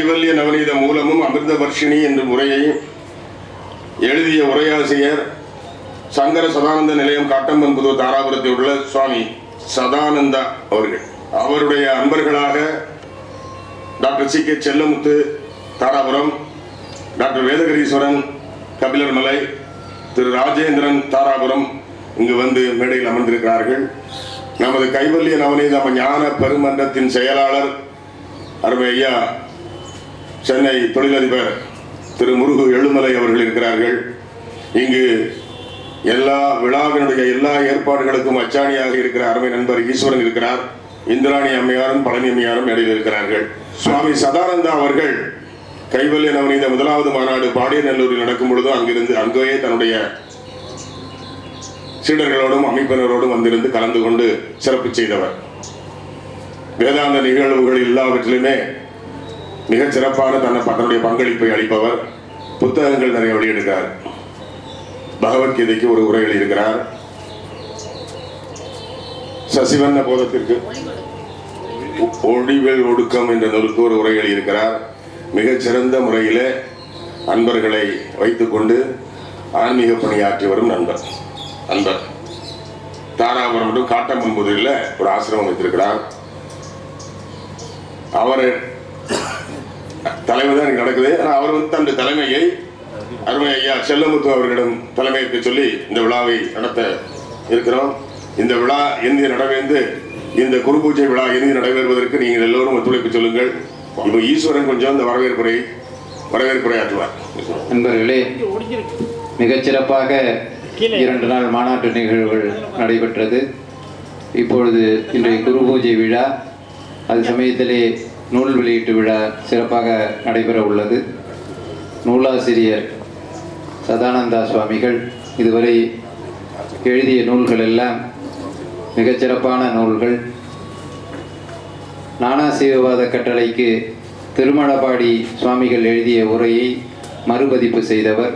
கைவல்ய நவநீத மூலமும் அமிர்த வர்ஷினி என்ற உரையையும் எழுதிய உரையாசிரியர் சங்கர சதானந்த நிலையம் காட்டம்பன்புதூர் தாராபுரத்தில் உள்ள சுவாமி சதானந்தா அவர்கள். அவருடைய அன்பர்களாக doctor C K Chellamuthu Dharapuram doctor Vedagiriswaran Kapilar Malai Thiru Rajendran Dharapuram இங்கு வந்து மேடையில் அமர்ந்திருக்கிறார்கள். நமது கைவல்லிய நவநீத ஞான பெருமன்றத்தின் செயலாளர் அருமை ஐயா சென்னை தொழிலதிபர் திரு முருகு எழுமலை அவர்கள் இருக்கிறார்கள். இங்கு எல்லா விழாவினுடைய எல்லா ஏற்பாடுகளுக்கும் அச்சாணியாக இருக்கிற அருமை நண்பர் ஈஸ்வரன் இருக்கிறார். இந்திராணி அம்மையாரும் பழனி அம்மையாரும் இடையில் இருக்கிறார்கள். சுவாமி சதானந்தா அவர்கள் கைவல்ய நவநீத முதலாவது மாநாடு பாடியநல்லூரில் நடக்கும் பொழுது அங்கிருந்து அங்கேயே தன்னுடைய சீடர்களோடும் அமைப்பினரோடும் வந்திருந்து கலந்து கொண்டு சிறப்பு செய்தவர். வேதாந்த நிகழ்வுகள் எல்லாவற்றிலுமே மிகச் சிறப்பான தன்னை தன்னுடைய பங்களிப்பை அளிப்பவர். புத்தகங்கள் நிறைய வெளியிடுகிறார். பகவத்கீதைக்கு ஒரு உரை எழுதியிருக்கிறார். சசிவண்ண போதத்திற்கு ஒளிவெள் ஒடுக்கம் என்ற நூலுக்கு ஒரு உரை எழுதியிருக்கிறார். மிகச்சிறந்த சிறந்த அன்பர்களை வைத்துக்கொண்டு ஆன்மீக பணியாற்றி வரும் நண்பர். அன்பர். தாராபுரம் மற்றும் காட்டம்புதூரில் ஒரு ஆசிரமம் வைத்திருக்கிறார். அவர் தலைமை தான் எனக்கு நடக்குது. ஆனால் அவர் வந்து தன்னுடைய தலைமையை அருமை ஐயா செல்லமுத்து அவர்களிடம் தலைமையேற்க சொல்லி இந்த விழாவை நடத்த இருக்கிறோம். இந்த விழா இந்திய நடவேந்து இந்த குரு பூஜை விழா இந்திய நடைபெறுவதற்கு நீங்கள் எல்லோரும் ஒத்துழைப்பு சொல்லுங்கள். இப்போ ஈஸ்வரன் கொஞ்சம் இந்த வரவேற்புரை வரவேற்புரை ஆற்றுவார். நண்பர்களே மிகச்சிறப்பாக இரண்டு நாள் மாநாட்டு நிகழ்வுகள் நடைபெற்றது. இப்பொழுது இன்றைய குரு பூஜை விழா. அது சமயத்திலே நூல் வெளியீட்டு விழா சிறப்பாக நடைபெற உள்ளது. நூலாசிரியர் சதானந்தா சுவாமிகள் இதுவரை எழுதிய நூல்கள் எல்லாம் மிகச்சிறப்பான நூல்கள். நானாசீவவாத கட்டளைக்கு திருமணபாடி சுவாமிகள் எழுதிய உரையை மறுபதிப்பு செய்தவர்.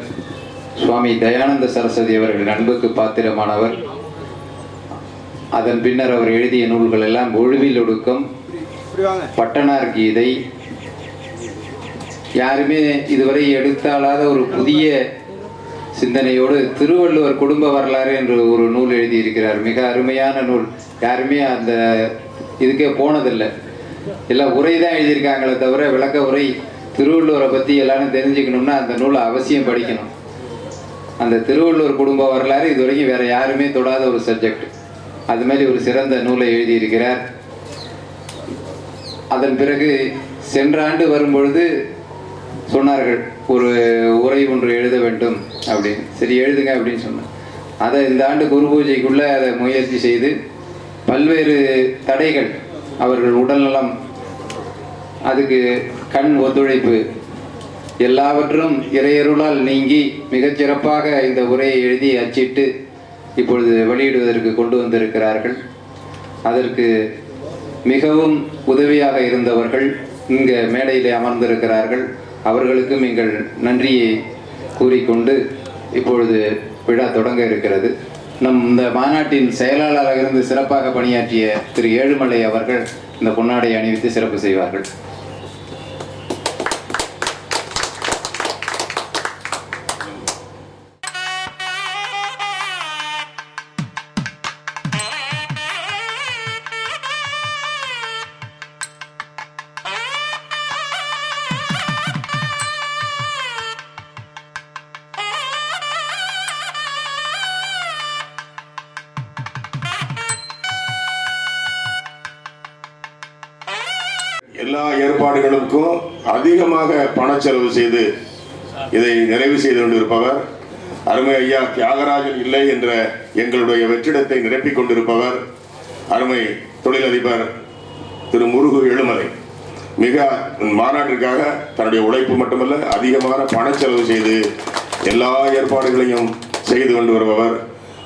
சுவாமி தயானந்த சரஸ்வதி அவர்கள் அன்புக்கு பாத்திரமானவர். அதன் பின்னர் அவர் எழுதிய நூல்கள் எல்லாம் ஒழுவில் ஒடுக்கம் பட்டனார் கீதை யாருமே இதுவரை எடுத்தாலாத ஒரு புதிய சிந்தனையோடு திருவள்ளுவர் குடும்ப வரலாறு என்று ஒரு நூல் எழுதியிருக்கிறார். மிக அருமையான நூல். யாருமே அந்த இதுக்கே போனதில்லை. எல்லாம் உரை தான் எழுதியிருக்காங்களே தவிர விளக்க உரை திருவள்ளுவரை பற்றி எல்லாரும் தெரிஞ்சுக்கணும்னா அந்த நூலை அவசியம் படிக்கணும். அந்த திருவள்ளுவர் குடும்ப வரலாறு இது வரைக்கும் யாருமே தொடாத ஒரு சப்ஜெக்ட். அது மாதிரி ஒரு சிறந்த நூலை எழுதியிருக்கிறார். அதன் பிறகு சென்ற ஆண்டு வரும்பொழுது சொன்னார்கள் ஒரு உரை ஒன்று எழுத வேண்டும் அப்படின்னு. சரி எழுதுங்க அப்படின்னு சொன்னேன் அதை இந்த ஆண்டு குரு பூஜைக்குள்ளே அதை முயற்சி செய்து பல்வேறு தடைகள் அவர்கள் உடல்நலம் அதுக்கு கண் ஒத்துழைப்பு எல்லாவற்றும் இறையருளால் நீங்கி மிகச்சிறப்பாக இந்த உரையை எழுதி அச்சிட்டு இப்பொழுது வெளியிடுவதற்கு கொண்டு வந்திருக்கிறார்கள். அதற்கு மிகவும் உதவியாக இருந்தவர்கள் இங்கே மேடையிலே அமர்ந்திருக்கிறார்கள். அவர்களுக்கும் எங்கள் நன்றியை கூறிக்கொண்டு இப்பொழுது விழா தொடங்க இருக்கிறது. நம் இந்த மாநாட்டின் செயலாளராக இருந்து சிறப்பாக பணியாற்றிய திரு ஏழுமலை அவர்கள் இந்த பொன்னாடை அணிவித்து சிறப்பு செய்வார்கள். அதிகமாக பண செலவு செய்து இதை நிறைவு செய்து கொண்டிருப்பவர். அருமை ஐயா தியாகராஜன் இல்லை என்ற எங்களுடைய வெற்றிடத்தை நிரப்பிக் கொண்டிருப்பவர். அருமை தொழிலதிபர் திரு முருகு எழுமலை. மிக மாநாட்டிற்காக தன்னுடைய உழைப்பு மட்டுமல்ல அதிகமான பண செலவு செய்து எல்லா ஏற்பாடுகளையும் செய்து கொண்டு வருபவர்.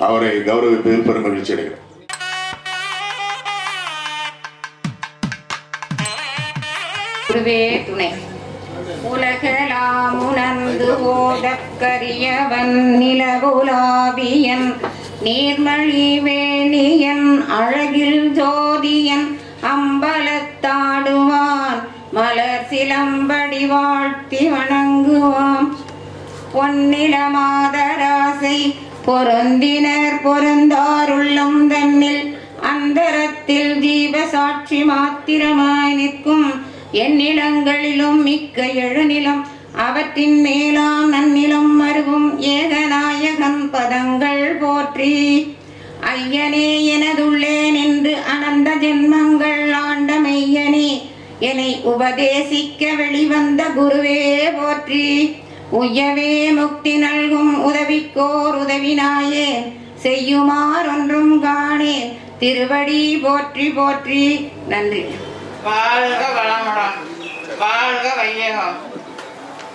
அவரை கௌரவிப்பதில் பெரும் மகிழ்ச்சி அடைகிறேன் குருவே துணை. உலகலாம் உணர்ந்து ஓதற்கரியவன் நிலகுலாவியன் நீர்மழி வேணியன் அழகில் ஜோதியன் அம்பலத்தாடுவான் மலர் சிலம்படி வாழ்த்தி வணங்குவோம் பொன்னில மாதராசை பொருந்தினர் பொருந்தாருள்ளம் தன்னில் அந்தரத்தில் ஜீவ சாட்சி மாத்திரமாய் நிற்கும் எந்நிலங்களிலும் மிக்க எழுநிலம் அவற்றின் மேலாம் நன்னிலம் மருகும் ஏகநாயகன் பதங்கள் போற்றி. ஐயனே எனதுள்ளே நின்று அனந்த ஜென்மங்கள் ஆண்ட மெய்யனே என்னை உபதேசிக்க வெளிவந்த குருவே போற்றி. உயவே முக்தி நல்கும் உதவிக்கோர் உதவினாயே செய்யுமாறொன்றும் காணே திருவடி போற்றி போற்றி. நன்றி. வாழ்க வளமுடன் வாழ்க வையகம்.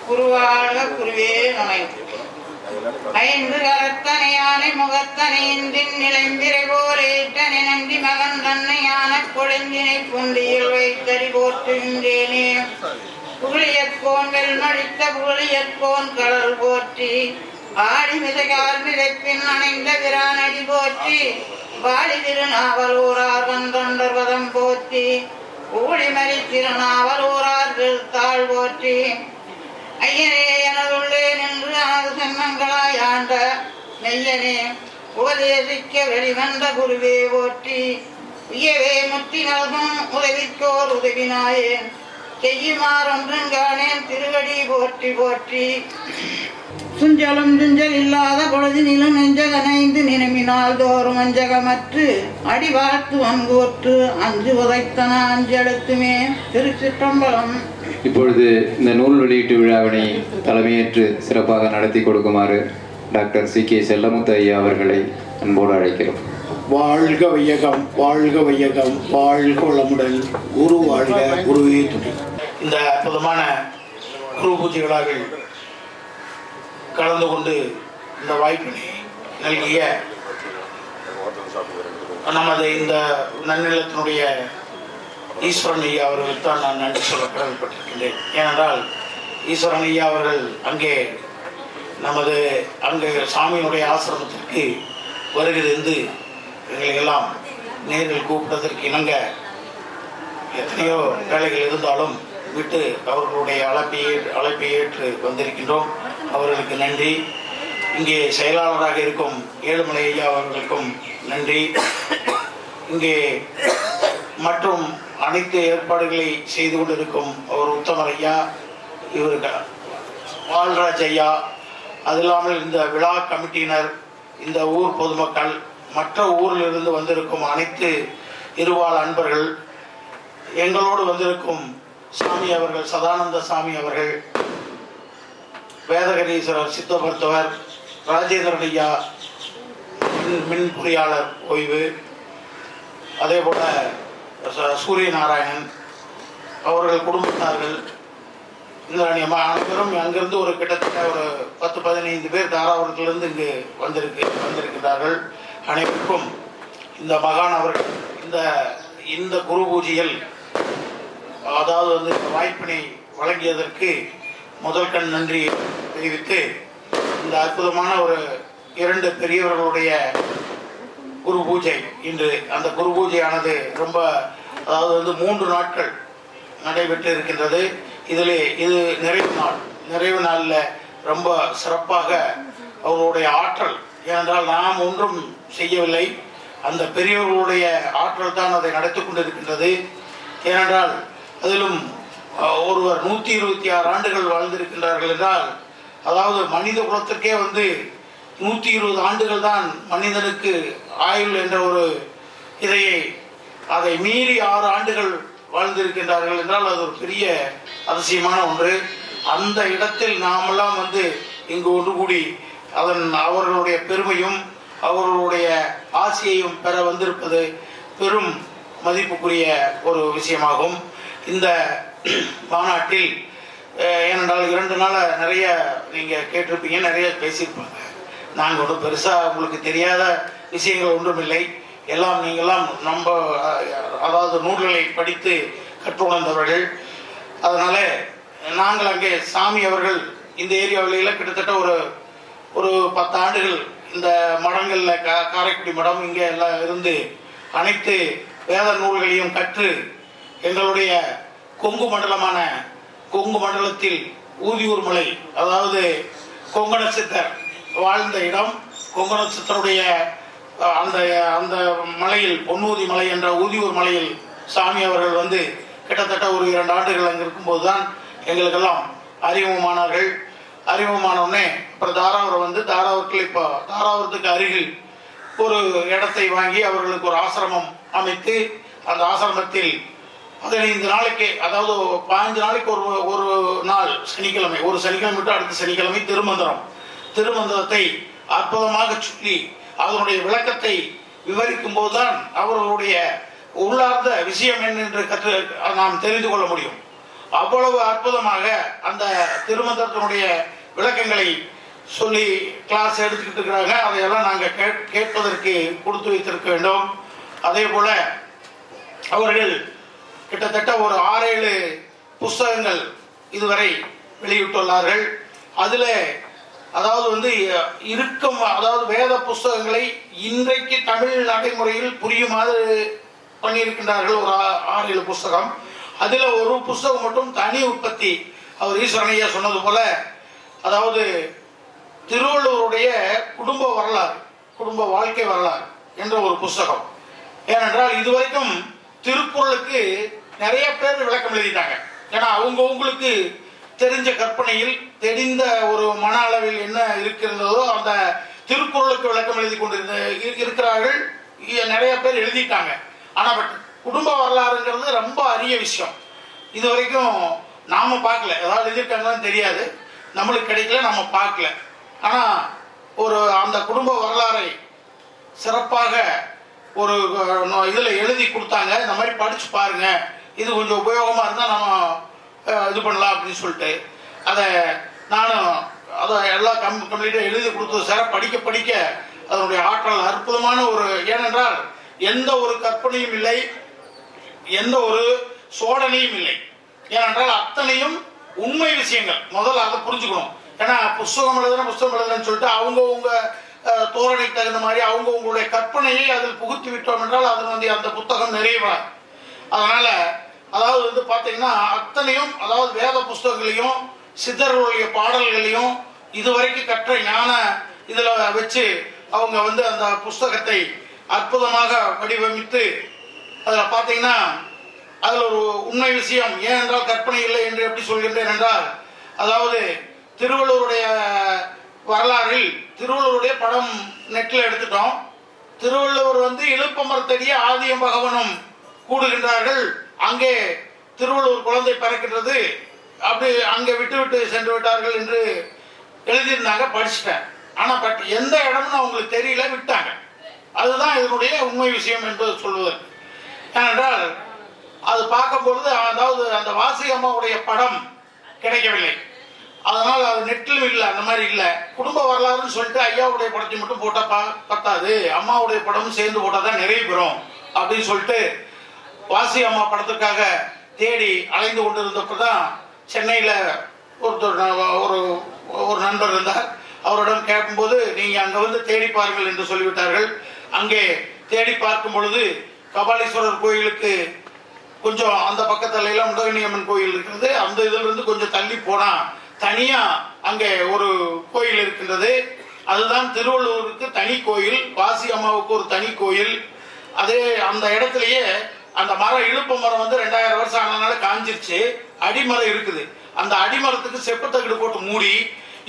குருவாழ்க குருவே நுணை ஐந்து கரத்தனை யானை முகத்தனை இன்றின் நிலைந்திரை போரேற்றனை நன்றி மகன் தன்னை யான கொழுந்தினை புந்தியில் வைத்தறி போற்றுகின்றேனே. புகழியற்கோன் வெல்மழித்த புகழியற்கோன் கடல் போற்றி ஆடி மிதகால் மிதைப்பின் அணைந்த விரானடி போற்றி வாடி திருநாவலூரார் வந்தொண்டர் வதம் போற்றி ஊழிமறி திருநாவலூரார் தாழ் போற்றி ஐயனே எனதுள்ளே நின்று எனது சென்னங்களாய் ஆண்ட மெய்யனே உபதேசிக்க வெளிவந்த குருவே போற்றி உயவே முத்தி நல்கும் உதவிக்கோர் உதவினாயேன். செய்யுமாறொன்றும் காணேன் திருவடி போற்றி போற்றி. சுஞ்சலும் துஞ்சல் இல்லாத பொழுதினிலும் நெஞ்சகனைந்து நினைமினால் தோறும் அஞ்சகமற்று அடி வாழ்த்து வன்கோற்று அஞ்சு உதைத்தன அஞ்செழுத்துமே திருச்சிற்றம்பலம். இப்பொழுது இந்த நூல் வெளியீட்டு விழாவினை தலைமையேற்று சிறப்பாக நடத்தி கொடுக்குமாறு டாக்டர் சி கே செல்லமுத்து ஐயா அவர்களை அன்போடு அழைக்கிறோம். வாழ்க வையகம் வாழ்க வையகம் வாழ்க வளமுடன். குரு வாழ்க குருவே துணை. இந்த அற்புதமான குரு பூஜை விழாவில் கலந்து கொண்டு இந்த வாய்ப்பினை நல்கிய நமது இந்த நன்னிலத்தினுடைய ஈஸ்வரன் ஐயா அவர்களுக்கு தான் நான் நன்றி சொல்ல கடமைப்பட்டிருக்கின்றேன். ஏனென்றால் ஈஸ்வரன் ஐயா அவர்கள் அங்கே நமது அங்கே சாமியினுடைய ஆசிரமத்திற்கு வருகிறது எங்களை எல்லாம் நேரில் கூப்பிட்டதற்கு இணங்க எத்தனையோ வேலைகள் இருந்தாலும் விட்டு அவர்களுடைய அழைப்பை அழைப்பை ஏற்று வந்திருக்கின்றோம். அவர்களுக்கு நன்றி. இங்கே செயலாளராக இருக்கும் ஏழுமலை ஐயா அவர்களுக்கும் நன்றி. இங்கே மற்றும் அனைத்து ஏற்பாடுகளை செய்து கொண்டிருக்கும் அவர் உத்தமர் ஐயா இவர் பால்ராஜ் ஐயா அது இல்லாமல் இந்த விழா கமிட்டியினர் இந்த ஊர் பொதுமக்கள் மற்ற ஊரிலிருந்து வந்திருக்கும் அனைத்து இருவாள் அன்பர்கள் எங்களோடு வந்திருக்கும் சாமி அவர்கள் சதானந்த சாமி அவர்கள் வேதகணீஸ்வரர் சித்த மருத்துவர் ராஜேந்திரன் ஐயா மின் மின் பொறியாளர் ஓய்வு. அதே போல ச- சூரிய நாராயணன் அவர்கள் குடும்பத்தார்கள் இந்த அம்மா அனைவரும் அங்கிருந்து ஒரு கிட்டத்தட்ட ஒரு பத்து பதினைந்து பேர் தாராபுரத்திலிருந்து இங்கு வந்திருக்கு வந்திருக்கிறார்கள் அனைவருக்கும் இந்த மகான் அவர்கள் இந்த இந்த குரு பூஜையில் அதாவது வந்து இந்த வாய்ப்பினை வழங்கியதற்கு முதல் கண் நன்றி தெரிவித்து இந்த அற்புதமான ஒரு இரண்டு பெரியவர்களுடைய குரு பூஜை இன்று அந்த குரு பூஜையானது ரொம்ப அதாவது வந்து மூன்று நாட்கள் நடைபெற்று இருக்கின்றது. இதில் இது நிறைவு நாள். நிறைவு நாளில் ரொம்ப சிறப்பாக அவர்களுடைய ஆற்றல் ஏனென்றால் நாம் ஒன்றும் செய்யவில்லை. அந்த பெரியவர்களுடைய ஆற்றல் தான் அதை நடத்தி கொண்டிருக்கின்றது. ஏனென்றால் அதிலும் ஒருவர் நூற்றி இருபத்தி ஆறு ஆண்டுகள் வாழ்ந்திருக்கின்றார்கள் என்றால் அதாவது மனித குலத்திற்கே வந்து நூற்றி இருபது ஆண்டுகள் தான் மனிதனுக்கு ஆயுள் என்ற ஒரு இதையை அதை மீறி ஆறு ஆண்டுகள் வாழ்ந்திருக்கின்றார்கள் என்றால் அது ஒரு பெரிய அதிசயமான ஒன்று. அந்த இடத்தில் நாமெல்லாம் வந்து இங்கு ஒன்று கூடி அதன் அவர்களுடைய பெருமையும் அவர்களுடைய ஆசையையும் பெற வந்திருப்பது பெரும் மதிப்புக்குரிய ஒரு விஷயமாகும். இந்த மாநாட்டில் ஏனென்றால் இரண்டு நாள் நிறைய நீங்கள் கேட்டிருப்பீங்க நிறைய பேசியிருப்பாங்க. நாங்கள் ஒன்றும் பெருசாக உங்களுக்கு தெரியாத விஷயங்கள் ஒன்றுமில்லை. எல்லாம் நீங்களாம் நம்ம அதாவது நூல்களை படித்து கற்றுணர்ந்தவர்கள். அதனால் நாங்கள் அங்கே சாமி அவர்கள் இந்த ஏரியாவில கிட்டத்தட்ட ஒரு ஒரு பத்து ஆண்டுகள் இந்த மடங்களில் கா காரைக்குடி மடம் இங்கே எல்லாம் இருந்து அனைத்து வேத நூல்களையும் கற்று எங்களுடைய கொங்கு மண்டலமான கொங்கு மண்டலத்தில் ஊதியூர் மலை அதாவது கொங்கண சித்தர் வாழ்ந்த இடம். கொங்கண சித்தருடைய அந்த அந்த மலையில் பொன்னூதி மலை என்ற ஊதியூர் மலையில் சாமி அவர்கள் வந்து கிட்டத்தட்ட ஒரு இரண்டு ஆண்டுகள் அங்கே இருக்கும்போது தான் எங்களுக்கெல்லாம் அறிமுகமானார்கள். அறிமுகமானவுடனே அப்புறம் தாராவூர் வந்து தாராபுரத்தில் இப்போ தாராவூரத்துக்கு அருகில் ஒரு இடத்தை வாங்கி அவர்களுக்கு ஒரு ஆசிரமம் அமைத்து அந்த ஆசிரமத்தில் பதினைந்து நாளைக்கு அதாவது பதினஞ்சு நாளைக்கு ஒரு ஒரு நாள் சனிக்கிழமை ஒரு சனிக்கிழமை விட்டு அடுத்த சனிக்கிழமை திருமந்திரம். திருமந்திரத்தை அற்புதமாக சொல்லி அதனுடைய விளக்கத்தை விவரிக்கும் போதுதான் அவர்களுடைய உள்ளார்ந்த விஷயம் என்ன என்று கற்று நாம் தெரிந்து கொள்ள முடியும். அவ்வளவு அற்புதமாக அந்த திருமந்திரத்தினுடைய விளக்கங்களை சொல்லி கிளாஸ் எடுத்துக்கிட்டு இருக்கிறாங்க. அதையெல்லாம் நாங்கள் கேட் கேட்பதற்கு கொடுத்து வைத்திருக்க வேண்டும். அதே போல அவர்கள் கிட்டத்தட்ட ஒரு ஆறேழு புஸ்தகங்கள் இதுவரை வெளியிட்டுள்ளார்கள். அதில் அதாவது வந்து இருக்கும் அதாவது வேத புஸ்தகங்களை இன்றைக்கு தமிழ் நடைமுறையில் புரியுமாறு பண்ணியிருக்கின்றார்கள் ஒரு ஆ- ஆறு ஏழு புஸ்தகம். அதில் ஒரு புஸ்தகம் மட்டும் தனி உற்பத்தி. அவர் ஈஸ்வரனையா சொன்னது போல அதாவது திருவள்ளுவருடைய குடும்ப வரலாறு குடும்ப வாழ்க்கை வரலாறு என்ற ஒரு புஸ்தகம். ஏனென்றால் இதுவரைக்கும் திருக்குறளுக்கு நிறைய பேர் விளக்கம் எழுதிட்டாங்க. ஏன்னா அவங்க உங்களுக்கு தெரிஞ்ச கற்பனையில் தெரிந்த ஒரு மன அளவில் என்ன இருக்கிறதோ அந்த திருக்குறளுக்கு விளக்கம் எழுதி கொண்டிருந்த இருக்கிறார்கள். நிறைய பேர் எழுதிட்டாங்க. ஆனா பட் குடும்ப வரலாறுங்கிறது ரொம்ப அரிய விஷயம். இது வரைக்கும் நாம பார்க்கல. ஏதாவது எழுதியிருக்காங்கன்னு தெரியாது. நம்மளுக்கு கிடைக்கல நம்ம பார்க்கல. ஆனா ஒரு அந்த குடும்ப வரலாறை சிறப்பாக ஒரு அஹ், இதுல எழுதி கொடுத்தாங்க. இந்த மாதிரி படிச்சு பாருங்க. இது கொஞ்சம் உபயோகமாக இருந்தால் நம்ம இது பண்ணலாம் அப்படின்னு சொல்லிட்டு அதை நானும் அதை எல்லாம் கம் கம்ப்ளீட்டாக எழுதி கொடுத்தது சார் படிக்க படிக்க அதனுடைய ஆற்றல் அற்புதமான ஒரு ஏனென்றால் எந்த ஒரு கற்பனையும் இல்லை எந்த ஒரு சோடனையும் இல்லை. ஏனென்றால் அத்தனையும் உண்மை விஷயங்கள். முதல்ல அதை புரிஞ்சுக்கணும். ஏன்னா புஸ்தகம் எழுதுன புஸ்தகம் எழுதுன்னு சொல்லிட்டு அவங்கவுங்க தோரணைக்கு தகுந்த மாதிரி அவங்கவுங்களுடைய கற்பனையை அதில் புகுத்தி விட்டோம் என்றால் அது வந்து அந்த புத்தகம் நிறைவார் அதனால அதாவது வந்து பார்த்தீங்கன்னா அத்தனையும் அதாவது வேத புஸ்தகங்களையும் சித்தர்களுடைய பாடல்களையும் இதுவரைக்கும் கற்ற ஞான இதில் வச்சு அவங்க வந்து அந்த புஸ்தகத்தை அற்புதமாக வடிவமைத்து அதில் பார்த்தீங்கன்னா அதில் ஒரு உண்மை விஷயம் ஏன் என்றால் கற்பனை இல்லை என்று எப்படி சொல்கின்றேன் என்றால் அதாவது திருவள்ளுவருடைய வரலாறில் திருவள்ளுவருடைய படம் நெட்டில் எடுத்துட்டோம். திருவள்ளுவர் வந்து இழுப்பமரத்தடியே ஆதியம் பகவனும் கூடுகின்றார்கள். அங்கே திருவள்ளுவர் குழந்தை பிறக்கின்றது. அப்படி அங்கே விட்டு விட்டு சென்று விட்டார்கள் என்று எழுதியிருந்தாங்க படிச்சுட்டேன். ஆனால் பட் எந்த இடம்னு அவங்களுக்கு தெரியல விட்டாங்க. அதுதான் இதனுடைய உண்மை விஷயம் என்பது சொல்வதற்கு ஏனென்றால் அது பார்க்கும் பொழுது அதாவது அந்த வாசி அம்மாவுடைய படம் கிடைக்கவில்லை. அதனால் அது நெட்டிலும் இல்லை அந்த மாதிரி இல்லை. குடும்ப வரலாறுன்னு சொல்லிட்டு ஐயாவுடைய படத்தை மட்டும் போட்டால் பா பத்தாது. அம்மாவுடைய படமும் சேர்ந்து போட்டால் தான் நிறைவு பெறும் அப்படின்னு சொல்லிட்டு வாசி அம்மா படத்துக்காக தேடி அலைந்து கொண்டிருந்தப்போ தான் சென்னையில் ஒருத்தர் ஒரு ஒரு நண்பர் இருந்தார். அவரிடம் கேட்கும்போது நீங்கள் அங்கே வந்து தேடி பாருங்கள் என்று சொல்லிவிட்டார்கள். அங்கே தேடி பார்க்கும் பொழுது கபாலீஸ்வரர் கோயிலுக்கு கொஞ்சம் அந்த பக்கத்துல எல்லாம் முடகனியம்மன் கோயில் இருக்கிறது. அந்த இதுல இருந்து கொஞ்சம் தள்ளி போனா தனியா அங்கே ஒரு கோயில் இருக்கின்றது. அதுதான் திருவள்ளூருக்கு தனி கோயில் வாசி அம்மாவுக்கு ஒரு தனி கோயில். அதே அந்த இடத்துலயே அந்த மரம் இழுப்பு மரம் வந்து ரெண்டாயிரம் வருஷம் ஆனதுனால காஞ்சிருச்சு. அடிமரம் இருக்குது. அந்த அடிமரத்துக்கு செப்புத்தகடு போட்டு மூடி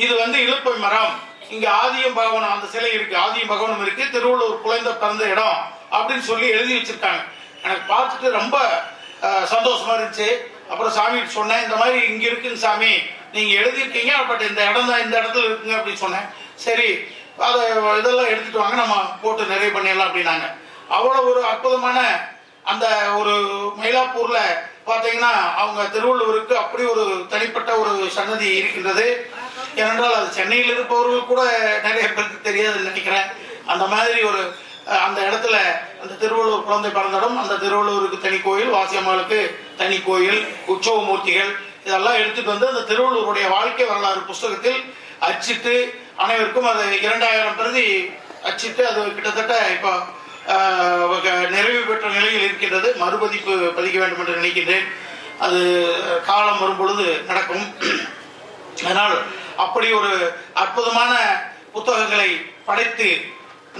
இது வந்து இழுப்பை மரம். இங்க ஆதியம் பகவனம் அந்த சிலை இருக்கு ஆதியம் பகவனம் இருக்கு திருவள்ளூர் குழந்தை பிறந்த இடம் அப்படின்னு சொல்லி எழுதி வச்சிருக்காங்க. எனக்கு பார்த்துட்டு ரொம்ப சந்தோஷமா இருந்துச்சு. அப்புறம் சாமி சொன்னேன் இந்த மாதிரி இங்க இருக்குன்னு சாமி. நீங்க எழுதியிருக்கீங்க பட் இந்த இடம் தான் இந்த இடத்துல இருக்குங்க அப்படின்னு சொன்னேன். சரி அதை இதெல்லாம் எடுத்துட்டு வாங்க நம்ம போட்டு நிறைவு பண்ணிடலாம் அப்படின்னாங்க. அவ்வளவு ஒரு அற்புதமான அந்த ஒரு மயிலாப்பூர்ல பாத்தீங்கன்னா அவங்க திருவள்ளுவருக்கு அப்படி ஒரு தனிப்பட்ட ஒரு சன்னதி இருக்கின்றது. ஏனென்றால் அது சென்னையில் இருப்பவர்கள் கூட நிறைய பேருக்கு தெரியாதுன்னு நினைக்கிறேன். அந்த மாதிரி ஒரு அந்த இடத்துல அந்த திருவள்ளுவர் குழந்தை பிறந்த இடம் அந்த திருவள்ளுவருக்கு தனி கோயில் வாசியம்மாளுக்கு தனி கோயில் உற்சவ மூர்த்திகள் இதெல்லாம் எடுத்துட்டு வந்து அந்த திருவள்ளுவருடைய வாழ்க்கை வரலாறு புஸ்தகத்தில் அச்சிட்டு அனைவருக்கும் அது இரண்டாயிரம் பிரதி அச்சிட்டு அது கிட்டத்தட்ட இப்போ நிறைவு பெற்ற நிலையில் இருக்கின்றது. மறுபதிப்பு பதிக்க வேண்டும் என்று நினைக்கின்றேன். அது காலம் வரும்பொழுது நடக்கும். அதனால் அப்படி ஒரு அற்புதமான புத்தகங்களை படைத்து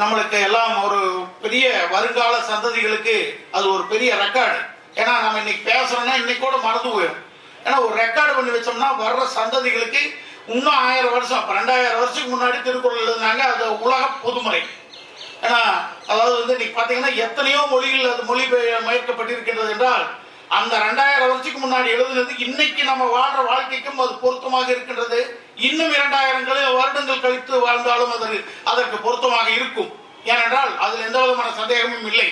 நம்மளுக்கு எல்லாம் ஒரு பெரிய வருங்கால சந்ததிகளுக்கு அது ஒரு பெரிய ரெக்கார்டு ஏன்னா நம்ம இன்னைக்கு பேசுறோம்னா இன்னைக்கு கூட மறந்து போயிடும் ஏன்னா ஒரு ரெக்கார்டு பண்ணி வச்சோம்னா வர்ற சந்ததிகளுக்கு இன்னும் ஆயிரம் வருஷம் அப்போ ரெண்டாயிரம் வருஷத்துக்கு முன்னாடி திருக்குறள் எழுதுனாங்க அது உலக பொதுமுறை. ஏன்னா அதாவது வந்து இன்னைக்கு பார்த்தீங்கன்னா எத்தனையோ மொழிகள் அது மொழி மயக்கப்பட்டிருக்கின்றது என்றால் அந்த ரெண்டாயிரம் வருஷத்துக்கு முன்னாடி எழுதுனது இன்னைக்கு நம்ம வாழ்ற வாழ்க்கைக்கும் அது பொருத்தமாக இருக்கின்றது. இன்னும் இரண்டாயிரம் வருடங்கள் கழித்து வாழ்ந்தாலும் அது அதற்கு பொருத்தமாக இருக்கும். ஏனென்றால் அதில் எந்த விதமான சந்தேகமும் இல்லை.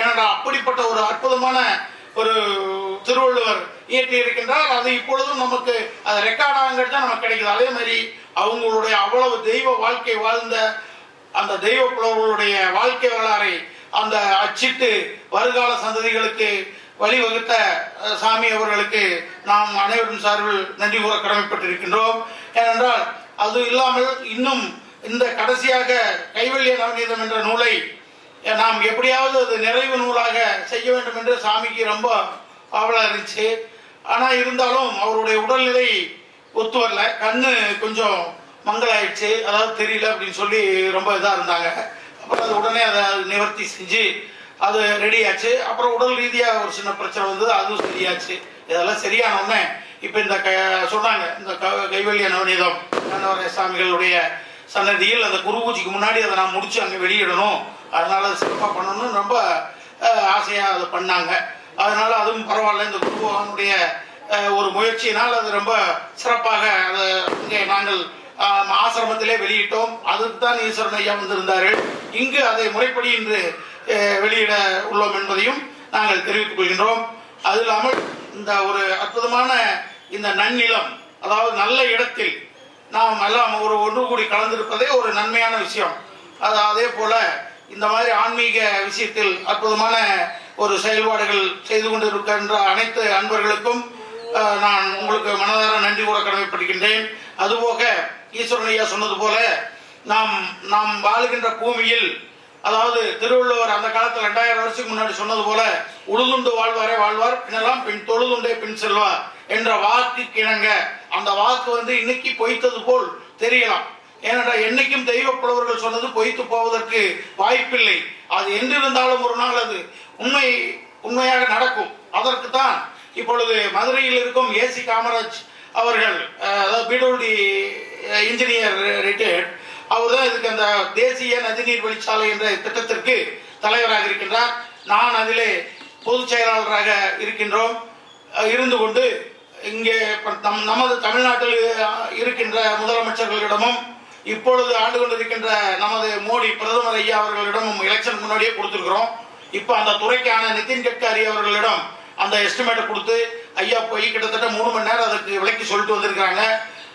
ஏனென்றால் அப்படிப்பட்ட ஒரு அற்புதமான ஒரு திருவள்ளுவர் இயற்றி இருக்கின்றார் அது இப்பொழுதும் நமக்கு அது ரெக்கார்டாங்கிறது தான் நமக்கு கிடைக்குது. அதே மாதிரி அவங்களுடைய அவ்வளவு தெய்வ வாழ்க்கை வாழ்ந்த அந்த தெய்வ புலவர்களுடைய வாழ்க்கை வரலாறை அந்த அச்சிட்டு வருகால சந்ததிகளுக்கு வழிவகுத்த சாமி அவர்களுக்கு நாம் அனைவரும் சார்பில் நன்றி கூற கடமைப்பட்டிருக்கின்றோம். ஏனென்றால் அது இல்லாமல் இன்னும் இந்த கடைசியாக கைவல்ய நவநீதம் என்ற நூலை நாம் எப்படியாவது அது நிறைவு நூலாக செய்ய வேண்டும் என்று சாமிக்கு ரொம்ப ஆவலாக இருந்துச்சு. ஆனால் இருந்தாலும் அவருடைய உடல்நிலை ஒத்து வரல. கண்ணு கொஞ்சம் மங்களாயிடுச்சு அதாவது தெரியல அப்படின்னு சொல்லி ரொம்ப இதாக இருந்தாங்க. அப்புறம் அது உடனே அதை நிவர்த்தி செஞ்சு அது ரெடி ஆச்சு. அப்புறம் உடல் ரீதியாக ஒரு சின்ன பிரச்சனை வந்தது அதுவும் சரியாச்சு. இதெல்லாம் சரியான உடனே இப்போ இந்த க சொன்னாங்க. இந்த க கைவல்ய நவநீதம் கண்ணவர சாமிகளுடைய சன்னதியில் அந்த குரு பூஜைக்கு முன்னாடி அதை நான் முடிச்சு அங்கே வெளியிடணும். அதனால அதை சிறப்பாக பண்ணணும்னு ரொம்ப ஆசையாக அதை பண்ணாங்க. அதனால அதுவும் பரவாயில்ல. இந்த குருபகவானுடைய ஒரு முயற்சியினால் அது ரொம்ப சிறப்பாக அதை இங்கே நாங்கள் ஆசிரமத்திலே வெளியிட்டோம். அதுக்கு தான் ஈஸ்வரன் ஐயா வந்திருந்தார்கள் இங்கு அதை முறைப்படி இன்று வெளியிட உள்ளோம் என்பதையும் நாங்கள் தெரிவித்துக் கொள்கின்றோம். அது இல்லாமல் இந்த ஒரு அற்புதமான இந்த நன்னிலம் அதாவது நல்ல இடத்தில் நாம் எல்லாம் ஒரு ஒன்று கூடி கலந்திருப்பதே ஒரு நன்மையான விஷயம். அது அதே போல இந்த மாதிரி ஆன்மீக விஷயத்தில் அற்புதமான ஒரு செயல்பாடுகள் செய்து கொண்டிருக்கின்ற அனைத்து அன்பர்களுக்கும் நான் உங்களுக்கு மனதார நன்றி கூட கடமைப்படுகின்றேன் அதுபோக ஈஸ்வரன் ஐயா சொன்னது போல நாம் நாம் வாழுகின்ற பூமியில் அதாவது திருவள்ளுவர் அந்த காலத்தில் ரெண்டாயிரம் வருஷத்துக்கு முன்னாடி சொன்னது போல உழுதுண்டு வாழ்வாரே வாழ்வார் பின்னெல்லாம் பின் தொழுதுண்டே பின் செல்வார் என்ற வாக்கு கிணங்க அந்த வாக்கு வந்து இன்னைக்கு பொய்த்தது போல் தெரியலாம். ஏனென்றால் என்னைக்கும் தெய்வ புலவர்கள் சொன்னது பொய்த்து போவதற்கு வாய்ப்பில்லை. அது என்றிருந்தாலும் ஒரு நாள் அது உண்மை உண்மையாக நடக்கும். அதற்கு தான் இப்பொழுது மதுரையில் இருக்கும் ஏசி காமராஜ் அவர்கள் அதாவது பிடபிள்யூடி இன்ஜினியர் ரிட்டையர்ட் அவர் தான் இதுக்கு அந்த தேசிய நதிநீர் வழிச்சாலை என்ற திட்டத்திற்கு தலைவராக இருக்கின்றார். நான் அதிலே பொதுச் செயலாளராக இருக்கின்றோம். இருந்து கொண்டு இங்கே நம் நமது தமிழ்நாட்டில் இருக்கின்ற முதலமைச்சர்களிடமும் இப்பொழுது ஆண்டு கொண்டிருக்கின்ற நமது மோடி பிரதமர் ஐயா அவர்களிடமும் எலெக்ஷன் முன்னாடியே கொடுத்துருக்குறோம். இப்போ அந்த துறைக்கான நிதின் கட்காரி அவர்களிடம் அந்த எஸ்டிமேட்டை கொடுத்து ஐயா போய் கிட்டத்தட்ட மூணு மணி நேரம் அதுக்கு விலக்கி சொல்லிட்டு வந்திருக்கிறாங்க.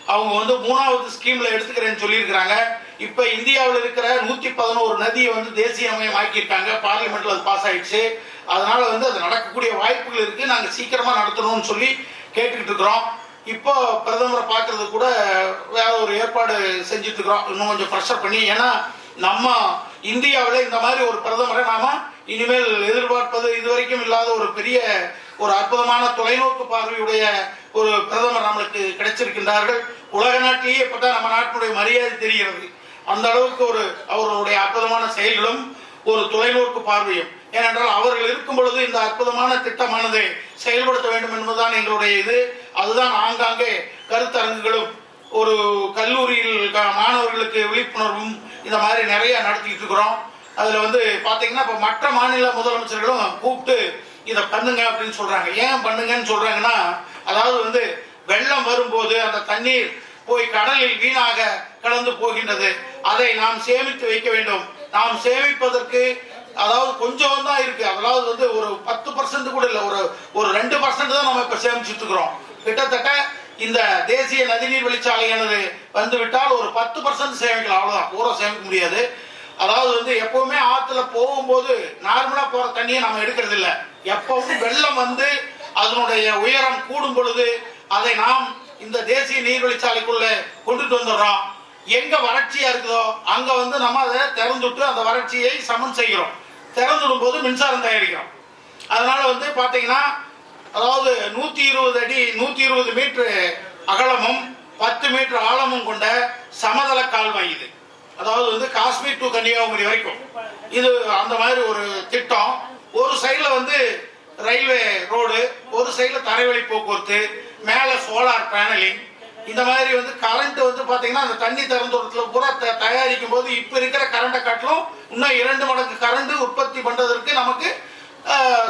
அவங்க வந்து மூணாவது ஸ்கீம்ல எடுத்துக்கிறேன்னு சொல்லியிருக்கிறாங்க. இப்போ இந்தியாவில் இருக்கிற நூத்தி பதினோரு நதியை வந்து தேசியமயம் ஆக்கியிருக்காங்க. பார்லிமெண்ட்ல அது பாஸ் ஆயிடுச்சு. அதனால வந்து அது நடக்கக்கூடிய வாய்ப்புகள் இருக்கு. நாங்க சீக்கிரமா நடத்தணும்னு சொல்லி கேட்டுக்கிட்டு இருக்கிறோம். இப்போ பிரதமரை பார்க்கறது கூட வேற ஒரு ஏற்பாடு செஞ்சுட்டு இருக்கிறோம். இன்னும் கொஞ்சம் ப்ரெஷர் பண்ணி. ஏன்னா நம்ம இந்தியாவில் இந்த மாதிரி ஒரு பிரதமரை நாம இனிமேல் எதிர்பார்ப்பது இதுவரைக்கும் இல்லாத ஒரு பெரிய ஒரு அற்புதமான தொலைநோக்கு பார்வையுடைய ஒரு பிரதமர் நம்மளுக்கு கிடைச்சிருக்கின்றார்கள். உலக நாட்டிலேயே இப்பதான் நம்ம நாட்டினுடைய மரியாதை தெரிகிறது. அந்த அளவுக்கு ஒரு அவர்களுடைய அற்புதமான செயல்களும் ஒரு தொலைநோக்கு பார்வையும். ஏனென்றால் அவர்கள் இருக்கும் பொழுது இந்த அற்புதமான திட்டமானது செயல்படுத்த வேண்டும் என்பதுதான் எங்களுடைய இது. அதுதான் ஆங்காங்கே கருத்தரங்குகளும் ஒரு கல்லூரியில் க- மாணவர்களுக்கு விழிப்புணர்வும் இந்த மாதிரி நிறைய நடத்திட்டு இருக்கிறோம். அதுல வந்து பாத்தீங்கன்னா இப்ப மற்ற மாநில முதலமைச்சர்களும் கூப்பிட்டு இதை பண்ணுங்க அப்படின்னு சொல்றாங்க. ஏன் பண்ணுங்கன்னு சொல்றாங்கன்னா அதாவது வந்து வெள்ளம் வரும்போது அந்த தண்ணீர் போய் கடலில் வீணாக கலந்து போகின்றது. அதை நாம் சேமித்து வைக்க வேண்டும். நாம் சேமிப்பதற்கு அதாவது கொஞ்சம் தான் இருக்கு. அதாவது வந்து ஒரு பத்து பர்சன்ட் கூட இல்லை. ஒரு ஒரு ரெண்டு பர்சன்ட் தான் நம்ம இப்ப சேமிச்சுட்டு இருக்கிறோம் கிட்டத்தட்ட இந்த தேசிய நதிநீர் வெளிச்சாலையானது வந்துவிட்டால் ஒரு பத்து பர்சன்ட் சேமிக்கலாம். அவ்வளவுதான். பூரா சேமிக்க முடியாது. அதாவது வந்து எப்பவுமே ஆத்துல போகும்போது நார்மலா போற தண்ணியை நம்ம எடுக்கிறது இல்ல எப்பவும் வெள்ளம் வந்து அதனுடைய உயரம் கூடும் பொழுது அதை நாம் இந்த தேசிய நீர்வழிச்சாலைக்குள்ள கொண்டுட்டு வந்துடுறோம். எங்க வறட்சியா இருக்குதோ அங்க வந்து நம்ம அதை திறந்துட்டு அந்த வறட்சியை சமன் செய்கிறோம். திறந்துடும் போது மின்சாரம் தயாரிக்கிறோம். அதனால வந்து பாத்தீங்கன்னா அதாவது நூத்தி இருபது அடி நூத்தி இருபது மீட்டர் அகலமும் பத்து மீட்டர் ஆழமும் கொண்ட சமதள கால்வாய் இது. அதாவது வந்து காஷ்மீர் டு கன்னியாகுமரி வரைக்கும். இது அந்த மாதிரி ஒரு திட்டம். ஒரு சைடில் வந்து ரயில்வே ரோடு ஒரு சைடில் தரைவழி போக்குவரத்து மேலே சோலார் பேனலிங் இந்த மாதிரி வந்து கரண்ட் வந்து பார்த்தீங்கன்னா அந்த தண்ணி திறந்தோட்டத்தில் பூரா த- தயாரிக்கும் போது இப்போ இருக்கிற கரண்ட்டை காட்டிலும் இன்னும் இரண்டு மடங்கு கரண்ட் உற்பத்தி பண்ணுறதற்கு நமக்கு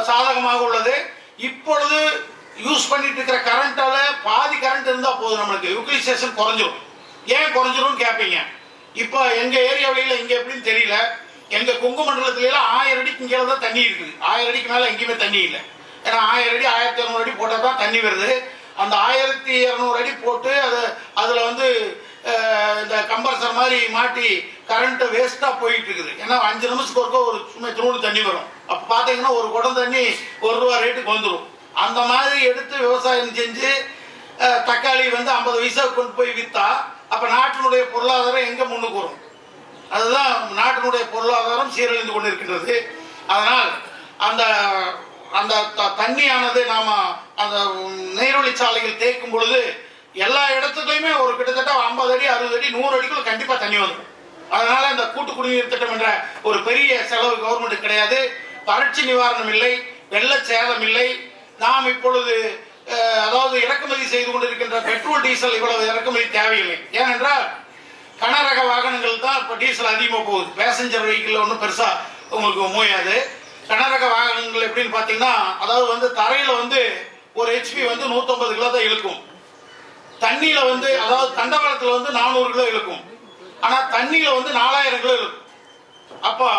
சாதகமாக உள்ளது. இப்பொழுது யூஸ் பண்ணிட்டு இருக்கிற கரண்ட்டால் பாதி கரண்ட் இருந்தால் போதும் நம்மளுக்கு. யூட்டிலைசேஷன் குறைஞ்சிரும். ஏன் குறைஞ்சிரும் கேட்பீங்க இப்போ எங்க ஏரியாவில இங்க எப்படின்னு தெரியல. எங்க கொங்கு மண்டலத்துல எல்லாம் ஆயிரம் அடிக்கு இங்கே தான் தண்ணி இருக்குது. ஆயிரம் அடிக்கு மேல எங்கேயுமே தண்ணி இல்லை. ஏன்னா ஆயிரம் அடி ஆயிரத்தி இரநூறு அடி போட்டால் தான் தண்ணி வருது. அந்த ஆயிரத்தி இரநூறு அடி போட்டு அது அதுல வந்து இந்த கம்பரசர் மாதிரி மாட்டி கரண்ட்டு வேஸ்டா போயிட்டு இருக்குது. ஏன்னா அஞ்சு நிமிஷத்துக்கு ஒருக்க ஒரு சும்மா திரும்ப தண்ணி வரும். அப்ப பாத்தீங்கன்னா ஒரு குடம் தண்ணி ஒரு ரூபா ரேட்டுக்கு வந்துடும் அந்த மாதிரி எடுத்து விவசாயம் செஞ்சு தக்காளி வந்து ஐம்பது பைசா கொண்டு போய் வித்தா அப்ப நாட்டினுடைய பொருளாதாரம் எங்க முன்னுக்கு வரும்? அதுதான் நாட்டினுடைய பொருளாதாரம் சீரழிந்து கொண்டிருக்கின்றது. அதனால் அந்த அந்த த- தண்ணியானது நாம அந்த நீர்வழிச்சாலைகள் தேய்க்கும் பொழுது எல்லா இடத்துலையுமே ஒரு கிட்டத்தட்ட ஐம்பது அடி அறுபது அடி நூறு அடிக்குள்ள கண்டிப்பா தண்ணி வந்துடும். அதனால இந்த கூட்டு குடிநீர் திட்டம் என்ற ஒரு பெரிய செலவு கவர்மெண்ட் கிடையாது. வறட்சி நிவாரணம் இல்லை வெள்ள சேதம் இல்லை. நாம் இப்பொழுது அதாவது இறக்குமதி செய்து கொண்டிருக்கின்ற பெட்ரோல் டீசல் இவ்வளவு இறக்குமதி தேவையில்லை. ஏனென்றால் கனரக வாகனங்கள் தான் இப்போ டீசல் அதிகமாக போகுது. பேசஞ்சர் வெஹிக்கிள் ஒன்றும் பெருசாக உங்களுக்கு மூயாது. கனரக வாகனங்கள் எப்படின்னு பார்த்தீங்கன்னா அதாவது வந்து தரையில் வந்து ஒரு ஹெச்பி வந்து 150 கிலோ தான் இழுக்கும். தண்ணியில் வந்து அதாவது தண்டவாளத்தில் வந்து நானூறு கிலோ இழுக்கும். ஆனால் தண்ணியில் வந்து நாலாயிரம் கிலோ இழுக்கும். அப்போ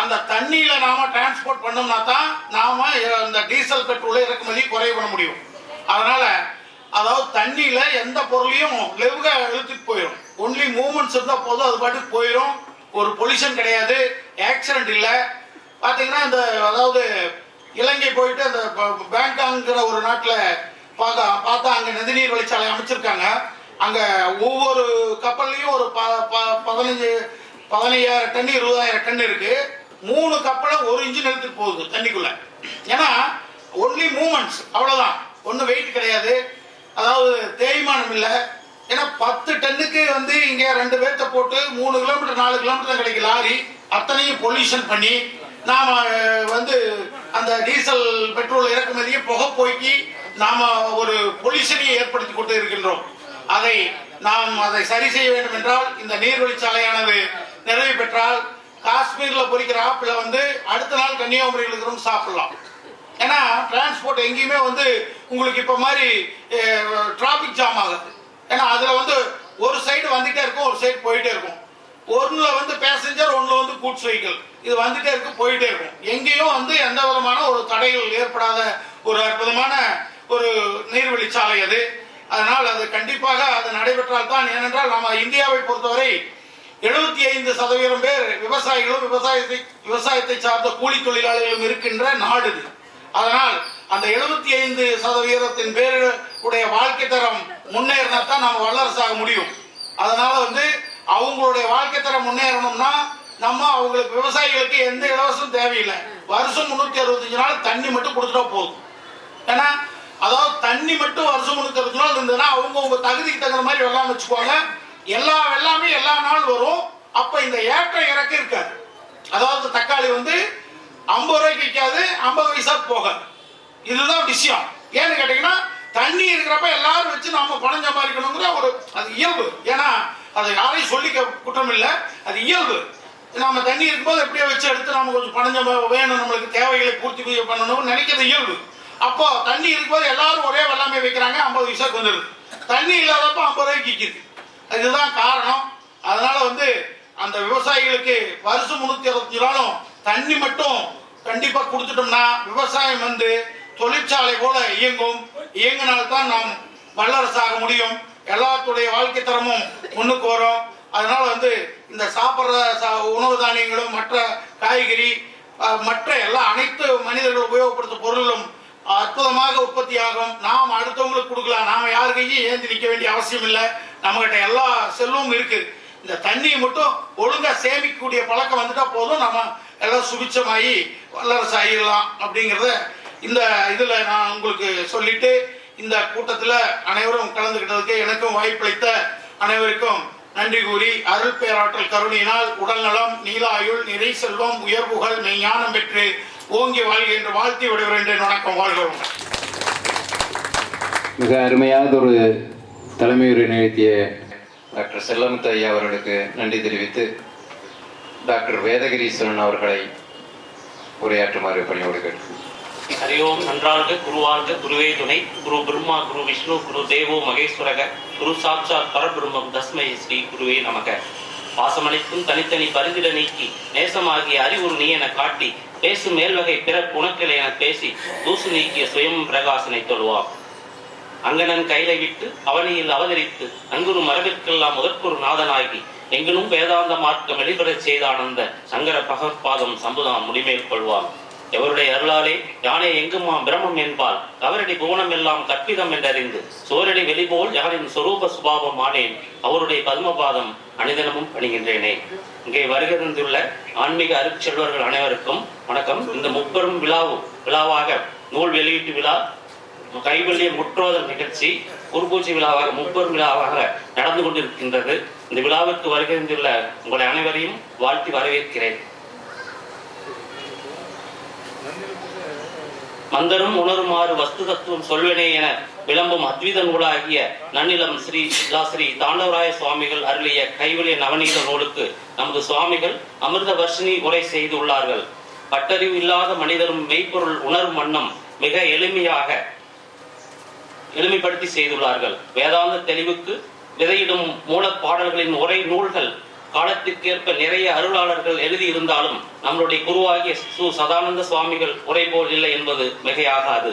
அந்த தண்ணியில் நாம டிரான்ஸ்போர்ட் பண்ணோம்னா தான் நாம இந்த டீசல் பெட்ரோலை இறக்குமதி குறைய பண்ண முடியும். அதனால அதாவது தண்ணியில எந்த பொருளையும் லெவுகா இழுத்துட்டு போயிடும் ஒன்லி மூமெண்ட்ஸ் இருந்தா போதும் அது பாட்டுக்கு போயிடும் ஒரு பொல்யூஷன் கிடையாது ஆக்சிடென்ட் இல்லை. பார்த்தீங்கன்னா இந்த அதாவது இலங்கை போயிட்டு அந்த ப- பேங்காங்கிற ஒரு நாட்டில் பார்த்தா பார்த்தா அங்கே நதிநீர் வழிச்சாலை அமைச்சிருக்காங்க. அங்கே ஒவ்வொரு கப்பல்லையும் ஒரு ப- ப- பதினஞ்சு பதினையாயிரம் டன் இருபதாயிரம் டன் இருக்கு. மூணு கப்பலை ஒரு இன்ஜின் எடுத்துட்டு போகுது தண்ணிக்குள்ள. ஏன்னா ஒன்லி மூமெண்ட்ஸ் அவ்வளோதான் ஒன்றும் வெயிட் கிடையாது. அதாவது தேய்மானம் இல்லை. ஏன்னா பத்து டன்னுக்கு வந்து இங்கே ரெண்டு பேர்த்த போட்டு மூணு கிலோமீட்டர் நாலு கிலோமீட்டர் தான் கிடைக்கும் லாரி. அத்தனையும் பொல்யூஷன் பண்ணி நாம் வந்து அந்த டீசல் பெட்ரோல் இறக்குமதியை புகை போய்க்கு நாம் ஒரு பொல்யூஷனையும் ஏற்படுத்தி கொண்டு இருக்கின்றோம். அதை நாம் அதை சரி செய்ய வேண்டும் என்றால் இந்த நீர்வழிச்சாலையானது நிறைவு பெற்றால் காஷ்மீரில் பொறிக்கிற ஆப்பிள வந்து அடுத்த நாள் கன்னியாகுமரியில் இருக்கிறவங்க சாப்பிடலாம். ஏன்னா டிரான்ஸ்போர்ட் எங்கேயுமே வந்து உங்களுக்கு இப்போ மாதிரி டிராஃபிக் ஜாம் ஆகுது. ஏன்னா அதில் வந்து ஒரு சைடு வந்துகிட்டே இருக்கும் ஒரு சைடு போயிட்டே இருக்கும். ஒன்றில் வந்து பேசஞ்சர் ஒன்றில் வந்து கூட்ஸ் வெஹிக்கிள் இது வந்துகிட்டே இருக்கும் போயிட்டே இருக்கும். எங்கேயும் வந்து எந்த விதமான ஒரு தடைகள் ஏற்படாத ஒரு அற்புதமான ஒரு நீர்வழிச்சாலை அது. அதனால் அது கண்டிப்பாக அது நடைபெற்றால் தான். ஏனென்றால் நம்ம இந்தியாவை பொறுத்தவரை எழுபத்தி ஐந்து சதவீதம் பேர் விவசாயிகளும் விவசாயத்தை விவசாயத்தை சார்ந்த கூலி தொழிலாளிகளும் இருக்கின்ற நாடு இது. அதனால் அந்த எழுபத்தி ஐந்து சதவீதத்தின் பேர் உடைய வாழ்க்கை தரம் முன்னேறினா தான் நம்ம வல்லரசாக முடியும். அதனால வந்து அவங்களுடைய வாழ்க்கை தரம் முன்னேறணும்னா நம்ம அவங்களுக்கு விவசாயிகளுக்கு எந்த இலவசம் தேவையில்லை. வருஷம் முன்னூத்தி அறுபத்தஞ்சு நாள் தண்ணி மட்டும் கொடுத்துட்டா போதும். ஏன்னா அதாவது தண்ணி மட்டும் வருஷம் முன்னூத்தி அறுபது நாள் இருந்ததுன்னா அவங்க உங்க தகுதிக்கு தகுந்த மாதிரி வெள்ளாம வச்சுக்குவாங்க. எல்லா வெள்ளாமே எல்லா நாள் வரும். அப்ப இந்த ஏற்ற இறக்க இருக்காது. அதாவது தக்காளி வந்து ஐம்பது ரூபாய்க்கு விற்காது ஐம்பது பைசா போகாது. இதுதான் விஷயம். ஏன்னு கேட்டீங்கன்னா தண்ணி இருக்கிறப்ப எல்லாரும் வச்சு நாம பணம் சம்பாதிக்கணுங்கிற ஒரு அது இயல்பு. ஏன்னா அதை யாரையும் சொல்லிக்க குற்றம் இல்லை. அது இயல்பு. நம்ம தண்ணி இருக்கும்போது எப்படியோ வச்சு எடுத்து நம்ம கொஞ்சம் பணம் சம்பா வேணும் நம்மளுக்கு தேவைகளை பூர்த்தி பண்ணணும்னு நினைக்கிறது இயல்பு. அப்போ தண்ணி இருக்கும்போது எல்லாரும் ஒரே வெள்ளாமை வைக்கிறாங்க ஐம்பது பைசாக்கு வந்துடுது தண்ணி இல்லாதப்ப ஐம்பது ரூபாய்க்கு விற்கிது அதுதான் காரணம். அதனால வந்து அந்த விவசாயிகளுக்கு வருஷம் முன்னூத்தி அறுபத்தஞ்சு நாளும் தண்ணி மட்டும் கண்டிப்பா கொடுத்துட்டோம்னா விவசாயம் வந்து தொழிற்சாலை போல இயங்கும். இயங்கினால்தான் நாம் வல்லரசாக முடியும். எல்லாத்துடைய வாழ்க்கை தரமும் முன்னுக்கு வரும். அதனால வந்து இந்த சாப்பிட்ற சா- உணவு தானியங்களும் மற்ற காய்கறி மற்ற எல்லா அனைத்து மனிதர்கள் உபயோகப்படுத்தும் பொருளும் அற்புதமாக உற்பத்தி ஆகும் நாம் அடுத்தவங்களுக்கு கொடுக்கலாம். நாம யாருக்கையும் ஏந்தி நிற்க வேண்டிய அவசியம் இல்லை. நம்மகிட்ட எல்லா செல்வம் இருக்குது இந்த தண்ணியை மட்டும் ஒழுங்கா சேமிக்கக்கூடிய பழக்கம் வந்துட்டா போதும். நம்ம எல்லாம் சுபிச்சமாகி வல்லரசு ஆகிடலாம் அப்படிங்கிறத இந்த இதில் நான் உங்களுக்கு சொல்லிட்டு இந்த கூட்டத்தில் அனைவரும் கலந்துகிட்டதுக்கு எனக்கும் வாய்ப்பளித்த அனைவருக்கும் நன்றி கூறி அருள் பேராற்றல் கருணையினால் உடல்நலம் நீலாயுள் நிறை செல்வம் உயர்வுகள் மெய்ஞானம் பெற்று ஓங்கி வாழ்க என்று வாழ்த்தி விடுகிறேன் வணக்கம் வாழ்கிறோம் மிக அருமையானது ஒரு தலைமையுரை நிகழ்த்திய டாக்டர் செல்லமுத்து ஐயா அவர்களுக்கு நன்றி தெரிவித்து டாக்டர் வேதகிரீஸ்வரன் அவர்களை உரையாற்றுமாறு பணியோடு கேட்டு ஹரி ஓம் நன்றாழ்க குருவாழ்க குருவே துணை. குரு பிரம்மா குரு விஷ்ணு குரு தேவோ மகேஸ்வரக குரு சாட்சாத் பரபிரம்மம் தஸ்மை ஸ்ரீ குருவே நமக. பாசமளிக்கும் தனித்தனி பரிதில நீக்கி நேசமாகிய அறிவுறு நீ என காட்டி பேசும் மேல்வகை பிற குணக்கிளை என பேசி தூசு நீக்கிய சுயம் பிரகாசனை தொழுவான் அங்கனன் கையில விட்டு அவனியில் அவதரித்து அங்குரு மரபிற்கெல்லாம் முதற்குரு நாதனாகி எங்கனும் வேதாந்த மார்க்கம் வெளிப்படச் செய்தானந்த சங்கர பகற்பாதம் சம்புதான் முடிமேல் கொள்வான். எவருடைய அருளாலே யானே எங்குமாம் பிரமம் என்பால் அவரடி புவனம் எல்லாம் கற்பிதம் என்றறிந்து சோரடி வெளிபோல் யாரின் சொரூப சுபாவம் ஆனேன் அவருடைய பத்மபாதம் அனிதனமும் பணிகின்றேனே இங்கே வருகிறந்துள்ள ஆன்மீக அருட்செல்வர்கள் அனைவருக்கும் வணக்கம். இந்த முப்பெரும் விழாவும் விழாவாக நூல் வெளியீட்டு விழா கைவல்லிய முற்றோதல் நிகழ்ச்சி குருபூஜை விழாவாக முப்பெரும் விழாவாக நடந்து கொண்டிருக்கின்றது. இந்த விழாவிற்கு வருகின்றுள்ள உங்களை அனைவரையும் வாழ்த்தி வரவேற்கிறேன். மந்தரும் உணருமாறு வஸ்து தத்துவம் சொல்வனே என விளம்பும் அத்வித நூலாகிய நன்னிலம் ஸ்ரீ ஸ்ரீ தாண்டவராய சுவாமிகள் அருளிய கைவலிய நவநீத நூலுக்கு நமது சுவாமிகள் அமிர்த வர்ஷினி உரை செய்துள்ளார்கள் பட்டறிவு இல்லாத மனிதரும் மெய்ப்பொருள் உணரும் வண்ணம் மிக எளிமையாக எளிமைப்படுத்தி செய்துள்ளார்கள். வேதாந்த தெளிவுக்கு விதையிடும் மூலப் பாடல்களின் உரை நூல்கள் காலத்திற்கேற்ப நிறைய அருளாளர்கள் எழுதியிருந்தாலும் நம்மளுடைய குருவாகிய சு சதானந்த சுவாமிகள் உரை போல் இல்லை என்பது மிகையாகாது.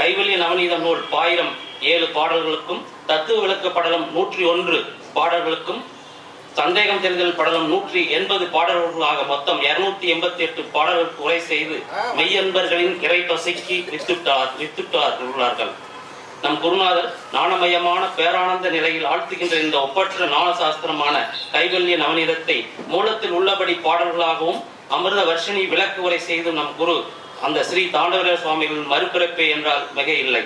கைவல்ய நவநீத நூல் பாயிரம் ஏழு பாடல்களுக்கும் தத்துவ விளக்க படலம் நூற்றி ஒன்று பாடல்களுக்கும் சந்தேகம் தெரிதல் படலம் நூற்றி எண்பது பாடல்களாக மொத்தம் இருநூத்தி எண்பத்தி எட்டு பாடல்களுக்கு உரை செய்து மெய்யன்பர்களின் இறை பசைக்கு வித்துட்டார் வித்துட்டார் உள்ளார்கள். நம் குருநாதர் நாணமயமான பேரானந்த நிலையில் ஆழ்த்துகின்ற இந்த ஒப்பற்ற நாண சாஸ்திரமான கைவல்ய நவநீதத்தை மூலத்தில் உள்ளபடி பாடல்களாகவும் அமிர்த வர்ஷினி விளக்கு உரை செய்து நம் குரு அந்த ஸ்ரீ தாண்டவர சுவாமிகளின் மறுபிறப்பே என்றால் மிக இல்லை.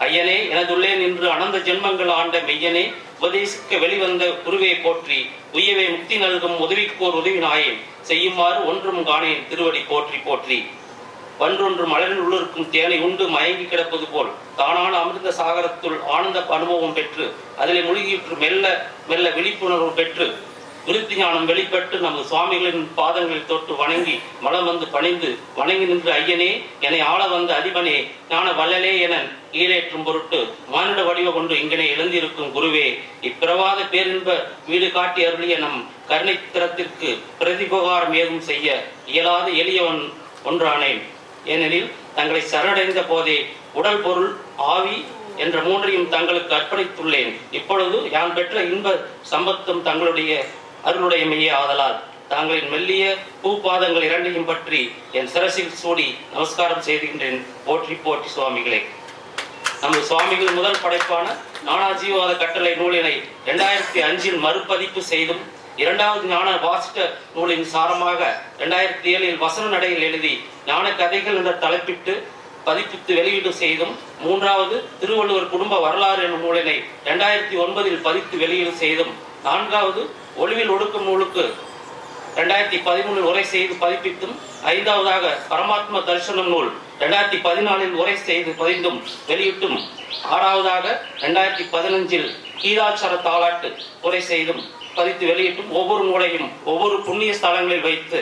ஐயனே எனதுள்ளே நின்று அனந்த ஜென்மங்கள் ஆண்ட மெய்யனே உபதேசிக்க வெளிவந்த குருவை போற்றி உய்யவே முக்தி நல்கும் உதவிக்கோர் உதவி நாயேன் செய்யுமாறு ஒன்றும் காணேன் திருவடி போற்றி போற்றி. பன்றொன்று மலரில் உள்ளிருக்கும் தேனை உண்டு மயங்கி கிடப்பது போல். தானான அமிர்த சாகரத்துள் ஆனந்த அனுபவம் பெற்று அதிலே முழுகிற்று மெல்ல மெல்ல விழிப்புணர்வு பெற்று விருத்தி ஞானம் வெளிப்பட்டு நமது சுவாமிகளின் பாதங்களில் தொட்டு வணங்கி மலம் வந்து பணிந்து வணங்கி நின்று ஐயனே என்னை ஆள வந்த அதிபனே ஞான வல்லலே என ஈரேற்றும் பொருட்டு மானிட வடிவ கொண்டு இங்கனே எழுந்திருக்கும் குருவே இப்பிரவாத பேரின்ப வீடு காட்டி அருளிய நம் கருணைத்திறத்திற்கு பிரதிபகாரம் ஏதும் செய்ய இயலாத எளியவன் ஒன்றானேன். ஏனெனில் தங்களை சரணடைந்த போதே உடல் பொருள் ஆவி என்ற மூன்றையும் தங்களுக்கு அர்ப்பணித்துள்ளேன். இப்பொழுது யான் பெற்ற இன்ப சம்பத்தும் தங்களுடைய அருளுடையமையே ஆதலால் தாங்களின் மெல்லிய பூபாதங்கள் இரண்டையும் பற்றி என் சிரசில் சூடி நமஸ்காரம் செய்துகின்றேன். போற்றி போற்றி சுவாமிகளே. நமது சுவாமிகள் முதல் படைப்பான நானாஜீவாத கட்டளை நூலினை இரண்டாயிரத்தி அஞ்சில் மறுபதிப்பு செய்தும் இரண்டாவது ஞான வாசிட்ட நூலின் சாரமாக இரண்டாயிரத்தி ஏழில் வசன நடையில் எழுதி ஞான கதைகள் என்ற தலைப்பிட்டு பதிப்பித்து வெளியீடு செய்தும் மூன்றாவது திருவள்ளுவர் குடும்ப வரலாறு எனும் நூலினை இரண்டாயிரத்தி ஒன்பதில் பதித்து வெளியீடு செய்தும் நான்காவது ஒளிவில் ஒடுக்கும் நூலுக்கு ரெண்டாயிரத்தி பதிமூணில் உரை செய்து பதிப்பித்தும் ஐந்தாவதாக பரமாத்ம தரிசனம் நூல் ரெண்டாயிரத்தி பதினாலில் உரை செய்து பதிந்தும் வெளியிட்டும் ஆறாவதாக ரெண்டாயிரத்தி பதினஞ்சில் கீதாச்சார தாளாட்டு உரை செய்தும் பதித்து வெளியிட்டும் ஒவ்வொரு மூலையும் ஒவ்வொரு புண்ணிய ஸ்தலங்களில் வைத்து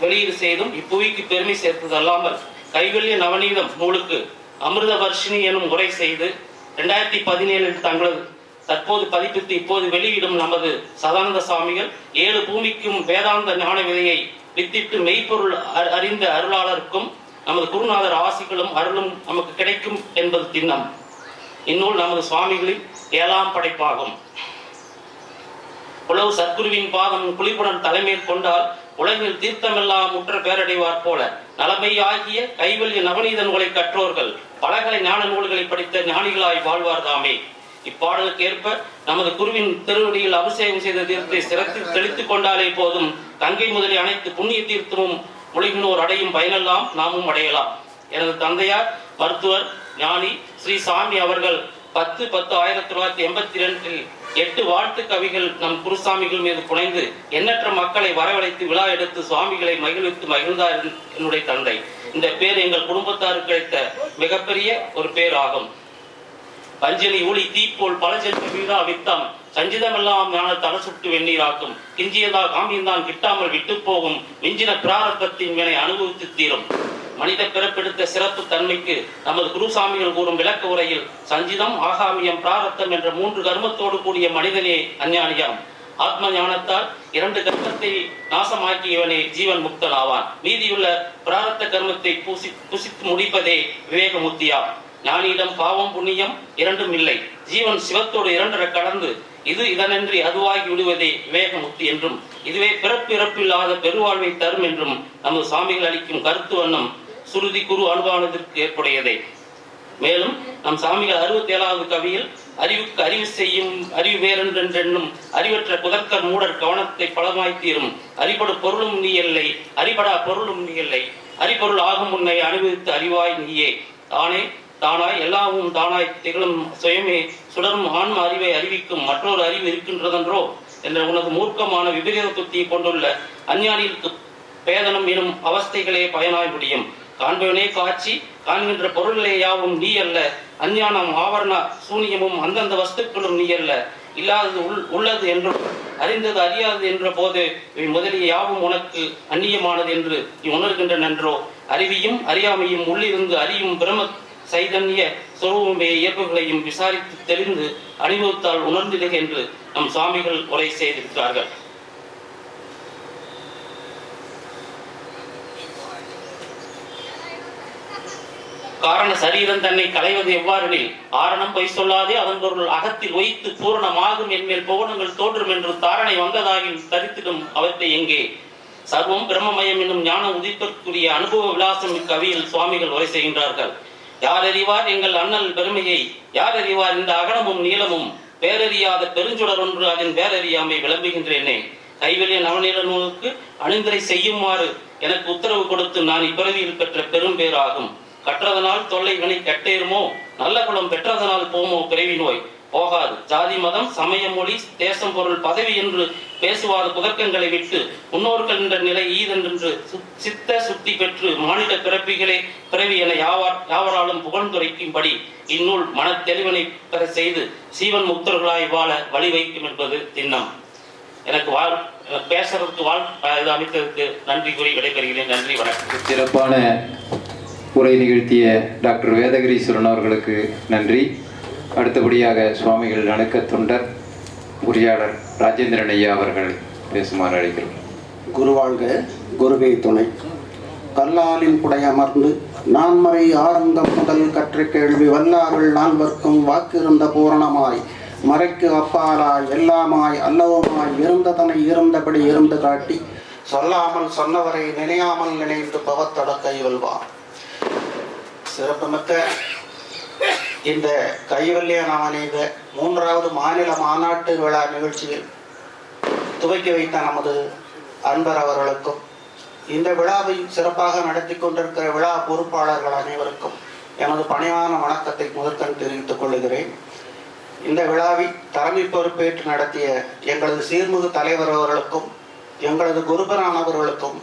வெளியீடு செய்தும் இப்புவிக்கு பெருமை சேர்த்தது அல்லாமல் கைவல்ய நவநீதம் நூலுக்கு அமிர்த வர்ஷினி எனும் உரை செய்து ரெண்டாயிரத்தி பதினேழில் தங்களது தற்போது பதிப்பித்து இப்போது வெளியிடும் நமது சதானந்த சுவாமிகள் ஏழு பூமிக்கும் வேதாந்த ஞான விதையை வித்திட்டு மெய்ப்பொருள் அ- அறிந்த அருளாளருக்கும் நமது குருநாதர் ஆசிகளும் அருளும் நமக்கு கிடைக்கும் என்பது திண்ணம். இந்நூல் நமது சுவாமிகளின் ஏழாம் படைப்பாகும். உலவு சத்குருவின் பாதம் குளிப்புடன் தலைமையில் கொண்டால் உலகில் தீர்த்தமெல்லாம் முற்ற பேரடைவார் போல. நலமை ஆகிய கைவல்ய நவநீத நூலை கற்றோர்கள் பலகலை ஞான நூல்களை படித்த ஞானிகளாய் வாழ்வார் தாமே இப்பாடலுக்கு ஏற்ப நமது குருவின் திருவடியில் அபிஷேகம் செய்த தீர்த்தை சிரத்தில் தெளித்துக் கொண்டாலே போதும். தங்கை முதலிய அனைத்து புண்ணிய தீர்த்தமும் முழுகினோர் அடையும் பயனெல்லாம் நாமும் அடையலாம். எனது தந்தையார் மருத்துவர் ஞானி ஸ்ரீ சாமி அவர்கள் பத்து பத்து ஆயிரத்தி தொள்ளாயிரத்தி எண்பத்தி ரெண்டில் எட்டு வாழ்த்து கவிகள் நம் குருசாமிகள் மீது புனைந்து எண்ணற்ற மக்களை வரவழைத்து விழா எடுத்து சுவாமிகளை மகிழ்வித்து மகிழ்ந்தார் என்னுடைய தந்தை. இந்த பேர் எங்கள் குடும்பத்தாருக்கு கிடைத்த மிகப்பெரிய ஒரு பேர் ஆகும் பஞ்சனி ஊழி தீப்போல் பல ஜென்ம வித்தம். சஞ்சிதமெல்லாம் ஞான தல சுட்டு வெந்நீராக்கும். கிஞ்சியதா காமியந்தான் கிட்டாமல் விட்டு போகும். மிஞ்சின பிராரத்தத்தின் வினை அனுபவித்து தீரும். மனித பிறப்பெடுத்த சிறப்பு தன்மைக்கு நமது குருசாமிகள் கூறும் விளக்க உரையில் சஞ்சிதம் ஆகாமியம் பிராரத்தம் என்ற மூன்று கர்மத்தோடு கூடிய மனிதனே அஞ்ஞானியாம். ஆத்ம ஞானத்தால் இரண்டு கர்மத்தை நாசமாக்கியவனே ஜீவன் முக்தன் ஆவான் மீதியுள்ள பிராரத்த கர்மத்தை பூசி புசித்து முடிப்பதே விவேகமுத்தியாம். ஞானியிடம் பாவம் புண்ணியம் இரண்டும் இல்லை. ஜீவன் சிவத்தோடு இரண்டர கடந்து இது இதனன்றி அதுவாகி விடுவதே விவேகமுக்தி என்றும் இதுவே பிறப்பு இறப்பில்லாத பெருவாழ்வை தரும் என்றும் நமது சாமிகள் அளிக்கும் கருத்து வண்ணம் சுருதி குரு அனுபவத்திற்கு ஏற்புடையதே. மேலும் நம் சாமிகள் அறுபத்தி ஏழாவது கவியில் அறிவுக்கு அறிவு செய்யும் அறிவு வேறென்றென்னும் அறிவற்ற புதற்கர் மூடர் கவனத்தை பலமாய் தீரும். அறிபடு பொருளும் நீ இல்லை அறிபடா பொருளும் நீ இல்லை. அறிபொருள் ஆகும் உன்னை அனுபவித்து அறிவாய் நீயே. தானே தானாய் எல்லாமும் தானாய் திகழும் சுயமே சுடரும் ஆன்ம அறிவை அறிவிக்கும் மற்றொரு அறிவு இருக்கின்றதென்றோ? என்ற உனது மூர்க்கமான விபரீத துத்தியை கொண்டுள்ள அஞ்ஞானிகளுக்கு பேதனம் எனும் அவஸ்தைகளே பயனாய் முடியும். காண்பவனே காட்சி காண்கின்ற பொருளே யாவும் நீ அல்ல அஞ்ஞானம் ஆவரண சூனியமும் அந்தந்த வஸ்துக்களும் நீ அல்ல இல்லாதது உள் உள்ளது என்றும் அறிந்தது அறியாது என்ற போது இவை முதலிய யாவும் உனக்கு அந்நியமானது என்று நீ உணர்கின்ற நன்றோ அறிவியும் அறியாமையும் உள்ளிருந்து அறியும் பிரம சைதன்ய சுரூபமே இயல்புகளையும் விசாரித்து தெரிந்து அனுபவத்தால் உணர்ந்திடுக என்று நம் சுவாமிகள் உரை செய்திருக்கிறார்கள். காரண சரீரம் தன்னை களைவது எவ்வாறெனில் ஆரணம் பொய் சொல்லாதே அதன் பொருள் அகத்தில் வைத்து பூரணமாகும் என்மேல் புவனங்கள் தோன்றும் என்று தாரணை வந்ததாகி தரித்திடும் அவற்றை எங்கே? சர்வம் பிரம்மமயம் என்னும் ஞானம் உதிப்பதற்குரிய அனுபவ விலாசம் இக்கவியில் சுவாமிகள் உரை செய்கின்றார்கள். யார் அறிவார் எங்கள் அண்ணல் பெருமையை? யார் அறிவார் இந்த அகலமும் நீளமும்? பேரறியாத பெருஞ்சுடர் ஒன்று அதன் பேரறியாமை விளம்புகின்றேனே. கைவெளிய நவநீல நூலுக்கு அணிந்தரை செய்யுமாறு எனக்கு உத்தரவு கொடுத்து நான் இப்பிறவியில் பெற்ற பெரும்பேராகும் கற்றதனால் தொல்லை வினை கட்டேறுமோ? நல்ல குலம் பெற்றதனால் போமோ? பிறவி நோய். போகாது. ஜாதி மதம் சமய மொழி தேசம் பொருள் பதவி என்று பேசுவாத புதர்க்கங்களை விட்டு முன்னோர்கள் என்ற நிலை ஈதென்று சித்த சுத்தி பெற்று மாநில பிறப்பிகளே பிறவி என யாவார் யாவராலும் புகழ்ந்துரைக்கும்படி இந்நூல் மனத் தெளிவனை பெற செய்து சீவன் முக்தர்களாய் வாழ வழி வைக்கும் என்பது திண்ணம். எனக்கு வாழ் பேசுறதுக்கு வாழ் இது அமைத்ததுக்கு நன்றி கூறி விடைபெறுகிறேன். நன்றி வணக்கம். சிறப்பான உரை நிகழ்த்திய டாக்டர் வேதகிரீஸ்வரன் அவர்களுக்கு நன்றி. அடுத்தபடியாக சுவாமிகள் அணுக்க தொண்டர் பொறியாளர் ராஜேந்திரன் ஐயா அவர்கள் பேசுமாறு அழைக்கிறோம். குருவாழ்க குருவே துணை. கல்லாலின் புடையமர்ந்து நான்மறை ஆரங்கம் முதல் கற்ற கேள்வி வல்லார்கள் நால்வர்க்கும் வாக்கிருந்த பூரணமாய் மறைக்கு அப்பாலாய் எல்லாமாய் அல்லவமாய் இருந்ததனை இருந்தபடி இருந்து காட்டி சொல்லாமல் சொன்னவரை நினையாமல் நினைந்து பவத்தொட கைவல்வார் சிறப்புமிக்க இந்த கைவல்ய நாமநீத மூன்றாவது மாநில மாநாட்டு விழா நிகழ்ச்சியில் துவக்கி வைத்த நமது அன்பர் அவர்களுக்கும் இந்த விழாவை சிறப்பாக நடத்தி கொண்டிருக்கிற விழா பொறுப்பாளர்கள் அனைவருக்கும் எனது பணிவான வணக்கத்தை முதற்கண் தெரிவித்துக் கொள்கிறேன். இந்த விழாவை தலைமை பொறுப்பேற்று நடத்திய எங்களது சீர்மிகு தலைவர் அவர்களுக்கும் எங்களது குருபரானவர்களுக்கும்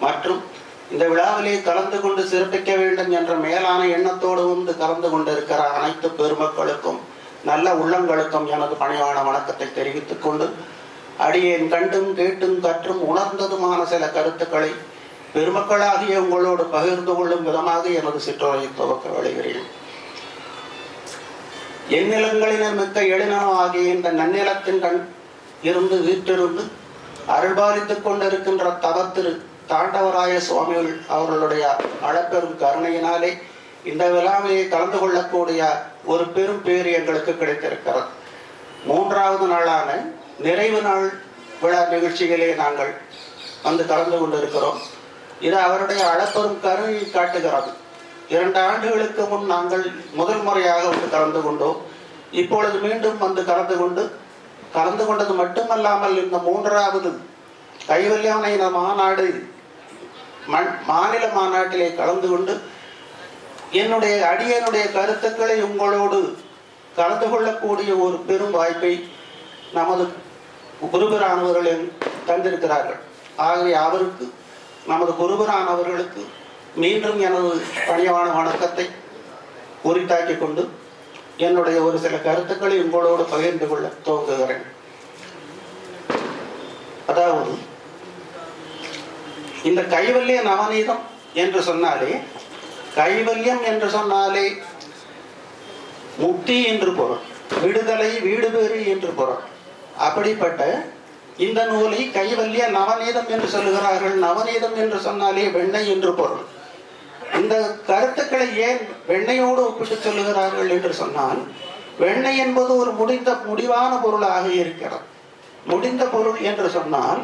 மற்றும் இந்த விழாவிலே கலந்து கொண்டு சிறப்பிக்க வேண்டும் என்ற மேலான எண்ணத்தோடு வந்து கலந்து கொண்டிருக்கிற அனைத்து பெருமக்களுக்கும் நல்ல உள்ளங்களுக்கும் எனது பணிவான வணக்கத்தை தெரிவித்துக் கொண்டு அடியேன் கண்டும் கேட்டும் கற்றும் உணர்ந்ததுமான சில கருத்துக்களை பெருமக்களாகிய உங்களோடு பகிர்ந்து கொள்ளும் விதமாக எனது சிற்றுரையை துவக்க விளைகிறேன் எந்நிலங்களினர் மிக்க எழினோ ஆகிய இந்த நன்னிலத்தின் கண் இருந்து வீற்றிருந்து அருள்பாலித்துக் கொண்டிருக்கின்ற தவத்திற்கு தாண்டவராய சுவாமிகள் அவர்களுடைய அளப்பெரும் கருணையினாலே இந்த விழாவிலே கலந்து கொள்ளக்கூடிய ஒரு பெரும் பேர் எங்களுக்கு கிடைத்திருக்கிறது. மூன்றாவது நாளான நிறைவு நாள் விழா நிகழ்ச்சிகளே நாங்கள் வந்து கலந்து கொண்டிருக்கிறோம். இது அவருடைய அளப்பெரும் கருணையை காட்டுகிறது. இரண்டு ஆண்டுகளுக்கு முன் நாங்கள் முதல் முறையாக வந்து கலந்து கொண்டோம். இப்பொழுது மீண்டும் வந்து கலந்து கொண்டு கலந்து கொண்டது மட்டுமல்லாமல் இந்த மூன்றாவது கைவல்யானையின மாநாடு மாநில மாநாட்டிலே கலந்து கொண்டு என்னுடைய அடியனுடைய கருத்துக்களை உங்களோடு கலந்து கொள்ளக்கூடிய ஒரு பெரும் வாய்ப்பை நமது குருபரானவர்கள் தந்திருக்கிறார்கள். ஆகவே அவருக்கு நமது குருபரானவர்களுக்கு மீண்டும் எனது பணியான வணக்கத்தை உரித்தாக்கி கொண்டு என்னுடைய ஒரு சில கருத்துக்களை உங்களோடு பகிர்ந்து கொள்ள துவங்குகிறேன். அதாவது இந்த கைவல்ய நவநீதம் என்று சொன்னாலே கைவல்யம் என்று சொன்னாலே முக்தி என்று பொருள் விடுதலை வீடு பேறு என்று பொருள். அப்படிப்பட்ட இந்த நூலை கைவல்ய நவநீதம் என்று சொல்லுகிறார்கள். நவநீதம் என்று சொன்னாலே வெண்ணெய் என்று பொருள். இந்த கருத்துக்களை ஏன் வெண்ணையோடு ஒப்பிட்டு சொல்லுகிறார்கள் என்று சொன்னால் வெண்ணெய் என்பது ஒரு முடிந்த முடிவான பொருளாக இருக்கிறது. முடிந்த பொருள் என்று சொன்னால்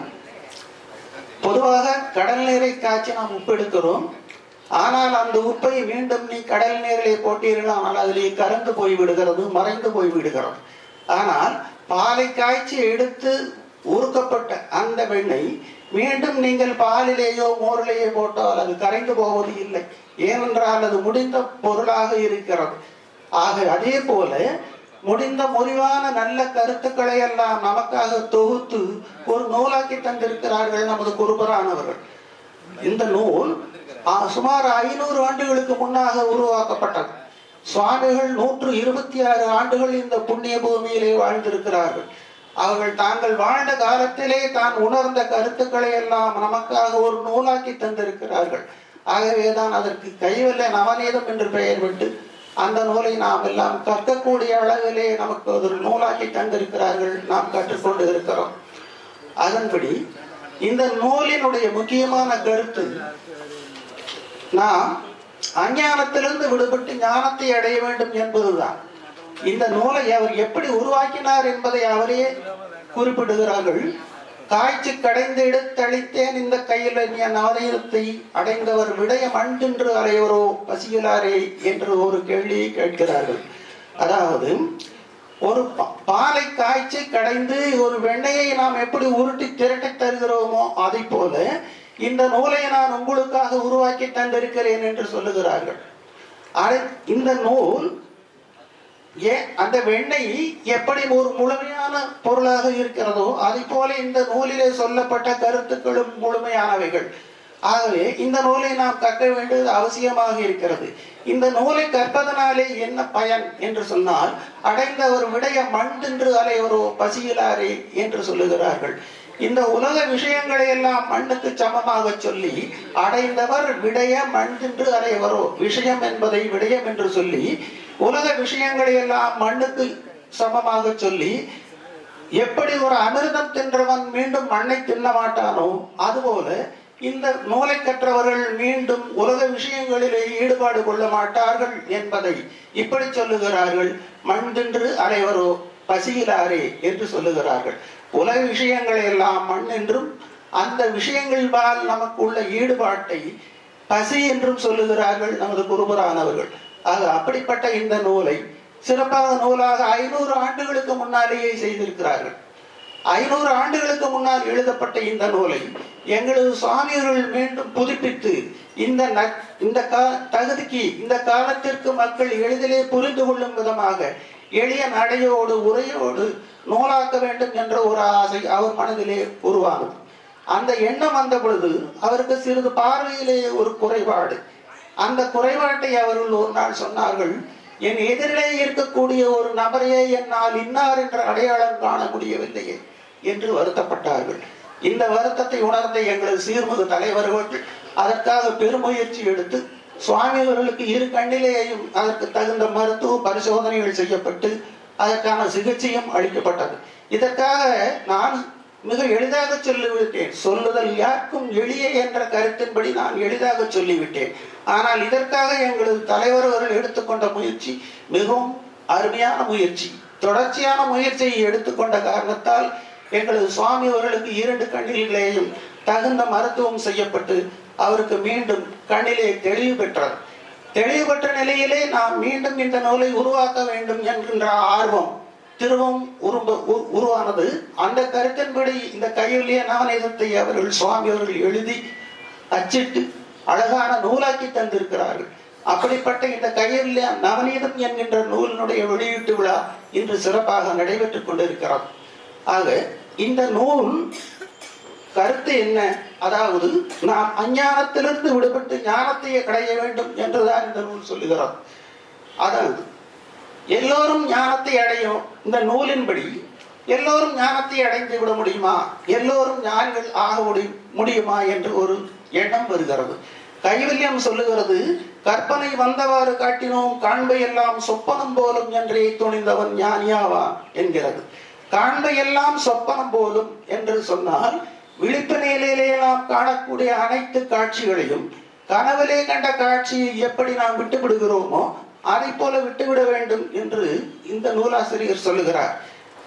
பொதுவாக கடல் நீரை காய்ச்சி நாம் உப்பு எடுக்கிறோம். ஆனால் அந்த உப்பை மீண்டும் நீ கடல் நீரிலே போட்டீர்கள் ஆனால் அதிலே கறந்து போய் விடுகிறது மறைந்து போய் விடுகிறது. ஆனால் பாலை காய்ச்சி எடுத்து உருக்கப்பட்ட அந்த வெண்ணை மீண்டும் நீங்கள் பாலிலேயோ மோரிலேயோ போட்டால் அது கரைந்து போவது இல்லை. ஏனென்றால் அது முடிந்த பொருளாக இருக்கிறது. ஆக அதே போல முடிந்த முறிவான நல்ல கருத்துக்களை எல்லாம் நமக்காக தொகுத்து ஒரு நூலாக்கி தந்திருக்கிறார்கள் நமது குருபரானவர்கள். இந்த நூல் சுமார் ஐநூறு ஆண்டுகளுக்கு முன்னாக உருவாக்கப்பட்டது. சுவாமிகள் நூற்று இருபத்தி ஆறு ஆண்டுகள் இந்த புண்ணிய பூமியிலே வாழ்ந்திருக்கிறார்கள். அவர்கள் தாங்கள் வாழ்ந்த காலத்திலே தான் உணர்ந்த கருத்துக்களை எல்லாம் நமக்காக ஒரு நூலாக்கி தந்திருக்கிறார்கள். ஆகவேதான் அதற்கு கைவல்ல நவநீதம் என்று பெயர் விட்டு அந்த நூலை நாம் எல்லாம் கற்கக்கூடிய அளவிலே நமக்கு ஒரு நூலாக்கி தந்திருக்கிறார்கள். நாம் கற்றுக்கொண்டு இருக்கிறோம். அதன்படி இந்த நூலினுடைய முக்கியமான கருத்து நாம் அஞ்ஞானத்திலிருந்து விடுபட்டு ஞானத்தை அடைய வேண்டும் என்பதுதான். இந்த நூலை அவர் எப்படி உருவாக்கினார் என்பதை அவரே குறிப்பிடுகிறார்கள். காய்ச்சி கடைந்து எடுத்தளித்தேன். இந்த கையில் நவதயத்தை அடைந்தவர் விடயம் மண்டென்று அலையோரோ பசியலாரே என்று ஒரு கேள்வியை கேட்கிறார்கள். அதாவது ஒரு பாலை காய்ச்சி கடைந்து ஒரு வெண்ணையை நாம் எப்படி உருட்டி திரட்டி தருகிறோமோ அதை போல இந்த நூலை நான் உங்களுக்காக உருவாக்கி தந்திருக்கிறேன் என்று சொல்லுகிறார்கள். இந்த நூல் ஏன்? அந்த வெண்ணெய் எப்படி ஒரு முழுமையான பொருளாக இருக்கிறதோ அதை போல இந்த நூலிலே சொல்லப்பட்ட கருத்துக்களும் முழுமையானவைகள். ஆகவே இந்த நூலை நாம் கற்க வேண்டியது அவசியமாக இருக்கிறது. இந்த நூலை கற்பதனாலே என்ன பயன் என்று சொன்னால் அடைந்த ஒரு விடைய மண் தின்று அலைவரோ பசியிலாரே என்று சொல்லுகிறார்கள். இந்த உலக விஷயங்களை எல்லாம் மண்ணுக்கு சமமாக சொல்லி அடைந்தவர் விடய மண் தின்று அலைவரோ விஷயம் என்பதை விடயம் என்று சொல்லி உலக விஷயங்களை எல்லாம் மண்ணுக்கு சமமாக சொல்லி எப்படி ஒரு அமிர்தம் தின்றவன் மீண்டும் மண்ணை தின்ன மாட்டானோ அதுபோல இந்த நூலை கற்றவர்கள் மீண்டும் உலக விஷயங்களிலே ஈடுபாடு கொள்ள மாட்டார்கள் என்பதை இப்படி சொல்லுகிறார்கள். மண் தின்று அனைவரோ பசியிலாரே என்று சொல்லுகிறார்கள். உலக விஷயங்களை எல்லாம் மண் என்றும் அந்த விஷயங்கள்பால் நமக்கு உள்ள ஈடுபாட்டை பசி என்றும் சொல்லுகிறார்கள் நமது குருபரானவர்கள் ஆக அப்படிப்பட்ட இந்த நூலை சிறப்பாக நூலாக ஐநூறு ஆண்டுகளுக்கு முன்னாலேயே செய்திருக்கிறார்கள். ஐநூறு ஆண்டுகளுக்கு முன்னால் எழுதப்பட்ட இந்த நூலை எங்களது சுவாமியர்கள் மீண்டும் புதுப்பித்து இந்த ந- இந்த தகுதிக்கு இந்த காலத்திற்கு மக்கள் எளிதிலே புரிந்து கொள்ளும் விதமாக எளிய நடையோடு உரையோடு நூலாக்க வேண்டும் என்ற ஒரு ஆசை அவர் மனதிலே உருவானது. அந்த எண்ணம் வந்த பொழுது அவருக்கு சிறிது பார்வையிலே ஒரு குறைபாடு. அந்த குறைபாட்டை அவர்கள் ஒரு நாள் சொன்னார்கள் என் எதிரிலே இருக்கக்கூடிய ஒரு நபரையே என்னால் இன்னார் என்ற அடையாளம் காண முடியவில்லையே என்று வருத்தப்பட்டார்கள். இந்த வருத்தத்தை உணர்ந்த எங்களது சீர்மிகு தலைவர்கள் அதற்காக பெருமுயற்சி எடுத்து சுவாமி அவர்களுக்கு இரு கண்ணிலேயும் அதற்கு தகுந்த மருத்துவ பரிசோதனைகள் செய்யப்பட்டு அதற்கான சிகிச்சையும் அளிக்கப்பட்டது. இதற்காக நான் மிக எளிதாக சொல்லிவிட்டேன். சொல்லுதல் யாருக்கும் எளிய என்ற கருத்தின்படி நான் எளிதாக சொல்லிவிட்டேன். ஆனால் இதற்காக எங்களது தலைவர் அவர்கள் எடுத்துக்கொண்ட முயற்சி மிகவும் அருமையான முயற்சி. தொடர்ச்சியான முயற்சியை எடுத்துக்கொண்ட காரணத்தால் எங்களது சுவாமி அவர்களுக்கு இரண்டு கண்ணில்களையும் தகுந்த மருத்துவம் செய்யப்பட்டு அவருக்கு மீண்டும் கண்ணிலே தெளிவு பெற்றார் தெளிவு பெற்ற நிலையிலே நாம் மீண்டும் இந்த நூலை உருவாக்க வேண்டும் என்கின்ற ஆர்வம் திருவம் உருவ உ- உருவானது. அந்த கருத்தின்படி இந்த கையிலேயே நவநீதத்தை அவர்கள் சுவாமி அவர்கள் எழுதி அச்சிட்டு அழகான நூலாக்கி தந்திருக்கிறார்கள். அப்படிப்பட்ட இந்த கையில் நவநீதம் என்கின்ற நூலினுடைய வெளியீட்டு விழா இன்று சிறப்பாக நடைபெற்றுக் கொண்டிருக்கிறது. ஆக இந்த நூல் கருத்து என்ன? அதாவது நாம் அஞ்ஞானத்திலிருந்து விடுபட்டு ஞானத்தையே கடைய வேண்டும் என்றுதான் இந்த நூல் சொல்லுகிறார் அதாவது எல்லோரும் ஞானத்தை அடையும். இந்த நூலின்படி எல்லோரும் ஞானத்தை அடைந்து விட முடியுமா? எல்லோரும் ஞானிகள் ஆக முடியுமா என்று ஒரு எண்ணம் வருகிறது. கைவல்யம் சொல்லுகிறது கற்பனை வந்தவாறு காட்டினோம் காண்பை எல்லாம் சொப்பனம் போலும் என்றே துணிந்தவன் ஞானியாவா என்கிறது. காண்பை எல்லாம் சொப்பனம் போலும் என்று சொன்னால் விழிப்பு நிலையிலே நாம் காணக்கூடிய அனைத்து காட்சிகளையும் கனவிலே கண்ட காட்சியை எப்படி நாம் விட்டு விடுகிறோமோ அதை போல விட்டுவிட வேண்டும் என்று இந்த நூலாசிரியர் சொல்லுகிறார்.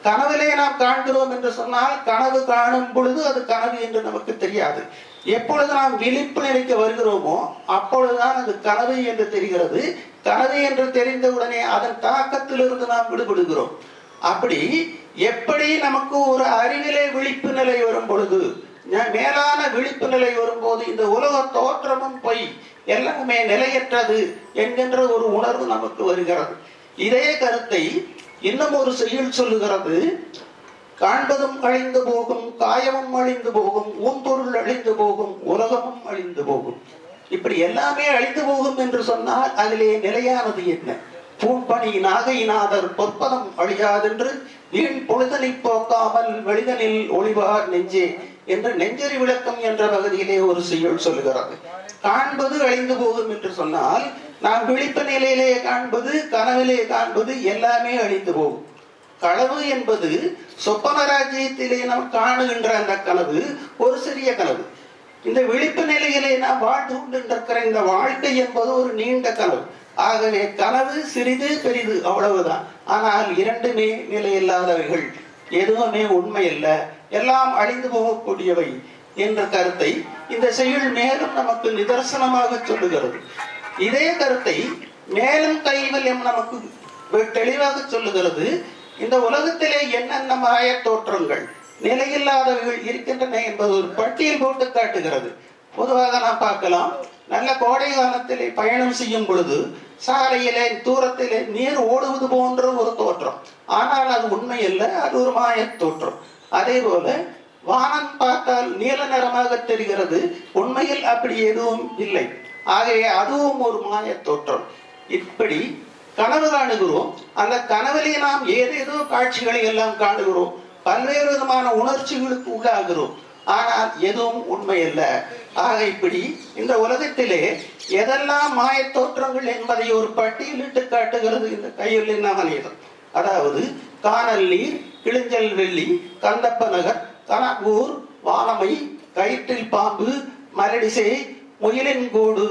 கனவிலே நாம் காண்கிறோம் என்று சொன்னால் கனவு காணும் பொழுது அது கனவு என்று நமக்கு தெரியாது. எப்பொழுது நாம் விழிப்பு நிலைக்கு வருகிறோமோ அப்பொழுதுதான் அது கனவு என்று தெரிகிறது. கனவு என்று தெரிந்தவுடனே அதன் தாக்கத்திலிருந்து நாம் விடுபடுகிறோம். அப்படி எப்படி நமக்கு ஒரு அறிவிலே விழிப்பு நிலை வரும் பொழுது மேலான விழிப்பு நிலை வரும்போது இந்த உலக தோற்றமும் பொய் எல்லாமே நிலையற்றது என்கின்ற ஒரு உணர்வு நமக்கு வருகிறது. இதே கருத்தை இன்னும் ஒரு செய்யுள் சொல்லுகிறது. காண்பதும் அழிந்து போகும் காயமும் அழிந்து போகும் ஊம்பொருள் அழிந்து போகும் உலகமும் அழிந்து போகும். இப்படி எல்லாமே அழிந்து போகும் என்று சொன்னால் அதிலே நிலையானது என்ன? பூம்பணி நாகைநாதர் பொற்பதம் அழியாதென்று வீண் பொழுதனை போக்காமல் வெளிதனில் ஒளிவார் நெஞ்சே. என்று நெஞ்சறி விளக்கம் என்ற பகுதியிலே ஒரு செய்யுள் சொல்லுகிறது. காண்பது அழிந்து போகும் என்று சொன்னால் நாம் விழிப்பு நிலையிலே காண்பது கனவிலே காண்பது எல்லாமே அழிந்து போகும். களவு என்பது சொப்பன ராஜ்யத்திலே நாம் காணுகின்ற அந்த கனவு ஒரு சிறிய கனவு இந்த விழிப்பு நிலையிலே நாம் வாழ்ந்து கொண்டிருக்கிற இந்த வாழ்க்கை என்பது ஒரு நீண்ட கனவு ஆகவே கனவு சிறிது பெரிது அவ்வளவுதான். ஆனால் இரண்டுமே நிலையில்லாதவைகள். எதுவுமே உண்மை இல்லை எல்லாம் அழிந்து போகக்கூடியவை என்ற கருத்தை இந்த செயல் மேலும் நமக்கு நிதர்சனமாக சொல்லுகிறது. இதே கருத்தை மேலும் கைவல்யம் நமக்கு தெளிவாக சொல்லுகிறது. இந்த உலகத்திலே என்னென்ன மாய தோற்றங்கள் நிலையில்லாதவைகள் இருக்கின்றன என்பது ஒரு பட்டியல் போட்டு காட்டுகிறது. பொதுவாக நாம் பார்க்கலாம் நல்ல கோடை காலத்திலே பயணம் செய்யும் பொழுது சாலையிலே தூரத்திலே நீர் ஓடுவது போன்ற ஒரு தோற்றம். ஆனால் அது உண்மை அது ஒரு மாய தோற்றம். அதே போல வானம் பார்த்தால் நீல நிறமாக தெரிகிறது. உண்மையில் அப்படி எதுவும் இல்லை. ஆகவே அதுவும் ஒரு மாய தோற்றம். இப்படி கனவு காணுகிறோம். அந்த கனவிலே நாம் ஏதேதோ காட்சிகளை எல்லாம் காணுகிறோம். பல்வேறு விதமான உணர்ச்சிகளுக்கு உள்ளாகிறோம். ஆனால் எதுவும் உண்மை அல்ல ஆக இப்படி இந்த உலகத்திலே எதெல்லாம் மாயத்தோற்றங்கள் என்பதை ஒரு பட்டியலிட்டு காட்டுகிறது இந்த கையொல்லின் நவநீதம். அதாவது கானல் நீர் வெள்ளி கந்தப்ப நகர் கனகூர் வானமை கயிற்றில் பாம்பு மரடிசை முயலின் கோடு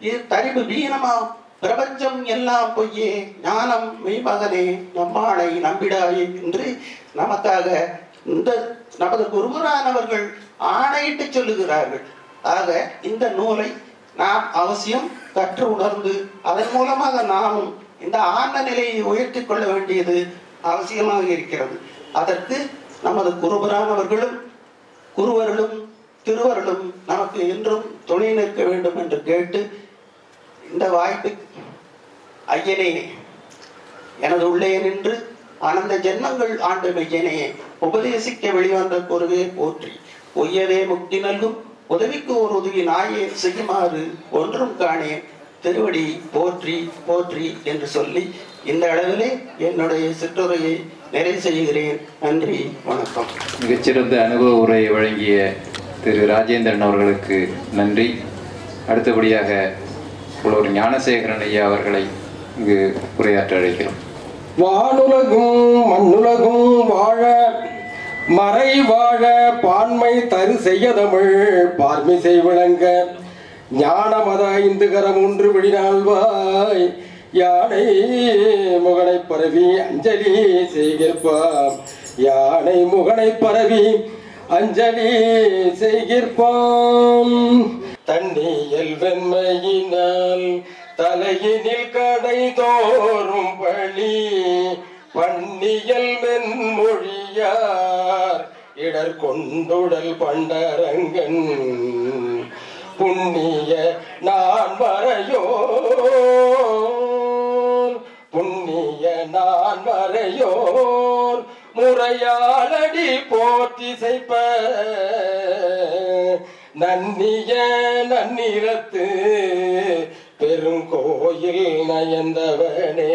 இது தரிவு வீணமா பிரபஞ்சம் எல்லாம் பொய்யே ஞானம் மெய்மகனே நம்மாளை நம்பிடாயே என்று நமக்காக இந்த நமது குருகுரானவர்கள் ஆணையிட்டு சொல்லுகிறார்கள். ஆக இந்த நூலை நாம் அவசியம் கற்று உணர்ந்து அதன் மூலமாக நாமும் இந்த ஆன்ம நிலையை உயர்த்திக் கொள்ள வேண்டியது அவசியமாக இருக்கிறது. அதற்கு நமது குருபரானவர்களும் குருவர்களும் திருவர்களும் நமக்கு என்றும் துணை நிற்க வேண்டும் என்று கேட்டு இந்த வாய்ப்பு ஐயனே எனது உள்ளே நின்று அனந்த ஜென்மங்கள் ஆண்டு மெய்யனே உபதேசிக்க வெளிவந்த குருவே போற்றி. பொய்யவே முக்தி நல்கும் உதவிக்கு ஒரு உதவி நாயே செய்யுமாறு ஒன்றும் காணேன். திருவடி போற்றி போற்றி என்று சொல்லி இந்த அளவிலே என்னுடைய சிற்றுரையை நிறைவு செய்கிறேன். நன்றி வணக்கம். மிகச்சிறந்த அனுபவ உரையை வழங்கிய திரு ராஜேந்திரன் அவர்களுக்கு நன்றி. அடுத்தபடியாக புலவர் ஞானசேகரன் ஐயா அவர்களை இங்கு உரையாற்ற அழைக்கிறோம். வானுலகும் மண்ணுலகும் வாழ மறை வாழ பான்மை தரு செய்ய தமிழ் பார்மிசை விளங்க ஞானமத ஐந்து கரம் ஒன்று விழினால்வாய் யானை முகனை பரவி அஞ்சலி செய்கிற்பாம் யானை முகனை பரவி அஞ்சலி செய்கிற்பாம் தண்ணியல் வெண்மையினால் தலையினில் கடை தோறும் பழி பன்னியல் மென்மொழியார் இடர் கொண்டுடல் பண்டரங்கன். புண்ணிய நான் வரையோ புண்ணிய நான் வரையோ முறையாளடி போற்றி நன்னிய நன்னிறத்து பெருங்கோயில் நயந்தவனே.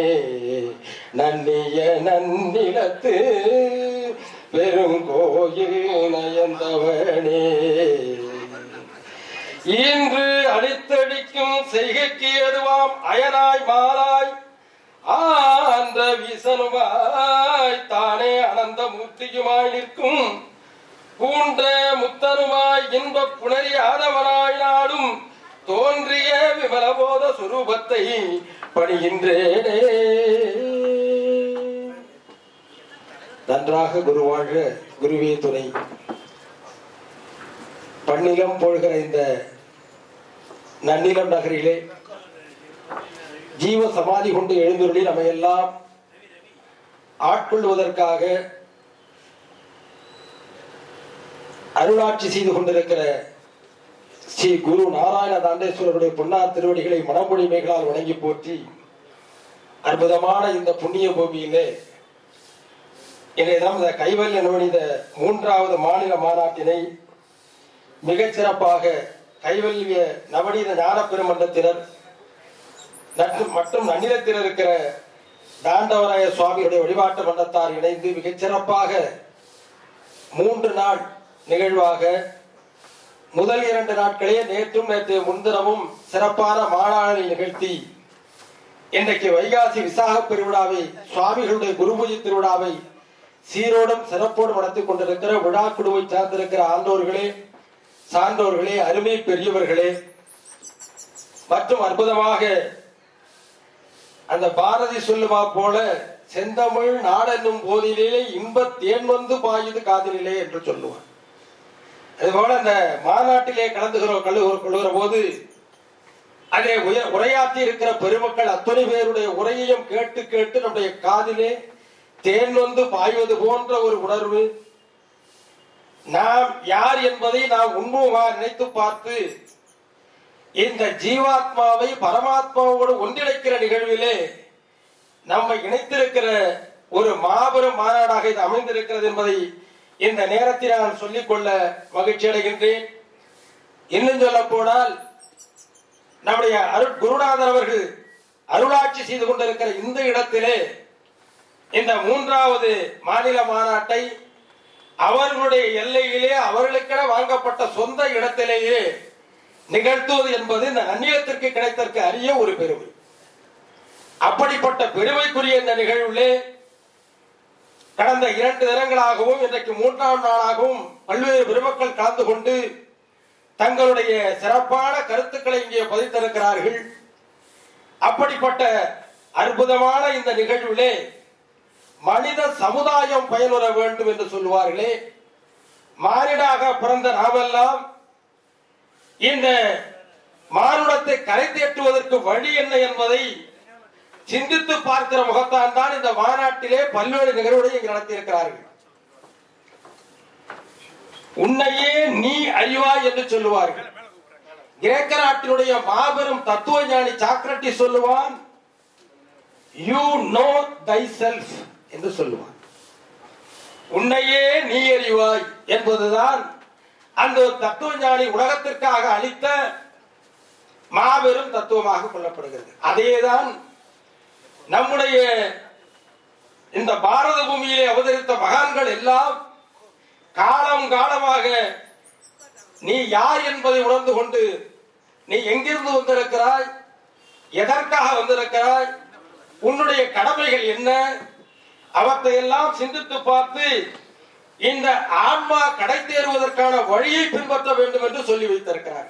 நன்னிய நன்னிலத்து பெருங்கோயில் நயந்தவனே. இன்று அடித்தடிக்கும் செய்கைக்கு எதுவாம் அயனாய் மாலாய் ஆந்த விசனுமாய் தானே அனந்த மூர்த்தியுமாய் நிற்கும். பூண்ட முத்தனுமாய் இன்ப புணரி ஆதவனாய் நாடும். தோன்றிய விமலபோத சுரூபத்தை பணிகின்றேனே. நன்றாக குருவாழ்க குருவே துணை. பன்னிலம் போழ்கிற இந்த நன்னிலம் நகரிலே ஜீவ சமாதி கொண்டு எழுந்துள்ளி நம்ம எல்லாம் ஆட்கொள்வதற்காக அருளாட்சி செய்து கொண்டிருக்கிற ஸ்ரீ குரு நாராயண தாண்டேஸ்வரருடைய பொன்னார் திருவடிகளை மனமொழிமைகளால் வணங்கி போற்றி அற்புதமான இந்த புண்ணிய பூமியிலே இன்றைய தினம் இந்த கைவல்ய நோனித மூன்றாவது மாநில மாநாட்டினை மிகச் கைவல்ய நவநீத ஞான பெருமன்றத்தினர் மற்றும் மற்றும் நன்னிலத்தில் இருக்கிற தாண்டவராய சுவாமியுடைய வழிபாட்டு மன்றத்தார் இணைந்து மிகச் சிறப்பாக மூன்று நாள் நிகழ்வாக முதல் இரண்டு நாட்களே நேற்றும் நேற்று முன்தினமும் சிறப்பான மாநாடு நிகழ்த்தி இன்றைக்கு வைகாசி விசாக பெருவிழாவை சுவாமிகளுடைய குருபூஜை திருவிழாவை சீரோடும் சிறப்போடும் நடத்தி கொண்டிருக்கிற விழா குழுவை சார்ந்திருக்கிற ஆண்டோர்களே சான்றோர்களே அருமை பெரியவர்களே மற்றும் அற்புதமாக அந்த பாரதி சொல்லுமா போல செந்தமிழ் நாடென்னும் போதிலே இன்பத் தேன் வந்து பாயுது காதலிலே என்று சொல்லுவார். அதுபோல அந்த மாநாட்டிலே கலந்துகிற கழுகுற கொள்கிற போது அதே உரையாற்றி இருக்கிற பெருமக்கள் அத்தனை பேருடைய உரையையும் கேட்டு கேட்டு நம்முடைய காதிலே தேன் வந்து பாய்வது போன்ற ஒரு உணர்வு நாம் யார் என்பதை நாம் உண்மையாக நினைத்து பார்த்து இந்த ஜீவாத்மாவை பரமாத்மாவோடு ஒன்றிணைக்கிற நிகழ்விலே நம்மை இணைத்திருக்கிற ஒரு மாபெரும் மாநாடாக இது அமைந்திருக்கிறது என்பதை இந்த நேரத்தில் நான் சொல்லிக்கொள்ள மகிழ்ச்சி அடைகின்றேன். இன்னும் சொல்ல போனால் நம்முடைய அருட் குருநாதர் அவர்கள் அருளாட்சி செய்து கொண்டிருக்கிற இந்த இடத்திலே இந்த மூன்றாவது மாநில மாநாட்டை அவர்களுடைய எல்லையிலே அவர்களுக்கென வாங்கப்பட்ட சொந்த இடத்திலேயே நிகழ்த்துவது என்பது இந்த நன்னிலத்திற்கு கிடைத்திருக்க அரிய ஒரு பெருமை. அப்படிப்பட்ட பெருமைக்குரிய இந்த நிகழ்விலே கடந்த இரண்டு தினங்களாகவும் இன்றைக்கு மூன்றாம் நாளாகவும் பல்வேறு பெருமக்கள் கலந்து கொண்டு தங்களுடைய சிறப்பான கருத்துக்களை இங்கே பதித்திருக்கிறார்கள். அப்படிப்பட்ட அற்புதமான இந்த நிகழ்விலே மனித சமுதாயம் பயனுற வேண்டும் என்று சொல்லுவார்களே. மானிடாக பிறந்த நாமெல்லாம் இந்த மானுடத்தை கரை தேற்றுவதற்கு வழி என்ன என்பதை சிந்தித்து பார்க்கிற முகத்தான் தான் இந்த மாநாட்டிலே பல்வேறு நிகழ்வுகளை இங்கு நடத்தியிருக்கிறார்கள். உன்னையே நீ அறிவா என்று சொல்லுவார்கள். கிரேக்க நாட்டினுடைய மாபெரும் தத்துவ ஞானி சாக்ரட்டி சொல்லுவான் யூ நோ தை செல்ஃப் என்று சொல்லுவான். உன்னையே நீ அறிவாய் என்பதுதான் அந்த தத்துவ ஞானி உலகத்திற்காக அளித்த மாபெரும் தத்துவமாக கொள்ளப்படுகிறது. அதேதான் நம்முடைய இந்த பாரத பூமியிலே அவதரித்த மகான்கள் எல்லாம் காலம் காலமாக நீ யார் என்பதை உணர்ந்து கொண்டு நீ எங்கிருந்து வந்திருக்கிறாய்? எதற்காக வந்திருக்கிறாய்? உன்னுடைய கடமைகள் என்ன? அவற்றை எல்லாம் சிந்தித்து பார்த்து இந்த ஆன்மா கடை தேர்வதற்கான வழியை பின்பற்ற வேண்டும் என்று சொல்லி வைத்திருக்கிறார்.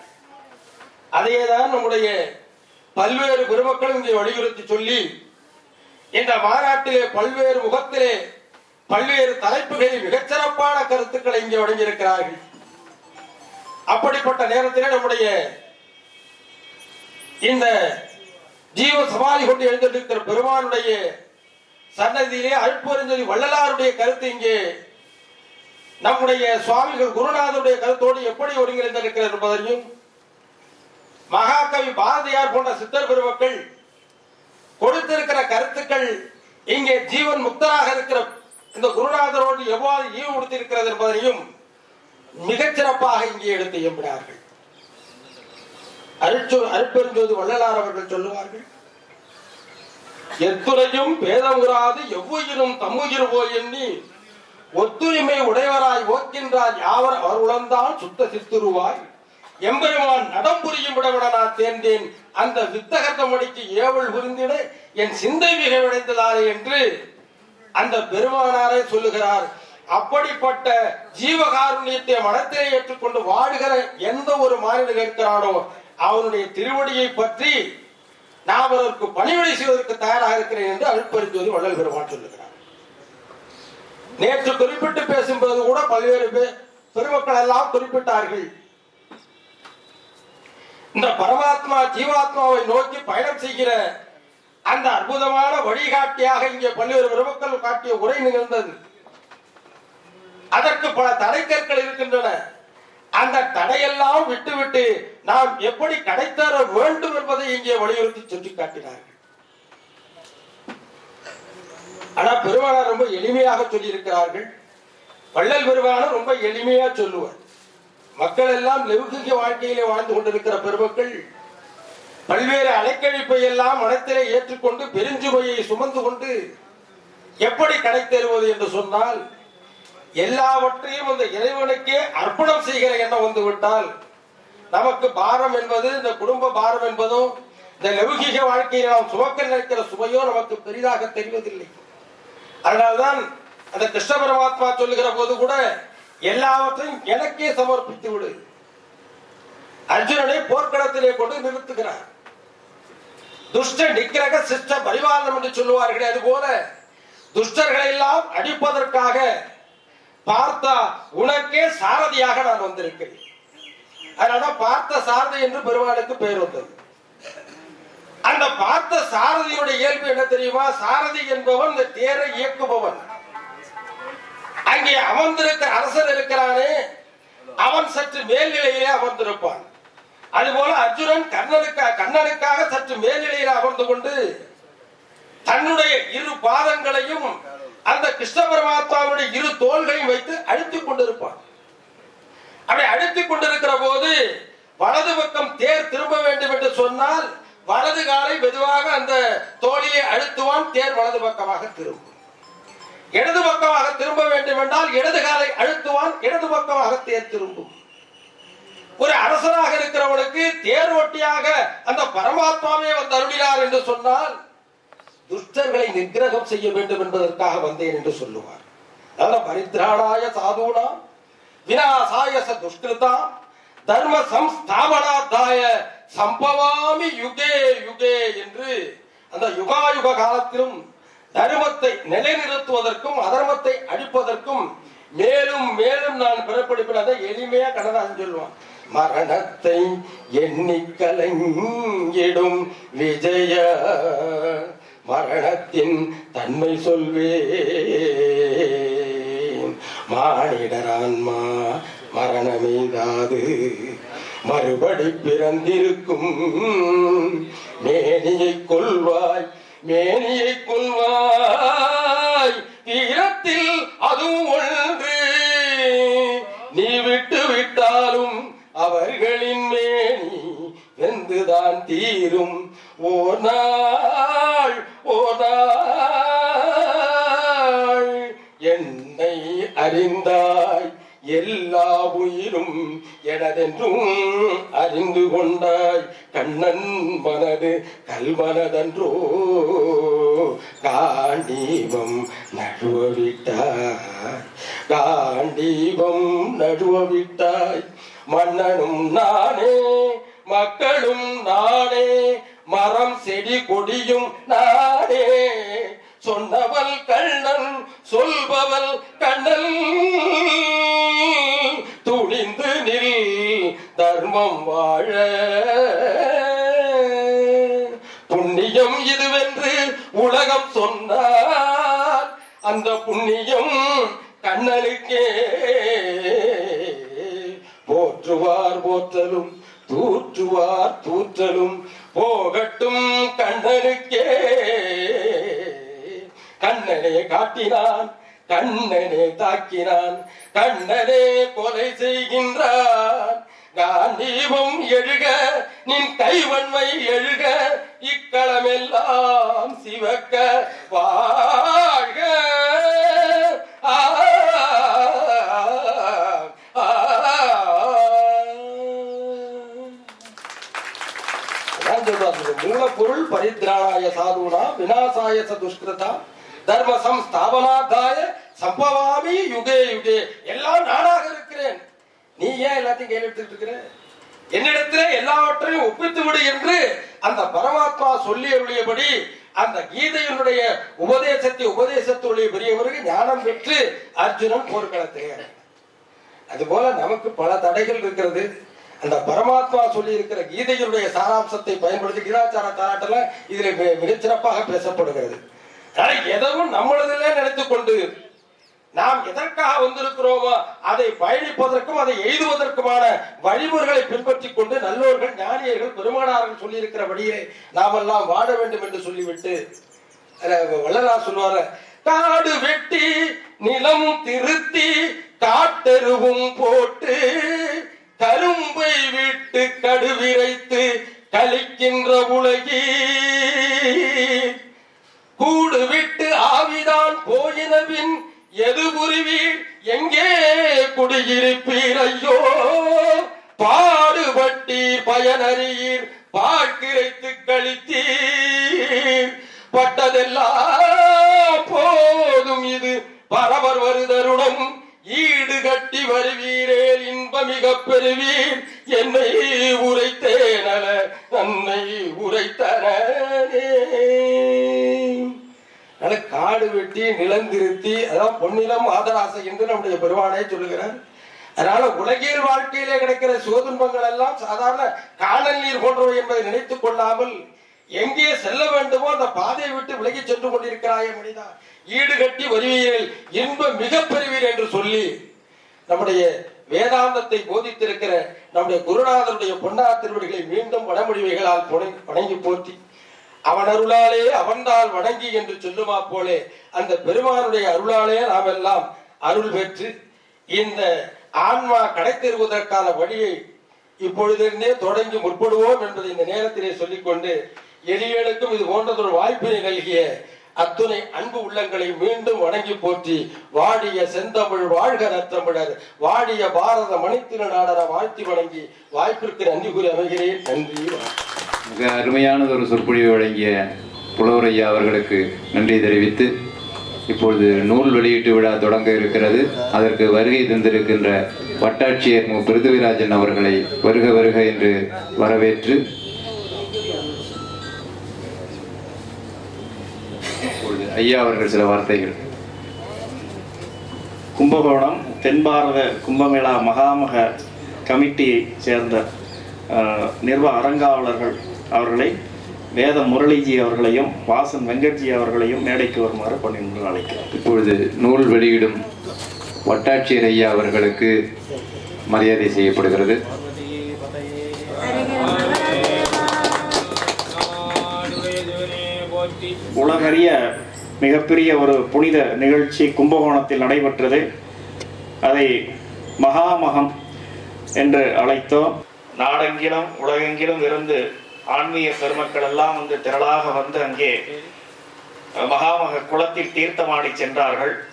அதையேதான் நம்முடைய பல்வேறு பெருமக்களும் இங்கே வலியுறுத்தி சொல்லி இந்த மாநாட்டிலே பல்வேறு முகத்திலே பல்வேறு தலைப்புகளில் மிகச்சிறப்பான கருத்துக்களை இங்கே வழங்கியிருக்கிறார்கள். அப்படிப்பட்ட நேரத்திலே நம்முடைய இந்த ஜீவ சமாதி கொண்டு எழுந்திருக்கிற பெருமானுடைய சன்னதியிலே அழுப்பறிஞ்சொலி வள்ளலாருடைய கருத்து இங்கே. நம்முடைய சுவாமிகள் குருநாதருடைய கருத்தோடு எப்படி ஒருங்கிணைந்திருக்கிறார் என்பதையும் மகாகவி பாரதியார் போன்ற சித்தர் பெருமக்கள் கொடுத்திருக்கிற கருத்துக்கள் இங்கே ஜீவன் முக்தராக இருக்கிற இந்த குருநாதரோடு எவ்வாறு ஈவு கொடுத்திருக்கிறது என்பதையும் மிகச் சிறப்பாக இங்கே எடுத்து எம்பினார்கள் அருட்சோ அருட்பெருஞ்சோதி வள்ளலார் அவர்கள் சொல்லுவார்கள் எத்துறையும் பேதமுறாது எவ்வுயிரும் தம்முயிர் போய் எண்ணி. ஒத்துரிமை உடையவராய் ஓக்கின்றார் யாவர் அவர் உழந்தான் சுத்த சித்துருவாய். எம்பெருமான் நடம் புரியும் விடவிட நான் சேர்ந்தேன். அந்த வித்தகத்த மொழிக்கு ஏவல் புரிந்திட என் சிந்தை மிக விளைந்ததாரே என்று அந்த பெருமானாரே சொல்லுகிறார். அப்படிப்பட்ட ஜீவகாருண்யத்தை மனத்திலே ஏற்றுக்கொண்டு வாடுகிற எந்த ஒரு மாநிலம் இருக்கிறானோ அவனுடைய திருவடியை பற்றி நான் அவருக்கு பணிவிடை செய்வதற்கு தயாராக இருக்கிறேன் என்று அருட்பெருஞ்சோதி வள்ளல் பெருமான் சொல்லுகிறார். நேற்று குறிப்பிட்டு பேசும்போது கூட பல்வேறு பெருமக்கள் எல்லாம் குறிப்பிட்டார்கள். இந்த பரமாத்மா ஜீவாத்மாவை நோக்கி பயணம் செய்கிற அந்த அற்புதமான வழிகாட்டியாக இங்கே பல்வேறு பெருமக்கள் காட்டிய உரை நிகழ்ந்தது. அதற்கு பல தடைக்கற்கள் இருக்கின்றன. அந்த தடையெல்லாம் விட்டுவிட்டு நாம் எப்படி கடைத்தர வேண்டும் என்பதை இங்கே வலியுறுத்தி சுட்டி காட்டினார்கள். ஆனா பெருமானார் ரொம்ப எளிமையாக சொல்லியிருக்கிறார்கள். வள்ளல் பெருமானார் ரொம்ப எளிமையா சொல்லுவார். மக்கள் எல்லாம் லௌகிக வாழ்க்கையிலே வாழ்ந்து கொண்டிருக்கிற பெருமக்கள் பல்வேறு அலைக்கழிப்பை எல்லாம் மனத்திலே ஏற்றுக்கொண்டு பெருஞ்சுமையை சுமந்து கொண்டு எப்படி கடை தேறுவது என்று சொன்னால் எல்லாவற்றையும் அந்த இறைவனுக்கே அர்ப்பணம் செய்கிற எண்ணம் வந்து விட்டால் நமக்கு பாரம் என்பது இந்த குடும்ப பாரம் என்பதும் இந்த லௌகிக வாழ்க்கையில் நாம் சுமக்க நினைக்கிற சுமையோ நமக்கு பெரிதாக தெரிவதில்லை. அதனால்தான் அந்த கிருஷ்ண பரமாத்மா சொல்லுகிற போது கூட எல்லாவற்றையும் எனக்கே சமர்ப்பித்து விடு. அர்ஜுனனை போர்க்களத்திலே கொண்டு நிறுத்துகிறார். துஷ்ட நிக்கிரக சிஷ்ட பரிவாரணம் என்று சொல்லுவார்களே அது போல துஷ்டர்களை எல்லாம் அடிப்பதற்காக பார்த்தா உனக்கே சாரதியாக நான் வந்திருக்கிறேன். அதனாலதான் பார்த்த சாரதி என்று பெருமாளுக்கு பெயர் வந்தது. அந்த பார்த்த சாரதியுடைய இயல்பு என்ன தெரியுமா? சாரதி என்பவன் இந்த தேரை இயக்குபவன். அங்கே அமர்ந்திருக்கிற அரசர் இருக்கிறானே அவன் சற்று மேல்நிலையிலே அமர்ந்திருப்பான். அதுபோல அர்ஜுனன் கர்ணனுக்காக கண்ணனுக்காக சற்று மேல்நிலையில அமர்ந்து கொண்டு தன்னுடைய இரு பாதங்களையும் அந்த கிருஷ்ண பரமாத்மாவுடைய இரு தோள்களையும் வைத்து அழுத்திக் கொண்டிருப்பான். அப்படி அழுத்திக் கொண்டிருக்கிற போது வலது பக்கம் தேர் திரும்ப வேண்டும் என்று சொன்னால் வலது காலை மெதுவாக அந்த தோழியை அழுத்துவான் தேர் வலது பக்கமாக திரும்பும். இடது பக்கமாக திரும்ப வேண்டும் என்றால் இடது காலை அழுத்துவான் இடது பக்கமாக தேர் திரும்பும். ஒரு அரசனாக இருக்கிறவனுக்கு தேர் ஒட்டியாக அந்த பரமாத்மாவே வந்து அருளினார் என்று சொன்னால் துஷ்டர்களை நிகிரகம் செய்ய வேண்டும் என்பதற்காக வந்தேன் என்று சொல்லுவார். அதனால பரித்ராணாய சாதுனா விநாசாய துஷ்கிருதா தர்ம சம்ஸ்தாபனாத்தாய சம்பவாமி யுகே யுகே என்று அந்த யுகாயுக காலத்திலும் தர்மத்தை நிலைநிறுத்துவதற்கும் அதர்மத்தை அழிப்பதற்கும் மேலும் மேலும் நான் பிறப்பிடிப்பேன் அதை எளிமையா கண்ணதாசன் சொல்லுவான். மரணத்தை எண்ணி கலங்கிடும் விஜய மரணத்தின் தன்மை சொல்வே மானிடரான்மா மரணமீதாது மறுபடி பிறந்திருக்கும் மேனியை கொள்வாய் மேனியை கொள்வாய் தீரத்தில் அதுவும் ஒன்று. நீ விட்டு விட்டாலும் அவர்களின் மேனி வெந்துதான் தீரும். ஓர் நாள் என்றும் அறிந்து கொண்டாய். கண்ணன் மனது கல்வனதன்றோ காண்டீபம் நழுவ விட்டாய் காண்டீபம் நழுவ சொல்லி அருளியபடி அந்த கீதையினுடைய உபதேசத்தை உபதேசத்துடைய பெரியவருக்கு ஞானம் பெற்று அர்ஜுனன் போர்க்களத்திலே அதுபோல நமக்கு பல தடைகள் இருக்கிறது. அந்த பரமாத்மா சொல்லி இருக்கிற கீதையினுடைய சாராம்சத்தை பயன்படுத்தி கீதாச்சார தாராட்டல இதில் மிகச்சிறப்பாக பேசப்படுகிறது. ஆனா எதவும் நம்மளதுல நினைத்துக் கொண்டு நாம் எதற்காக வந்திருக்கிறோமோ அதை பயணிப்பதற்கும் அதை எழுதுவதற்குமான வழிமுறைகளை பின்பற்றிக் கொண்டு நல்லோர்கள் ஞானியர்கள் பெருமானார்கள் சொல்லியிருக்கிறபடியே நாம் எல்லாம் வாழ வேண்டும் என்று சொல்லிவிட்டு அதுல சொல்வார காடு வெட்டி நிலம் திருத்தி காட்டெருவும் போட்டு கரும்பை விட்டு கடுவிரைத்து கழிக்கின்ற உலகி. கூடு விட்டு ஆவிதான் போயினவின் எது புரிவீர் எங்கே குடியிருப்பீர்? ஐயோ பாடுபட்டீர் பயனறியீர் பாக்கிரைத்து கழித்தீர். பட்டதெல்லாம் போதும் இது. பரவர் வருதருடம் ஈடு கட்டி வருவீரே இன்பமிக பெறுவீர். என்னை உரைத்தேனல நன்னை உரைத்தனே அதனால காடு வெட்டி நிலந்திருத்தி அதான் பொன்னிலம் ஆதராசை என்று நம்முடைய பெருமானே சொல்லுகிறார். அதனால உலகியல் வாழ்க்கையிலே கிடைக்கிற சோதுன்பங்கள் எல்லாம் சாதாரண காணல் நீர் போன்றவை என்பதை நினைத்துக் கொள்ளாமல் எங்கே செல்ல வேண்டுமோ அந்த பாதையை விட்டு விலகி சென்று கொண்டிருக்கிறாயே மனிதா. ஈடு கட்டி வருவீர்கள் இன்பம் மிக பெறுவீர் என்று சொல்லி நம்முடைய வேதாந்தத்தை போதித்திருக்கிற நம்முடைய குருநாதருடைய பொன்னா திருவடிகளை மீண்டும் வடமொழிவைகளால் வணங்கி போற்றி. அவன் அருளாலே அவன்தால் வணங்கி என்று சொல்லுமா போலே அந்த பெருமானுடைய அருளாலே நாம் எல்லாம் அருள் பெற்று இந்த ஆன்மா கடைத்தெறுவதற்கான வழியை இப்பொழுதிருந்தே தொடங்கி முற்படுவோம் என்பதை இந்த நேரத்திலே சொல்லிக்கொண்டு எளியனுக்கும் இது போன்றதொரு வாய்ப்பினை நல்கிய அத்துணை அன்பு உள்ளங்களை மீண்டும் வணங்கி போற்றி வாடிய செந்தமிழ் வாழ்க நத்தமிழர் வாடிய பாரத மணித்திரு நாடர வாழ்த்தி வணங்கி வாய்ப்பிற்கு நன்றி கூறி அமைகிறேன் நன்றி வணக்கம். மிக அருமையானது ஒரு சொற்பொழிவு வழங்கிய புலவர் ஐயா அவர்களுக்கு நன்றி தெரிவித்து இப்பொழுது நூல் வெளியீட்டு விழா தொடங்க இருக்கிறது. அதற்கு வருகை தந்திருக்கின்ற வட்டாட்சியர் மு. பிருத்திவிராஜன் அவர்களை வருக வருக என்று வரவேற்று இப்பொழுது ஐயா அவர்கள் சில வார்த்தைகள். கும்பகோணம் தென்பாரத கும்பமேளா மகாமக கமிட்டியை சேர்ந்த அஹ், நிர்வாக அறங்காவலர்கள் அவர்களை வேத முரளிஜி அவர்களையும் வாசன் வெங்கட்ஜி அவர்களையும் மேடைக்கு வருமாறு பணிந்து அழைக்கிறேன் இப்பொழுது நூல் வெளியிடும் வட்டாட்சியர் ஐயா அவர்களுக்கு மரியாதை செய்யப்படுகிறது. உலகறிய மிகப்பெரிய ஒரு புனித நிகழ்ச்சி கும்பகோணத்தில் நடைபெற்றது. அதை மகாமகம் என்று அழைத்தோம். நாடெங்கிலும் உலகெங்கிலும் இருந்து ஆன்மீக பெருமக்கள் எல்லாம் வந்து திரளாக வந்து அங்கே மகாமக குளத்தில் தீர்த்தமாடி சென்றார்கள்.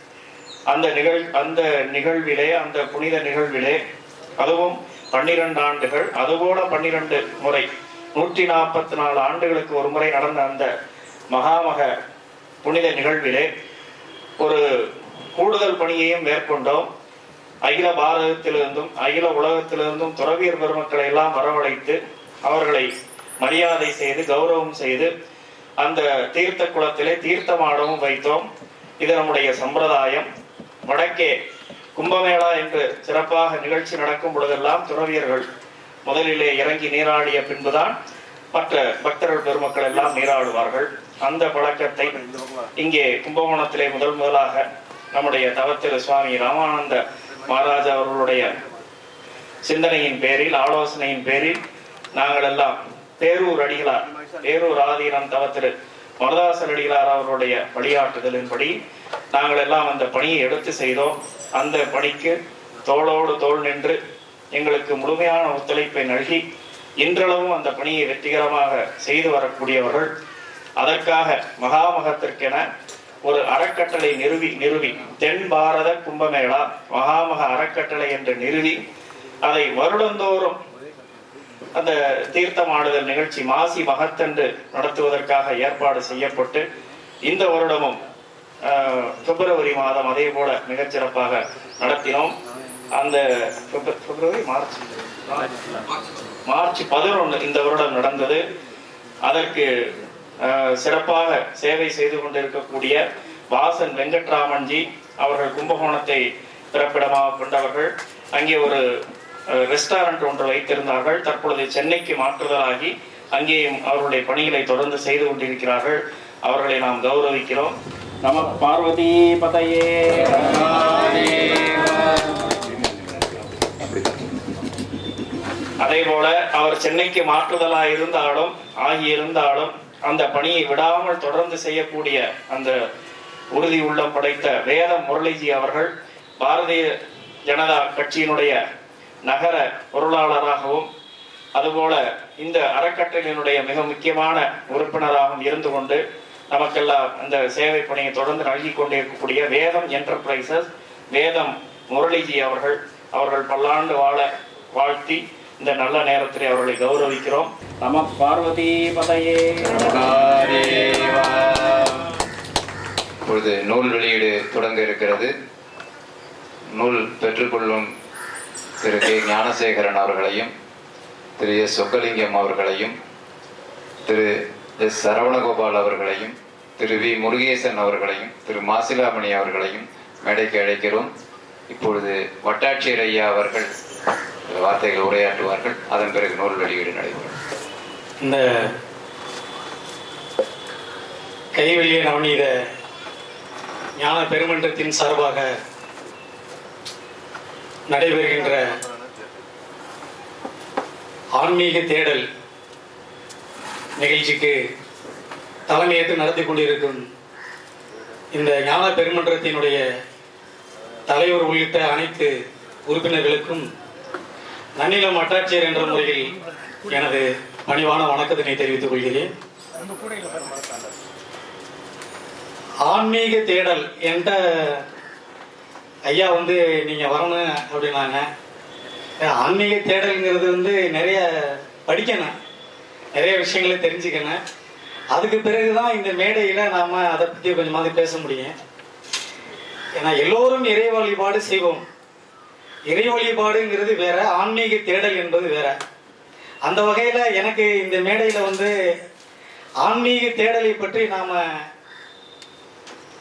அந்த நிகழ் அந்த நிகழ்விலே அந்த புனித நிகழ்விலே அதுவும் பன்னிரண்டு ஆண்டுகள் அதுபோல பன்னிரண்டு முறை நூற்றி நாற்பத்தி நாலு ஆண்டுகளுக்கு ஒரு முறை நடந்த அந்த மகாமக புனித நிகழ்விலே ஒரு கூடுதல் பணியையும் மேற்கொண்டோம். அகில பாரதத்திலிருந்தும் அகில உலகத்திலிருந்தும் துறவியர் பெருமக்களை எல்லாம் வரவழைத்து அவர்களை மரியாதை செய்து கௌரவம் செய்து அந்த தீர்த்த குளத்திலே தீர்த்தமாடவும் வைத்தோம். இது நம்முடைய சம்பிரதாயம். வடக்கே கும்பமேளா என்று சிறப்பாக நிகழ்ச்சி நடக்கும் பொழுதெல்லாம் துறவியர்கள் முதலிலே இறங்கி நீராடிய பின்புதான் மற்ற பக்தர்கள் பெருமக்கள் எல்லாம் நீராடுவார்கள். அந்த பழக்கத்தை இங்கே கும்பகோணத்திலே முதல் முதலாக நம்முடைய தவத்திரு சுவாமி ராமானந்த மகாராஜா அவர்களுடைய சிந்தனையின் பேரில் ஆலோசனையின் பேரில் நாங்கள் எல்லாம் தேரூர் அடிகளார் தேரூர் ஆதீனம் தவத்திரு மருதாசன் அடிகளார் அவருடைய வழிகாட்டுதலின்படி நாங்கள் எல்லாம் அந்த பணியை எடுத்து செய்தோம். அந்த பணிக்கு தோளோடு தோள் நின்று எங்களுக்கு முழுமையான ஒத்துழைப்பை நல்கி இன்றளவும் அந்த பணியை வெற்றிகரமாக செய்து வரக்கூடியவர்கள். அதற்காக மகாமகத்திற்கென ஒரு அறக்கட்டளை நிறுவி நிறுவி தென் பாரத கும்பமேளா மகாமக அறக்கட்டளை என்று நிறுவி அதை வருடந்தோறும் அந்த தீர்த்தமாடுதல் நிகழ்ச்சி மாசி மகத்தன்று நடத்துவதற்காக ஏற்பாடு செய்யப்பட்டு இந்த வருடமும் பிப்ரவரி மாதம் அதே போல மிகச்சிறப்பாக நடத்தினோம். அந்த பிப்ரவரி மார்ச்? மார்ச் பதினொன்று இந்த வருடம் நடந்தது. அதற்கு சிறப்பாக சேவை செய்து கொண்டிருக்கக்கூடிய வாசன் வெங்கட்ராமன்ஜி அவர்கள் கும்பகோணத்தை பிறப்பிடமாக கொண்டவர்கள். அங்கே ஒரு ரெஸ்டாரண்ட் ஒன்று வைத்திருந்தார்கள். தற்பொழுது சென்னைக்கு மாற்றுதலாகி அங்கேயும் அவர்களுடைய பணிகளை தொடர்ந்து செய்து கொண்டிருக்கிறார்கள். அவர்களை நாம் கௌரவிக்கிறோம். நம பார்வதி பதையே. அதே போல அவர் சென்னைக்கு மாற்றுதலா இருந்தாலும் ஆகியிருந்தாலும் அந்த பணியை விடாமல் தொடர்ந்து செய்யக்கூடிய அந்த உறுதி உள்ளம் படைத்த வேத முரளிஜி அவர்கள் பாரதிய ஜனதா கட்சியினுடைய நகர பொருளாளராகவும் அதுபோல இந்த அறக்கட்டளையினுடைய மிக முக்கியமான உறுப்பினராகவும் இருந்து கொண்டு நமக்கெல்லாம் அந்த சேவை பணியை தொடர்ந்து நல்கி கொண்டிருக்கக்கூடிய வேதம் என்டர்பிரைசஸ் வேதம் முரளிஜி அவர்கள் அவர்கள் பல்லாண்டு வாழ வாழ்த்தி இந்த நல்ல நேரத்தில் அவர்களை கௌரவிக்கிறோம். நம பார்வதி பதையே இப்பொழுது நூல் வெளியீடு தொடங்க இருக்கிறது. நூல் பெற்றுக்கொள்ளும் திரு கே. ஞானசேகரன் அவர்களையும் திரு எஸ். சொக்கலிங்கம் அவர்களையும் திரு எஸ். சரவணகோபால் அவர்களையும் திரு வி. முருகேசன் அவர்களையும் திரு மாசிலாமணி அவர்களையும் மேடைக்கு அழைக்கிறோம். இப்பொழுது வட்டாட்சியர் ஐயா அவர்கள் வார்த்தைகள் உரையாற்றுவார்கள். அதன் பிறகு நூல் வெளியீடு நடைபெறும். இந்த கைவெளிய நவநீத ஞான பெருமன்றத்தின் சார்பாக நடைபெறுகின்ற ஆன்மீக தேடல் நிகழ்ச்சிக்கு தலைமையேற்று நடத்தி கொண்டிருக்கும் இந்த ஞான பெருமன்றத்தினுடைய தலைவர் உள்ளிட்ட அனைத்து உறுப்பினர்களுக்கும் நன்னிலம் வட்டாட்சியர் என்ற முறையில் எனது பணிவான வணக்கத்தினை தெரிவித்துக் கொள்கிறேன். ஆன்மீக தேடல் என்ற ஐயா வந்து நீங்க வரணும் அப்படின்னாங்க. ஆன்மீக தேடல்ங்கிறது வந்து நிறைய படிக்கணும். நிறைய விஷயங்களை தெரிஞ்சுக்கணும். அதுக்கு பிறகுதான் இந்த மேடையில நாம அதை பத்தி கொஞ்சமாவது பேச முடியும். ஏன்னா எல்லோரும் இறை வழிபாடு செய்வோம். இறை வழிபாடுங்கிறது வேற ஆன்மீக தேடல் என்பது வேற. அந்த வகையில எனக்கு இந்த மேடையில வந்து ஆன்மீக தேடலை பற்றி நாம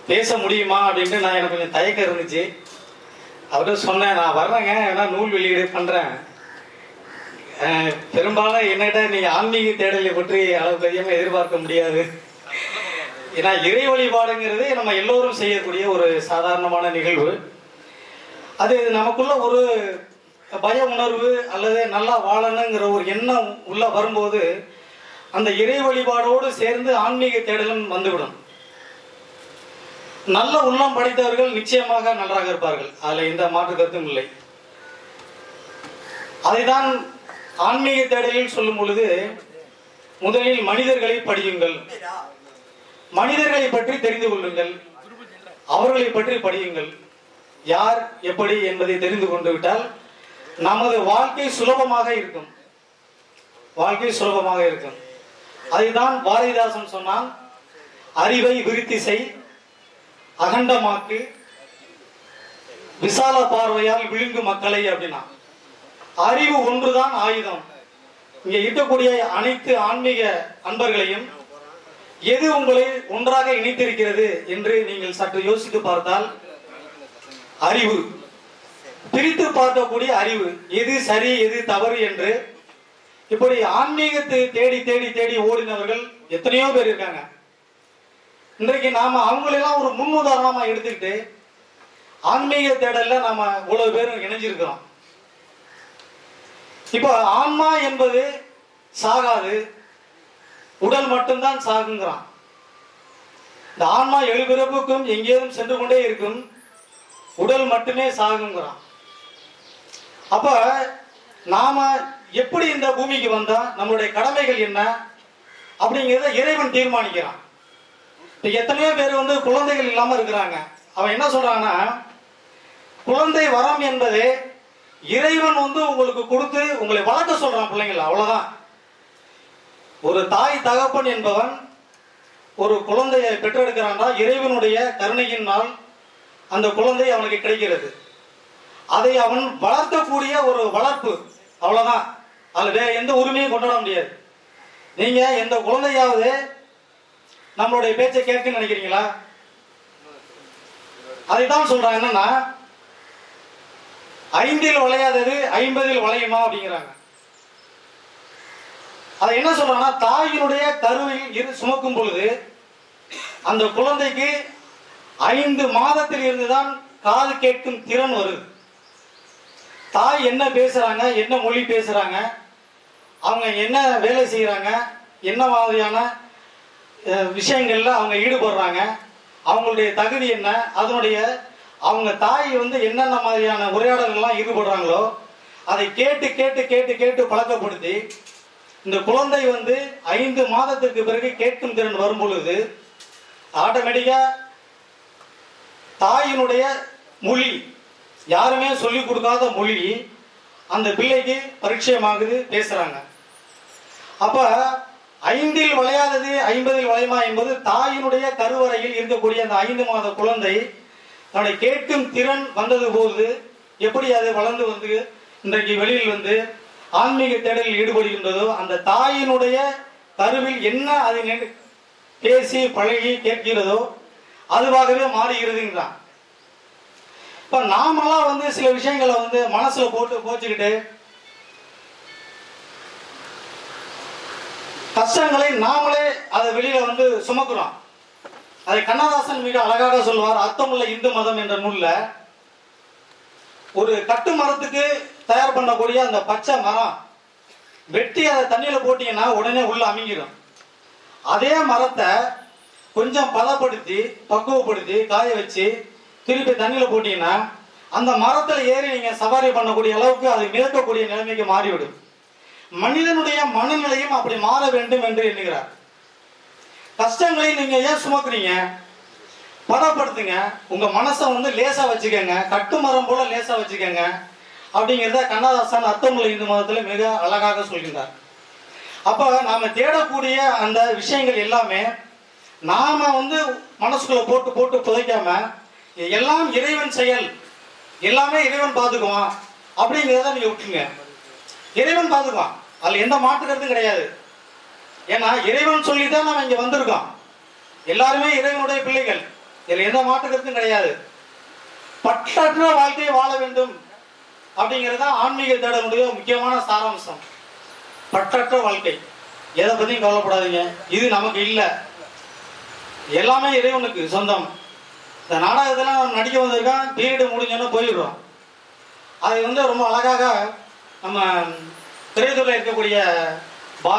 பேச முடியுமா அப்படின்ட்டு நான் எனக்கு கொஞ்சம் தயக்கம் இருந்துச்சு. அவர்கிட்ட சொன்னேன் நான் வர்றேங்க ஏன்னா நூல் வெளியீடு பண்றேன். பெரும்பாலும் என்னட்ட நீ ஆன்மீக தேடலை பற்றி அளவுக்கு அதிகமாக எதிர்பார்க்க முடியாது. ஏன்னா இறை வழிபாடுங்கிறது நம்ம எல்லோரும் செய்யக்கூடிய ஒரு சாதாரணமான நிகழ்வு. அது நமக்குள்ள ஒரு பய உணர்வு அல்லது நல்லா வாழணுங்கிற ஒரு எண்ணம் உள்ள வரும்போது அந்த இறை வழிபாடோடு சேர்ந்து ஆன்மீக தேடலும் வந்துவிடும். நல்ல உள்ளம் படைத்தவர்கள் நிச்சயமாக நன்றாக இருப்பார்கள். அதுல எந்த மாற்று கருத்தும் இல்லை. அதைதான் ஆன்மீக தேடலில் சொல்லும் பொழுது முதலில் மனிதர்களை படியுங்கள். மனிதர்களை பற்றி தெரிந்து கொள்ளுங்கள். அவர்களை பற்றி படியுங்கள். யார் எப்படி என்பதை தெரிந்து கொண்டு விட்டால் நமது வாழ்க்கை சுலபமாக இருக்கும். வாழ்க்கை சுலபமாக இருக்கும். அதைதான் பாரதிதாசன் சொன்னான் அறிவை விருத்தி செய் அகண்டமாக்கு விசால பார்வையால் விழுங்கு மக்களை அப்படின்னா. அறிவு ஒன்றுதான் ஆயுதம். இங்க இருக்கக்கூடிய அனைத்து ஆன்மீக அன்பர்களையும் எது உங்களை ஒன்றாக இணைத்திருக்கிறது என்று நீங்கள் சற்று யோசித்து பார்த்தால் அறிவு. பிரித்து பார்க்கக்கூடிய அறிவு. எது சரி எது தவறு என்று. இப்படி ஆன்மீகத்தை தேடி தேடி தேடி ஓடினவர்கள் எத்தனையோ பேர் இருக்காங்க. இன்றைக்கு நாம அவங்களெல்லாம் ஒரு முன்னுதாரணமா எடுத்துக்கிட்டு ஆன்மீக தேடல்ல நாம இவ்வளவு பேரும் இணைஞ்சிருக்கிறோம். இப்போ ஆன்மா என்பது சாகாது. உடல் மட்டும்தான் சாகுங்கிறான். இந்த ஆன்மா எழுபிறப்புக்கும் எங்கேயும் சென்று கொண்டே இருக்கும். உடல் மட்டுமே சாகுங்கிறான். அப்ப நாம எப்படி இந்த பூமிக்கு வந்தா? நம்மளுடைய கடமைகள் என்ன? அப்படிங்கிறத இறைவன் தீர்மானிக்கிறான். இப்ப எத்தனையோ பேர் வந்து குழந்தைகள் இல்லாமல் இருக்கிறாங்க. அவன் என்ன சொல்கிறான்னா குழந்தை வரம் என்பது இறைவன் வந்து உங்களுக்கு கொடுத்து உங்களை வளர்க்க சொல்றான் பிள்ளைங்கள அவ்வளவுதான். ஒரு தாய் தகப்பன் என்பவன் ஒரு குழந்தையை பெற்றெடுக்கிறான்னா இறைவனுடைய கருணையினால் அந்த குழந்தை அவனுக்கு கிடைக்கிறது. அதை அவன் வளர்க்கக்கூடிய ஒரு வளர்ப்பு அவ்வளவுதான். அதில் வேற எந்த உரிமையும் கொண்டாட முடியாது. நீங்க எந்த குழந்தையாவது நம்மளுடைய பேச்சை கேட்குன்னு நினைக்கிறீங்களா? அதைத்தான் சொல்றாங்க. என்னன்னா ஐந்தில் வளையாதது ஐம்பதில் வளையுமா அப்படிங்கிறாங்க. அதை என்ன சொல்றாங்கன்னா தாயினுடைய கருவில் இரு சுமக்கும் பொழுது அந்த குழந்தைக்கு ஐந்து மாதத்தில் இருந்துதான் காது கேட்கும் திறன் வருது தாய் என்ன பேசுறாங்க என்ன மொழி பேசுறாங்க அவங்க என்ன வேலை செய்யறாங்க என்ன மாதிரியான விஷயங்களில் அவங்க ஈடுபடுறாங்க. அவங்களுடைய தகுதி என்ன? அதனுடைய அவங்க தாய் வந்து என்னென்ன மாதிரியான உரையாடல்கள்லாம் ஈடுபடுறாங்களோ அதை கேட்டு கேட்டு கேட்டு கேட்டு பழக்கப்படுத்தி இந்த குழந்தை வந்து ஐந்து மாதத்துக்கு பிறகு கேட்கும் திறன் வரும் பொழுது ஆட்டோமேட்டிக்காக தாயினுடைய மொழி யாருமே சொல்லிக் கொடுக்காத மொழி அந்த பிள்ளைக்கு பரிச்சயமாகுது பேசுகிறாங்க அப்போ ஐந்தில் வளையாதது ஐம்பதில் வளையுமா என்பது தாயினுடைய கருவறையில் இருக்கக்கூடிய அந்த ஐந்து மாத குழந்தை தன்னுடைய கேட்கும் திறன் வந்தது போது எப்படி அது வளர்ந்து வந்து இன்றைக்கு வெளியில் வந்து ஆன்மீக தேடலில் ஈடுபடுகின்றதோ அந்த தாயினுடைய கருவில் என்ன அது பேசி பழகி கேட்கிறதோ அதுவாகவே மாறுகிறதுங்கிறான். இப்ப நாமெல்லாம் வந்து சில விஷயங்களை வந்து மனசுல போட்டு போச்சுக்கிட்டு கஷ்டங்களை நாமளே அதை வெளியில வந்து சுமக்குறோம். அதை கண்ணதாசன் மிக அழகாக சொல்வார் அர்த்தமுள்ள இந்து மதம் என்ற நூல்ல ஒரு கட்டு மரத்துக்கு தயார் பண்ணக்கூடிய அந்த பச்சை மரம் வெட்டி அதை தண்ணியில போட்டீங்கன்னா உடனே உள்ள அமைங்கிடும் அதே மரத்தை கொஞ்சம் பதப்படுத்தி பக்குவப்படுத்தி காய வச்சு திருப்பி தண்ணியில போட்டீங்கன்னா அந்த மரத்துல ஏறி நீங்க சவாரி பண்ணக்கூடிய அளவுக்கு அது மிதக்கக்கூடிய நிலைமைக்கு மாறிவிடும். மனிதனுடைய மனநிலையும் அப்படி மாற வேண்டும் என்று எண்ணுகிறார். கஷ்டங்களை நீங்க ஏன் சுமக்குறீங்க? பதப்படுத்துங்க. உங்க மனசை வந்து லேசா வச்சுக்கோங்க. கட்டுமரம் போல லேசா வச்சுக்கோங்க. அப்படிங்கிறத கண்ணதாசன் அர்த்தமுள்ள இந்து மதத்துல மிக அழகாக சொல்கின்றார். அப்ப நாம தேடக்கூடிய அந்த விஷயங்கள் எல்லாமே நாம வந்து மனசுக்குள்ள போட்டு போட்டு புதைக்காம எல்லாம் இறைவன் செயல். எல்லாமே இறைவன் பார்த்துக்குவான் அப்படிங்கிறத நீங்க விட்டுருங்க. இறைவன் பார்த்துக்குவான். அதுல எந்த மாற்று கிடையாது. ஏன்னா இறைவன் சொல்லி தான் நம்ம இங்க வந்திருக்கோம். எல்லாருமே இறைவனுடைய பிள்ளைகள். இதுல எந்த மாற்று கருத்தும் கிடையாது. பட்டற்ற வாழ்க்கையை வாழ வேண்டும் அப்படிங்கிறது தான் ஆன்மீக தேடனுடைய முக்கியமான சாராம்சம். பற்றற்ற வாழ்க்கை. எதை பத்தியும் கவலைப்படாதீங்க. இது நமக்கு இல்லை. எல்லாமே இறைவனுக்கு சொந்தம். இந்த நாடகத்தெல்லாம் நடிக்க வந்திருக்கான். பீரியடு முடிஞ்சோன்னு போயிடுறோம். அது வந்து ரொம்ப அழகாக நம்ம திரைத்துறையில் இருக்கக்கூடிய பா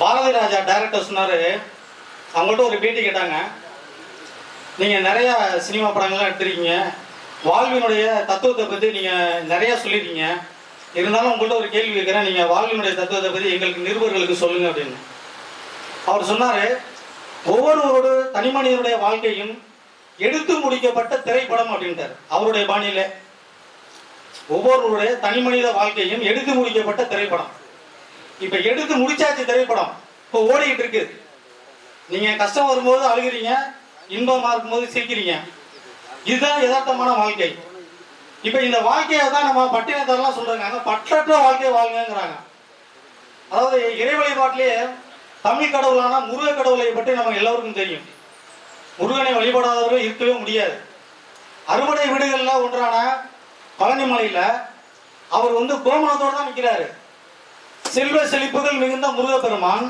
பாரதி ராஜா டைரக்டர் சொன்னார். அவங்கள்ட்ட ஒரு பேட்டி கேட்டாங்க. நீங்கள் நிறைய சினிமா படங்கள்லாம் எடுத்திருக்கீங்க. வாழ்வினுடைய தத்துவத்தை பற்றி நீங்கள் நிறையா சொல்லியிருக்கீங்க. இருந்தாலும் உங்கள்கிட்ட ஒரு கேள்வி இருக்கிறேன் நீங்கள் வாழ்வினுடைய தத்துவத்தை பற்றி எங்களுக்கு நிருபர்களுக்கு சொல்லுங்கள் அப்படின்னு. அவர் சொன்னார் ஒவ்வொருவரோட தனி மனிதனுடைய வாழ்க்கையும் எடுத்து முடிக்கப்பட்ட திரைப்படம் அப்படின்ட்டார். அவருடைய பாணியில். ஒவ்வொருவருடைய தனி மனித வாழ்க்கையும் எடுத்து முடிக்கப்பட்ட திரைப்படம். இப்ப எடுத்து முடிச்சாச்சு திரைப்படம். இப்போ ஓடிக்கிட்டு இருக்கு. நீங்க கஷ்டம் வரும்போது அழுகிறீங்க இன்பமா இருக்கும்போது சிரிக்கிறீங்க. இதுதான் யதார்த்தமான வாழ்க்கை. இப்ப இந்த வாழ்க்கையை தான் நம்ம பட்டினத்தாரெல்லாம் சொல்றாங்க. பற்றற்ற வாழ்க்கையை வாழ்ங்கிறாங்க அதாவது இறை வழிபாட்டிலேயே தமிழ் கடவுளான முருக கடவுளை பற்றி நம்ம எல்லாருக்கும் தெரியும். முருகனை வழிபடாதவர்கள் இருக்கவே முடியாது. அறுவடை வீடுகள்லாம் ஒன்றான பழனிமலையில் அவர் வந்து கோமணத்தோடு தான் நிற்கிறாரு செல்வ செழிப்புகள் மிகுந்த முருகப்பெருமான்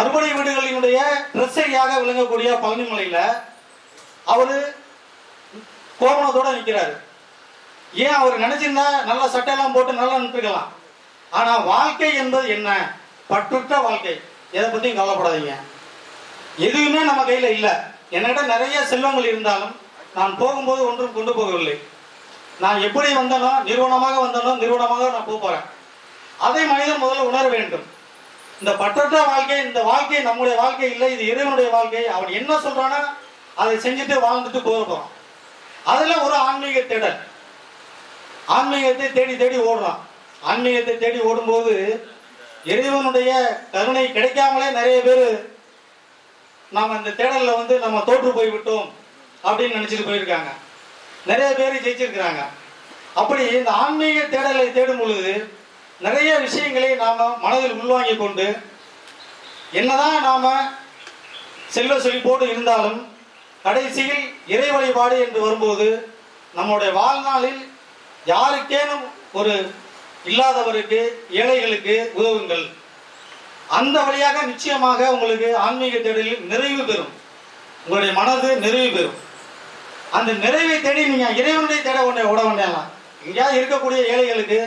அறுபடை வீடுகளினுடைய பிரசரியாக விளங்கக்கூடிய பழனிமலையில் அவர் கோமணத்தோட நிற்கிறாரு ஏன் அவர் நினைச்சிருந்தா நல்ல சட்டையெல்லாம் போட்டு நல்லா நின்றுக்கலாம் ஆனால் வாழ்க்கை என்பது என்ன? பற்றுற்ற வாழ்க்கை. எதை பற்றியும் கவலைப்படாதீங்க. எதுவுமே நம்ம கையில் இல்லை. என்னிடம் நிறைய செல்வங்கள் இருந்தாலும் நான் போகும்போது ஒன்றும் கொண்டு போகவில்லை. நான் எப்படி வந்தனோ நிறுவனமாக வந்தனோ நிறுவனமாக நான் போக போறேன். அதை மனிதன் முதல்ல உணர வேண்டும். இந்த பற்றற்ற வாழ்க்கை இந்த வாழ்க்கை நம்முடைய வாழ்க்கை இல்லை இது இறைவனுடைய வாழ்க்கை. அவன் என்ன சொல்றானோ அதை செஞ்சுட்டு வாழ்ந்துட்டு போக போறான். அதுல ஒரு ஆன்மீக தேடல். ஆன்மீகத்தை தேடி தேடி ஓடுறான். ஆன்மீகத்தை தேடி ஓடும்போது இறைவனுடைய கருணை கிடைக்காமலே நிறைய பேர் நாம் இந்த தேடலில் வந்து நம்ம தோற்று போய் விட்டோம் அப்படின்னு நினைச்சிட்டு போயிருக்காங்க. நிறைய பேர் ஜெயிச்சிருக்கிறாங்க. அப்படி இந்த ஆன்மீக தேடலை தேடும் பொழுது நிறைய விஷயங்களை நாம் மனதில் உள்வாங்கி கொண்டு என்னதான் நாம் செல்வ செழிப்போடு இருந்தாலும் கடைசியில் இறை வழிபாடு என்று வரும்போது நம்முடைய வாழ்நாளில் யாருக்கேனும் ஒரு இல்லாதவருக்கு ஏழைகளுக்கு உதவுங்கள். அந்த வழியாக நிச்சயமாக உங்களுக்கு ஆன்மீக தேடலில் நிறைவு பெறும். உங்களுடைய மனது நிறைவு பெறும். அந்த நிறைவை தேடி நீங்க இறைவனுடைய தேட ஒன்றை ஓட வேண்டாம் எங்கேயாவது இருக்கக்கூடிய ஏழைகளுக்கு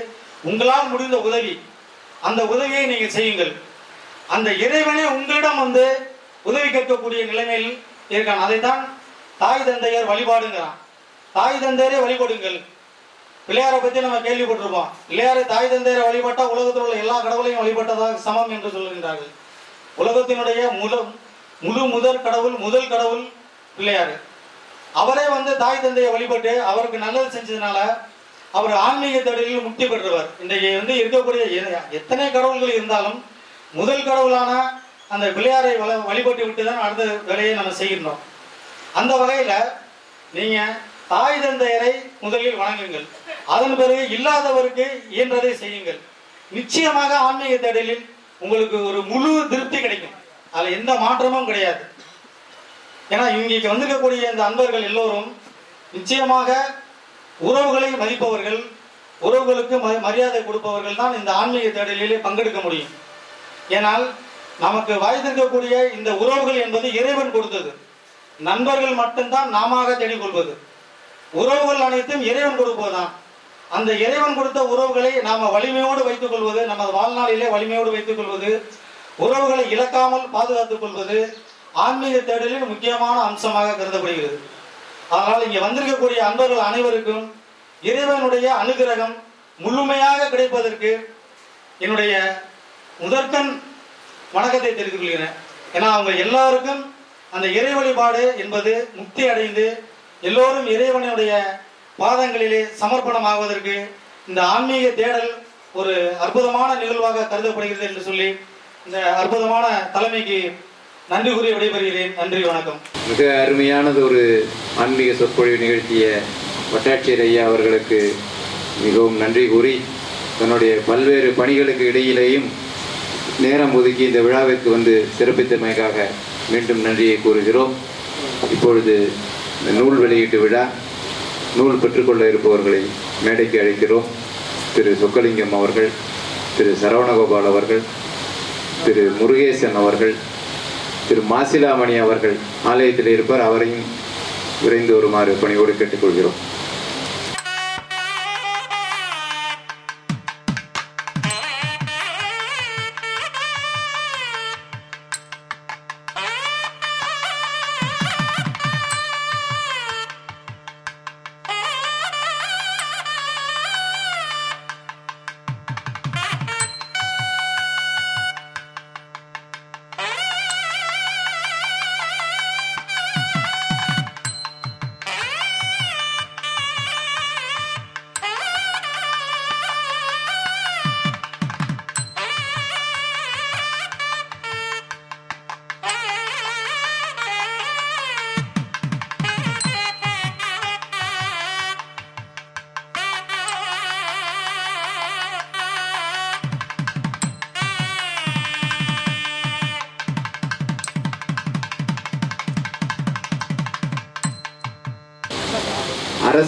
உங்களால் முடிந்த உதவி அந்த உதவியை நீங்கள் செய்யுங்கள். அந்த இறைவனே உங்களிடம் வந்து உதவி கேட்கக்கூடிய நிலைமையில் இருக்கான். அதைத்தான் தாய் தந்தையர் வழிபாடுங்கிறான். தாய் தந்தையரே வழிபடுங்கள். பிள்ளையாரை பத்தி நம்ம கேள்விப்பட்டிருப்போம். பிள்ளையாரை தாய் தந்தையரை வழிபட்டா உலகத்தில் உள்ள எல்லா கடவுளையும் வழிபட்டதாக சமம் என்று சொல்கின்றார்கள் உலகத்தினுடைய முழு முழு முதல் கடவுள் முதல் கடவுள் பிள்ளையார். அவரே வந்து தாய் தந்தையை வழிபட்டு அவருக்கு நல்லது செஞ்சதுனால அவர் ஆன்மீக தேடலில் முக்தி பெற்றவர். இன்றைக்கு வந்து இருக்கக்கூடிய எத்தனை கடவுள்கள் இருந்தாலும் முதல் கடவுளான அந்த பிள்ளையாரை வள வழிபட்டு விட்டு தான் அடுத்த வேலையை நம்ம செய்கின்றோம். அந்த வகையில் நீங்கள் தாய் தந்தையரை முதலில் வணங்குங்கள். அதன் பிறகு இல்லாதவருக்கு இயன்றதை செய்யுங்கள். நிச்சயமாக ஆன்மீக தேடலில் உங்களுக்கு ஒரு முழு திருப்தி கிடைக்கும். அதில் எந்த மாற்றமும் கிடையாது. ஏன்னா இங்கே வந்திருக்கக்கூடிய இந்த அன்பர்கள் எல்லோரும் நிச்சயமாக உறவுகளை மதிப்பவர்கள் உறவுகளுக்கு மரியாதை கொடுப்பவர்கள் தான் இந்த ஆன்மீக தேடலிலே பங்கெடுக்க முடியும். ஏனால் நமக்கு வாய்ந்திருக்கக்கூடிய இந்த உறவுகள் என்பது இறைவன் கொடுத்தது. நண்பர்கள் மட்டும்தான் நாம தேடிக் கொள்வது உறவுகள் அனைத்தும் இறைவன் கொடுப்பதுதான். அந்த இறைவன் கொடுத்த உறவுகளை நாம வலிமையோடு வைத்துக் கொள்வது நமது வாழ்நாளிலே வலிமையோடு வைத்துக் கொள்வது உறவுகளை இழக்காமல் பாதுகாத்துக் கொள்வது ஆன்மீக தேடலின் முக்கியமான அம்சமாக கருதப்படுகிறது. அதனால் இங்கே வந்திருக்கக்கூடிய அன்பர்கள் அனைவருக்கும் இறைவனுடைய அனுகிரகம் முழுமையாக கிடைப்பதற்கு என்னுடைய முதற்கண் வணக்கத்தை தெரிவித்துக் கொள்கிறேன். ஏன்னா அவங்க எல்லாருக்கும் அந்த இறை வழிபாடு என்பது முக்தி அடைந்து எல்லோரும் இறைவனுடைய பாதங்களிலே சமர்ப்பணமாவதற்கு இந்த ஆன்மீக தேடல் ஒரு அற்புதமான நிகழ்வாக கருதப்படுகிறது என்று சொல்லி இந்த அற்புதமான தலைமைக்கு நன்றி கூறி விடைபெறுகிறேன். நன்றி வணக்கம். மிக அருமையானது ஒரு ஆன்மீக சொற்பொழிவு நிகழ்த்திய வட்டாட்சியர் ஐயா அவர்களுக்கு மிகவும் நன்றி கூறி தன்னுடைய பல்வேறு பணிகளுக்கு இடையிலேயும் நேரம் ஒதுக்கி இந்த விழாவிற்கு வந்து சிறப்பித்தமைக்காக மீண்டும் நன்றியை கூறுகிறோம். இப்பொழுது இந்த நூல் வெளியீட்டு விழா நூல் பெற்றுக்கொள்ள இருப்பவர்களை மேடைக்கு அழைக்கிறோம். திரு சொக்கலிங்கம் அவர்கள் திரு சரவணகோபால் அவர்கள் திரு முருகேசன் அவர்கள் திரு மாசிலாமணி அவர்கள் ஆலயத்தில் இருப்பார். அவரையும் விரைந்து வருமாறு பணியோடு கேட்டுக்கொள்கிறோம்.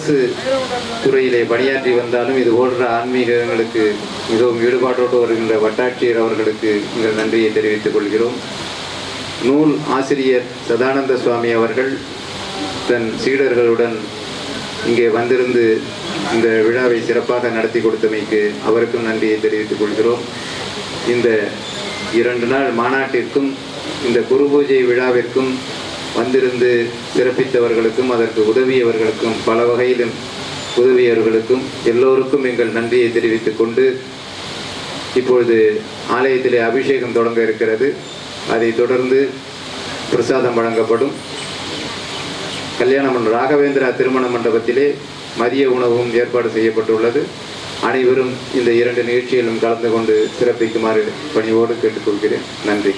அரசு துறையிலே பணியாற்றி வந்தாலும் இது போன்ற ஆன்மீகங்களுக்கு மிகவும் ஈடுபாட்டோடு வருகின்ற வட்டாட்சியர் அவர்களுக்கு எங்கள் நன்றியை தெரிவித்துக் கொள்கிறோம். நூல் ஆசிரியர் சதானந்த சுவாமி அவர்கள் தன் சீடர்களுடன் இங்கே வந்திருந்து இந்த விழாவை சிறப்பாக நடத்தி கொடுத்தமைக்கு அவருக்கும் நன்றியை தெரிவித்துக் கொள்கிறோம். இந்த இரண்டு நாள் மாநாட்டிற்கும் இந்த குரு பூஜை விழாவிற்கும் வந்திருந்து சிறப்பித்தவர்களுக்கும் அதற்கு உதவியவர்களுக்கும் பல வகையிலும் உதவியவர்களுக்கும் எல்லோருக்கும் எங்கள் நன்றியை தெரிவித்துக் கொண்டு இப்பொழுது ஆலயத்திலே அபிஷேகம் தொடங்க இருக்கிறது. அதைத் தொடர்ந்து பிரசாதம் வழங்கப்படும். கல்யாண மண்டபம் ராகவேந்திரா திருமண மண்டபத்திலே மதிய உணவும் ஏற்பாடு செய்யப்பட்டுள்ளது. அனைவரும் இந்த இரண்டு நிகழ்ச்சிகளும் கலந்து கொண்டு சிறப்பிக்குமாறு பணிவோடு கேட்டுக்கொள்கிறேன். நன்றி.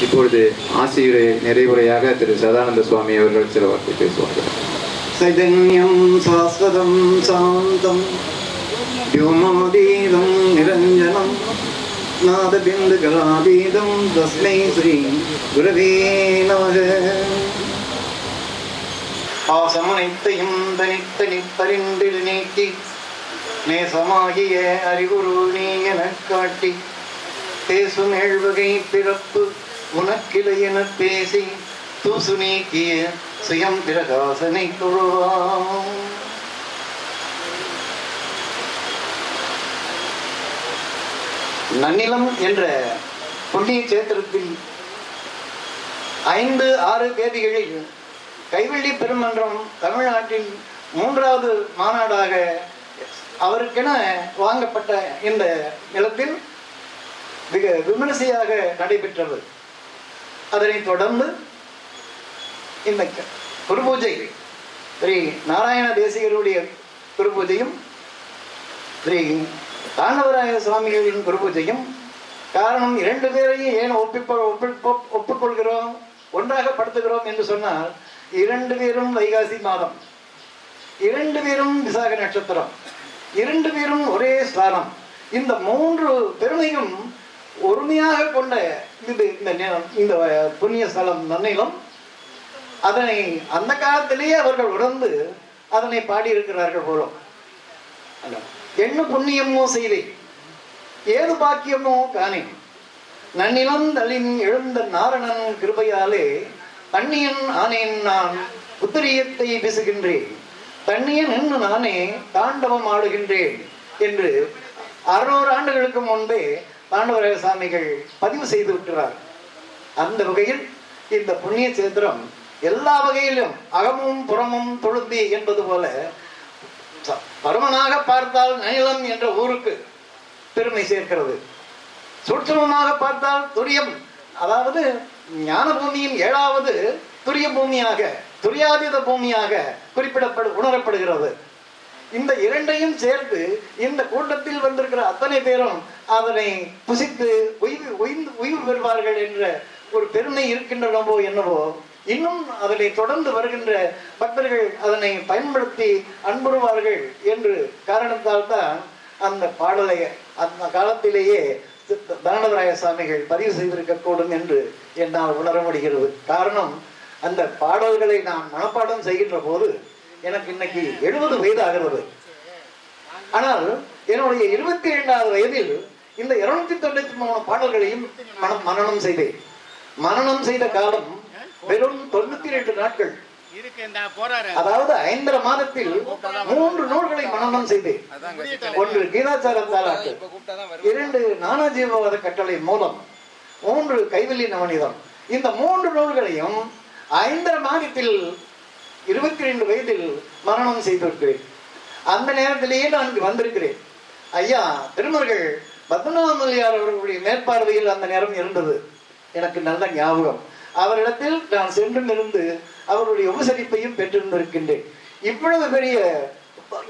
இப்பொழுது ஆசியுரை நிறைவுரையாக திரு சதானந்த சுவாமி அவர்கள் சில வார்த்தை பேசுவார்கள். சைதன்யம் சாஸ்வதம் சாந்தம் வியோமோதீதம் நிரஞ்சனம் நாதபிந்துகலாதீதம் தஸ்மை ஸ்ரீ குரவே நமக. பாசம் அனைத்தையும் தனித்த நிப்பறின்றில் நீக்கி நேசமாகிய அறிகுரு நீ எனக் காட்டி பேசும் ஏழ்வகை பிறப்பு உனக்கிளையென பேசி தூசு நீக்கிய சுயம் பிரகாசனை தொழுவாம். நன்னிலம் என்ற புண்ணிய சேத்திரத்தில் ஐந்து ஆறு தேதிகளில் கைவள்ளி பெருமன்றம் தமிழ்நாட்டின் மூன்றாவது மாநாடாக அவருக்கென வாங்கப்பட்ட இந்த நிலத்தில் மிக விமரிசையாக நடைபெற்றது. அதனைத் தொடர்ந்து இந்த குரு பூஜை. ஸ்ரீ நாராயண தேசிகருடைய குரு பூஜையும் ஸ்ரீ தாண்டவராய சுவாமிகளின் குரு பூஜையும் காரணம் இரண்டு பேரையும் ஏன் ஒப்பிப்ப ஒப்பி- ஒப்புக்கொள்கிறோம் ஒன்றாக படுத்துகிறோம் என்று சொன்னால் இரண்டு பேரும் வைகாசி மாதம் இரண்டு பேரும் விசாக நட்சத்திரம் இரண்டு பேரும் ஒரே ஸ்தானம். இந்த மூன்று பெருமையும் ஒருமையாக கொண்ட இது இந்த நிலம் இந்த புண்ணிய ஸ்தலம் நன்னிலம் அதனை அந்த காலத்திலேயே அவர்கள் உணர்ந்து அதனை பாடியிருக்கிறார்கள் போலும். என்ன புண்ணியமோ செய்தி ஏது பாக்கியமோ காணேன் நன்னிலம் தலின் எழுந்த நாரணன் கிருபையாலே தண்ணியன் ஆனேன் நான் உத்தரியத்தை பேசுகின்றேன் தண்ணியன் என்று நானே தாண்டவம் ஆடுகின்றேன் என்று அறுநூறு ஆண்டுகளுக்கு முன்பே பாண்டவரக சாமிகள் பதிவு செய்து விட்டுறார். அந்த வகையில் இந்த புண்ணிய சேத்திரம் எல்லா வகையிலும் அகமும் புறமும் தொழுந்தி என்பது போல ச- பருமனாக பார்த்தால் நயலம் என்ற ஊருக்கு பெருமை சேர்க்கிறது. சூட்சமமாக பார்த்தால் துரியம் அதாவது ஞான பூமியின் ஏழாவது துரிய பூமியாக துரியாதீத பூமியாக குறிப்பிடப்படு உணரப்படுகிறது. இந்த இரண்டையும் சேர்த்து இந்த கூட்டத்தில் வந்திருக்கிற அத்தனை பேரும் அதனை புசித்து உய்வு உய்ந்து உய்வு பெறுவார்கள் என்ற ஒரு பெருமை இருக்கின்றனவோ என்னவோ இன்னும் அதனை தொடர்ந்து வருகின்ற பக்தர்கள் அதனை பயன்படுத்தி அன்புறுவார்கள் என்று காரணத்தால் தான் அந்த பாடலை அந்த காலத்திலேயே தானவராய சாமிகள் பதிவு செய்திருக்கக்கூடும் என்று என்னால் உணர முடிகிறது. காரணம் அந்த பாடல்களை நான் மனப்பாடம் செய்கின்ற போது எனக்கு இன்னைக்கு எழுபது வயது ஆகிறது ஆனால் என்னுடைய இருபத்தி இரண்டாவது வயதில் இந்த இருநூத்தி தொண்ணூத்தி மூணு பாடல்களையும் மனம் மரணம் செய்தேன். மரணம் செய்த காலம் வெறும் தொண்ணூத்தி ரெண்டு நாட்கள். அதாவது ஐந்தரை மாதத்தில் மூன்று நூல்களை மனநம் செய்தேன். ஒன்று கீதாச்சார தாலாட்டு இரண்டு நானாஜீவவாத கட்டளை மூலம் மூன்று கைவல்லி நவனிதம் இந்த மூன்று நூல்களையும் ஐந்தரை மாதத்தில் இருபத்தி ரெண்டு வயதில் மரணம் செய்திருக்கிறேன் அந்த நேரத்திலேயே நான் இங்கு வந்திருக்கிறேன். ஐயா திருமர்கள் பத்மநாபமல்லியார் அவர்களுடைய மேற்பார்வையில் அந்த நேரம் இருந்தது. எனக்கு நல்ல ஞாபகம். அவரிடத்தில் நான் சென்றும் இருந்து அவருடைய உபசரிப்பையும் பெற்றிருந்திருக்கின்றேன். இவ்வளவு பெரிய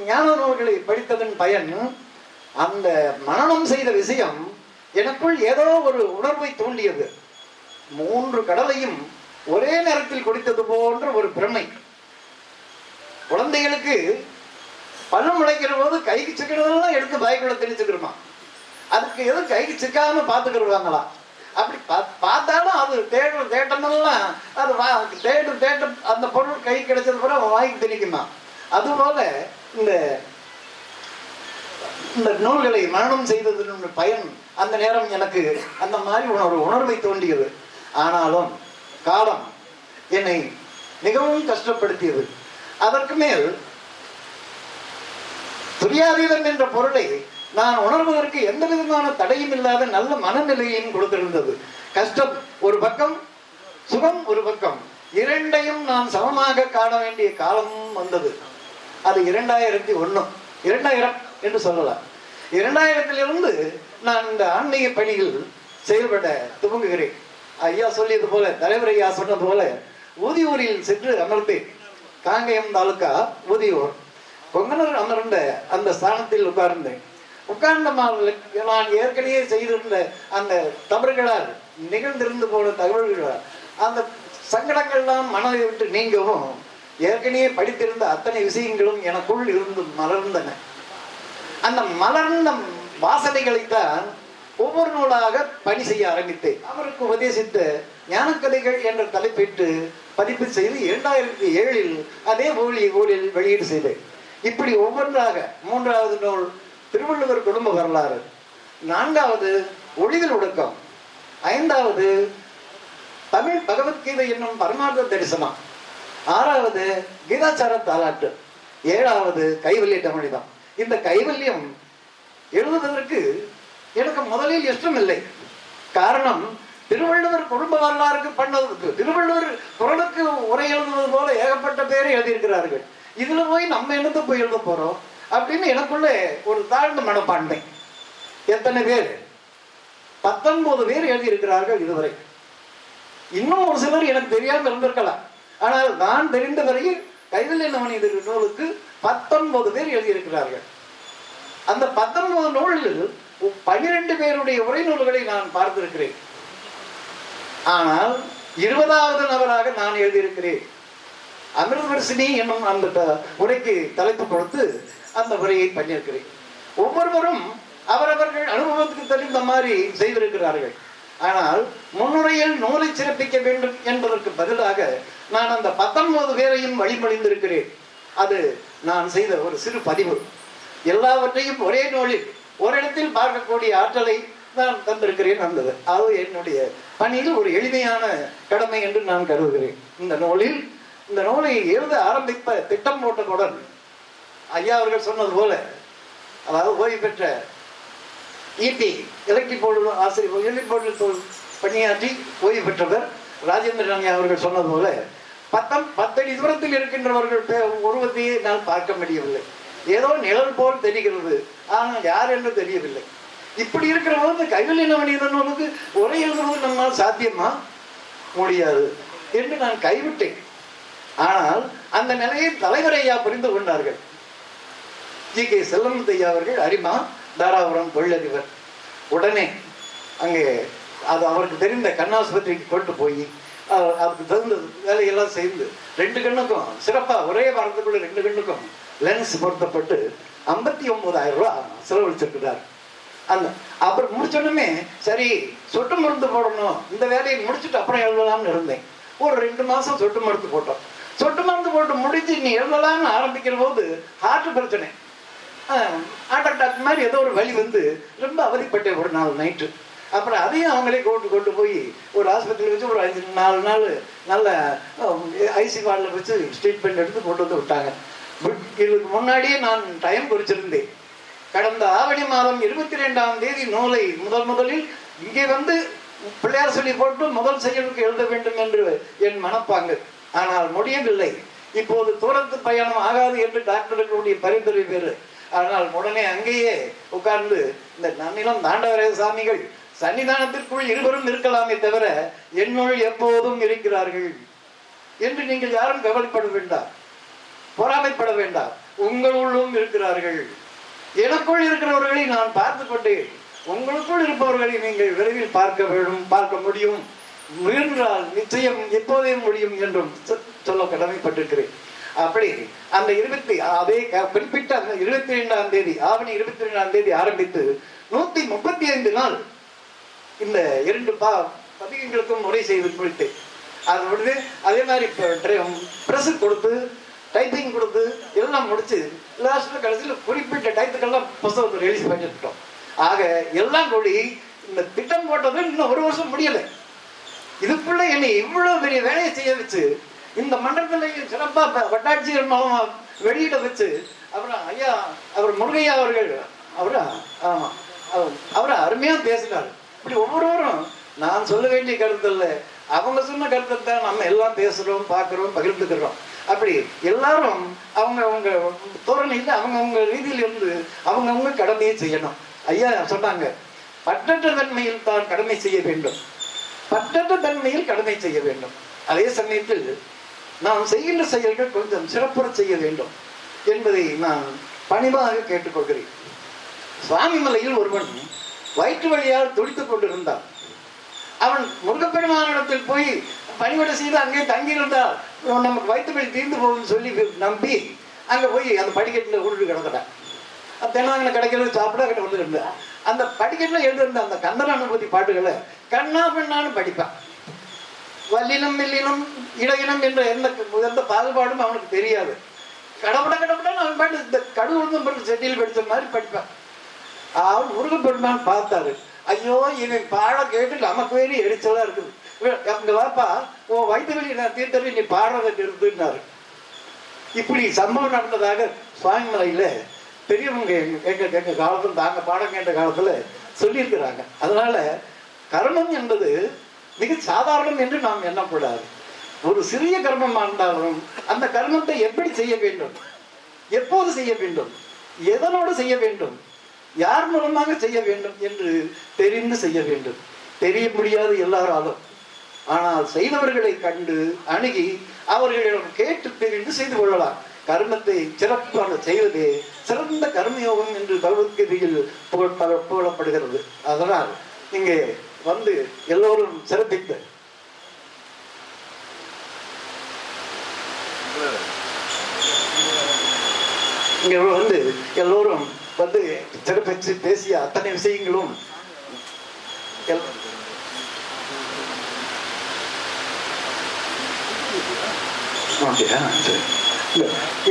ஞான நூல்களை படித்ததன் பயன் அந்த மரணம் செய்த விஷயம் எனக்குள் ஏதோ ஒரு உணர்வை தூண்டியது. மூன்று கடலையும் ஒரே நேரத்தில் குடித்தது போன்ற ஒரு பிரமை. குழந்தைகளுக்கு பழம் முளைக்கிற போது கைக்கு சிக்கிறதெல்லாம் எடுத்து பாய்க்குள்ள திணிச்சுக்கிறோமா அதுக்கு எதுவும் கைக்கு சிக்காம பார்த்துக்கிடுவாங்களா அப்படி பா- பார்த்தாலும் அது தேடும் தேட்டமெல்லாம் அது வா தேடு தேட்ட அந்த பொருள் கை கிடைச்சது பிறகு அவன் வாய்க்கு திணிக்குமா அதுபோல இந்த இந்த நூல்களை மரணம் செய்ததனுடைய பயன் அந்த நேரம் எனக்கு அந்த மாதிரி ஒரு உணர்வை தோண்டியது ஆனாலும் காலம் என்னை மிகவும் கஷ்டப்படுத்தியது. அதற்கு மேல் துரியாதீதம் என்ற பொருளை நான் உணர்வதற்கு எந்த விதமான தடையும் இல்லாத நல்ல மனநிலையையும் கொடுத்திருந்தது. கஷ்டம் ஒரு பக்கம் சுகம் ஒரு பக்கம். இரண்டையும் நான் சமமாக காண வேண்டிய காலமும் வந்தது. அது இரண்டாயிரத்தி ஒன்று இரண்டாயிரம் என்று சொல்லலாம். இரண்டாயிரத்திலிருந்து நான் இந்த ஆன்மீக பணியில் செயல்பட துவங்குகிறேன். ஐயா சொல்லியது போல தலைவர் ஐயா சொன்னது போல ஊதியூரில் சென்று அமர்ந்தேன். காங்கயம் தாலுக்கா உதியூர் கொங்கனர் அமர்ந்த அந்த ஸ்தானத்தில் உட்கார்ந்தேன். உட்கார்ந்த நான் ஏற்கனவே செய்திருந்த அந்த தவறுகளால் நிகழ்ந்திருந்து போன தகவல்களால் அந்த சங்கடங்கள்லாம் மனதை விட்டு நீங்கவும் ஏற்கனவே படித்திருந்த அத்தனை விஷயங்களும் எனக்குள் இருந்து மலர்ந்தன. அந்த மலர்ந்த வாசனைகளைத்தான் ஒவ்வொரு நூலாக பணி செய்ய ஆரம்பித்தேன். அவருக்கு உபதேசித்த ஞானக்கதைகள் என்ற தலைப்பிட்டு பதிப்பு செய்து இரண்டாயிரத்தி ஏழில் அதே மொழி ஊழில் வெளியீடு செய்தேன். இப்படி ஒவ்வொன்றாக மூன்றாவது நூல் திருவள்ளுவர் குடும்ப வரலாறு நான்காவது ஒளிதல் ஒடுக்கம் ஐந்தாவது தமிழ் பகவத்கீதை என்னும் பரமார்த்த தரிசனம் ஆறாவது கீதாச்சார தாலாட்டு ஏழாவது கைவல்லிய தமிழிதம். இந்த கைவல்யம் எழுதுவதற்கு எனக்கு முதலில் இஷ்டம் இல்லை காரணம் திருவள்ளுவர் குடும்ப வரலாறுக்கு பண்ணதுக்கு திருவள்ளுவர் குரலுக்கு உரை எழுதுவது போல ஏகப்பட்ட பேரை எழுதியிருக்கிறார்கள். இதுல போய் நம்ம என்னத்தை போய் எழுத போறோம்? அப்படின்னு எனக்குள்ளே ஒரு தாழ்ந்த மனப்பான்மை. எத்தனை பேர்? பத்தொன்பது பேர் எழுதியிருக்கிறார்கள் இதுவரை. இன்னும் ஒரு சிலர் எனக்கு தெரியாமல் இருந்திருக்கலாம். ஆனால் நான் தெரிந்த வரையில் கைவில்லை நவனி நூலுக்கு பத்தொன்பது பேர் எழுதியிருக்கிறார்கள். அந்த பத்தொன்பது நூலில் பனிரெண்டு பேருடைய உரை நூல்களை நான் பார்த்திருக்கிறேன். ஆனால் இருபதாவது நபராக நான் எழுதியிருக்கிறேன். அமிர்தவர்சினி என்னும் அந்த த- உரைக்கு தலைப்பு கொடுத்து அந்த உரையை பண்ணியிருக்கிறேன். ஒவ்வொருவரும் அவரவர்கள் அனுபவத்துக்கு தெரிந்த மாதிரி செய்திருக்கிறார்கள். ஆனால் முன்னுரையில் நூலை சிறப்பிக்க வேண்டும் என்பதற்கு பதிலாக நான் அந்த பத்தொன்பது பேரையும் வழிபடிந்திருக்கிறேன். அது நான் செய்த ஒரு சிறு பதிவு. எல்லாவற்றையும் ஒரே நூலில் ஒரு இடத்தில் பார்க்கக்கூடிய ஆற்றலை நான் தந்திருக்கிறேன் நல்லது அது என்னுடைய பணியில் ஒரு எளிமையான கடமை என்று நான் கருதுகிறேன். இந்த நூலில் இந்த நூலை எழுத ஆரம்பிப்ப திட்டம் போட்டவுடன் ஐயா அவர்கள் சொன்னது போல அதாவது ஓய்வு பெற்ற ஈபி எலக்ட்ரிக் போர்டு ஆசிரியர் எலக்ட்ரிக் போர்டில் பணியாற்றி ஓய்வு பெற்றவர் ராஜேந்திரன் ஐயா அவர்கள் சொன்னது போல பத்தம் பத்தடி தூரத்தில் இருக்கின்றவர்கள் உருவத்தையே நான் பார்க்க முடியவில்லை. ஏதோ நிழல் போல் தெரிகிறது. ஆனால் யார் என்று தெரியவில்லை. இப்படி இருக்கிற போது கைவல்லின உனக்கு உரை எழுதுவது நம்மால் சாத்தியமா? முடியாது. என்று நான் கைவிட்டேன். ஆனால் அந்த நிலையை தலைவர் ஐயா புரிந்து கொண்டார்கள். ஜி. கே. செல்லமுத்து ஐயா அவர்கள் அரிமா தாராபுரம் தொழிலதிபர் உடனே அங்கே அது அவருக்கு தெரிந்த கண்ணாஸ்பத்திரிக்கு கொண்டு போய் அவர் அதுக்கு தகுந்த வேலையெல்லாம் செய்து ரெண்டு கண்ணுக்கும் சிறப்பாக ஒரே வாரத்துக்குள்ள ரெண்டு கண்ணுக்கும் லென்ஸ் பொருத்தப்பட்டு ஐம்பத்தி ஒன்பதாயிரம் ரூபா செலவழிச்சிருக்கிறார். அந்த அப்புறம் முடிச்சோடனே சரி சொட்டு மருந்து போடணும். இந்த வேலையை முடிச்சுட்டு அப்புறம் எழுதலாம்னு இருந்தேன். ஒரு ரெண்டு மாசம் சொட்டு மருந்து போட்டோம். சொட்டு மருந்து போட்டு முடிச்சு நீ எழுதலாம்னு ஆரம்பிக்கிற போது ஹார்ட் பிரச்சனை. ஹார்ட் அட்டாக் மாதிரி ஏதோ ஒரு வழி வந்து ரொம்ப அவதிப்பட்ட ஒரு நாள் நைட்டு அப்புறம் அதையும் அவங்களே கொண்டு கொண்டு போய் ஒரு ஆஸ்பத்திரியில் வச்சு ஒரு அஞ்சு நாலு நாள் நல்ல ஐசி வார்டில் வச்சு ட்ரீட்மெண்ட் எடுத்து கொண்டு வந்து விட்டாங்க. இதுக்கு முன்னாடியே நான் டைம் குறிச்சிருந்தேன். கடந்த ஆவணி மாதம் இருபத்தி ரெண்டாம் தேதி நூலை முதல் முதலில் இங்கே வந்து பிள்ளையார் சொல்லி போட்டு முதல் செயலுக்கு எழுத வேண்டும் என்று என் மனப்பாங்கு. ஆனால் முடியவில்லை. இப்போது தூரத்து பயணம் ஆகாது என்று டாக்டர்களுடைய பரிந்துரை பேரு ஆனால் உடனே அங்கேயே உட்கார்ந்து இந்த நன்னிலம் தாண்டவரே சாமிகள் சன்னிதானத்திற்குள் இருவரும் இருக்கலாமே தவிர என்னுள் எப்போதும் இருக்கிறார்கள். என்று நீங்கள் யாரும் கவலைப்பட வேண்டாம். பொறாமைப்பட வேண்டாம். உங்களுள்ளும் இருக்கிறார்கள். எனக்குள் இருக்கிறவர்களை நான் பார்த்து கொண்டு உங்களுக்குள் இருப்பவர்களை நீங்கள் விரைவில் பார்க்க வேண்டும் பார்க்க முடியும். முயன்றால் நிச்சயம் எப்போதே முடியும் என்றும் சொ- சொல்ல கடமைப்பட்டிருக்கிறேன். அப்படி அந்த இருபத்தி அதே குறிப்பிட்ட அந்த இருபத்தி ரெண்டாம் தேதி ஆவணி இருபத்தி ரெண்டாம் தேதி ஆரம்பித்து நூத்தி முப்பத்தி ஐந்து நாள் இந்த இரண்டு பா பதிகங்களுக்கும் முறை செய்து முடித்தேன். அது விடுது அதே மாதிரி ப்ரெஸ் கொடுத்து டைப்பிங் கொடுத்து எல்லாம் முடிச்சு லாஸ்ட்ல கடைசியில் குறிப்பிட்ட டயத்துக்கெல்லாம் புஸ்தகத்தை ரிலீஸ் பண்ணிட்டோம் ஆக எல்லாம் கூடி இந்த திட்டம் போட்டது இன்னும் ஒரு வருஷம் முடியலை. இதுக்குள்ள என்னை இவ்வளோ பெரிய வேலையை செய்ய வச்சு இந்த மண்டலத்தில் சிறப்பாக வட்டாட்சியர் மூலமா வெளியிட வச்சு அப்புறம் ஐயா அவர் முருகையா அவர்கள் அவரா ஆமாம் அவர் அருமையாக பேசினார். இப்படி ஒவ்வொருவரும் நான் சொல்ல வேண்டிய கருத்து இல்லை. அவங்க சொன்ன கருத்தை தான் நம்ம எல்லாம் பேசுகிறோம் பார்க்குறோம் பகிர்ந்துக்கிறோம். அப்படி எல்லாரும் அவங்க அவங்க தோரணையில் அவங்க அவங்க ரீதியில் இருந்து அவங்க அவங்க கடமையை செய்யணும். ஐயா சொன்னாங்க பற்றற்ற தன்மையில் தான் கடமை செய்ய வேண்டும். பற்றற்ற தன்மையில் கடமை செய்ய வேண்டும். அதே சமயத்தில் நாம் செய்கின்ற செயல்கள் கொஞ்சம் சிறப்புற செய்ய வேண்டும் என்பதை நான் பணிவாக கேட்டுக்கொள்கிறேன். சுவாமி மலையில் ஒருவன் வயிற்று வழியால் துடித்துக் கொண்டிருந்தான். அவன் முருகப்பெருமானிடத்தில் போய் பணிவிடை செய்து அங்கே தங்கியிருந்தால் நமக்கு வயிற்று தீர்ந்து போகும்னு சொல்லி நம்பி அங்கே போய் அந்த படிக்கட்டில் உருட்டு கிடந்துட்டேன். தென்னாங்கன கிடைக்கிறது சாப்பிட கிட்ட வந்து இருந்தேன் அந்த படிக்கட்டில் எழுதிருந்த அந்த கந்தன அனுபூதி பாட்டுகளை கண்ணா பெண்ணான்னு படிப்பான். வல்லினம் மில்லினம் இடையினம் என்ற எந்த எந்த பாகுபாடும் அவனுக்கு தெரியாது. கடவுட கடவுடன்னு அவன் பாட்டு இந்த கடுகுழுந்தம் பண்ணி செட்டியில் படித்த மாதிரி படிப்பேன். அவன் முருகப்பெருமான் பார்த்தாரு. ஐயோ இவன் பாட கேட்டு நமக்கு வேறு எரிச்சலாக இருக்குது. அங்க வாப்பா உன் வயிற்று வெளியே நான் தீர்த்தறி நீ பாடுறதை நிறுத்துனாரு இப்படி சம்பவம் நடந்ததாக சுவாமிமலையில பெரியவங்க எங்க எங்க எங்க காலத்துல தாங்க பாடம் கேட்ட காலத்துல சொல்லியிருக்கிறாங்க. அதனால கர்மம் என்பது மிக சாதாரணம் என்று நாம் எண்ணப்படாது ஒரு சிறிய கர்மம் இருந்தாலும் அந்த கர்மத்தை எப்படி செய்ய வேண்டும்? எப்போது செய்ய வேண்டும்? எதனோடு செய்ய வேண்டும்? யார் மூலமாக செய்ய வேண்டும் என்று தெரிந்து செய்ய வேண்டும். தெரிய முடியாது எல்லாராலும். ஆனால் செய்தவர்களை கண்டு அணுகி அவர்களிடம் கேட்டு தெரிந்து செய்து கொள்ளலாம். கர்மத்தை சிறப்பாக செய்வதே சிறந்த கர்மயோகம் என்று பகவத்கீதையில் புகழ் புகழப்படுகிறது. அதனால் இங்கே வந்து எல்லோரும் சிறப்பித்த. இங்கே வந்து எல்லோரும் வந்து சிறப்பித்து பேசிய அத்தனை விஷயங்களும் அப்படியா? சரி.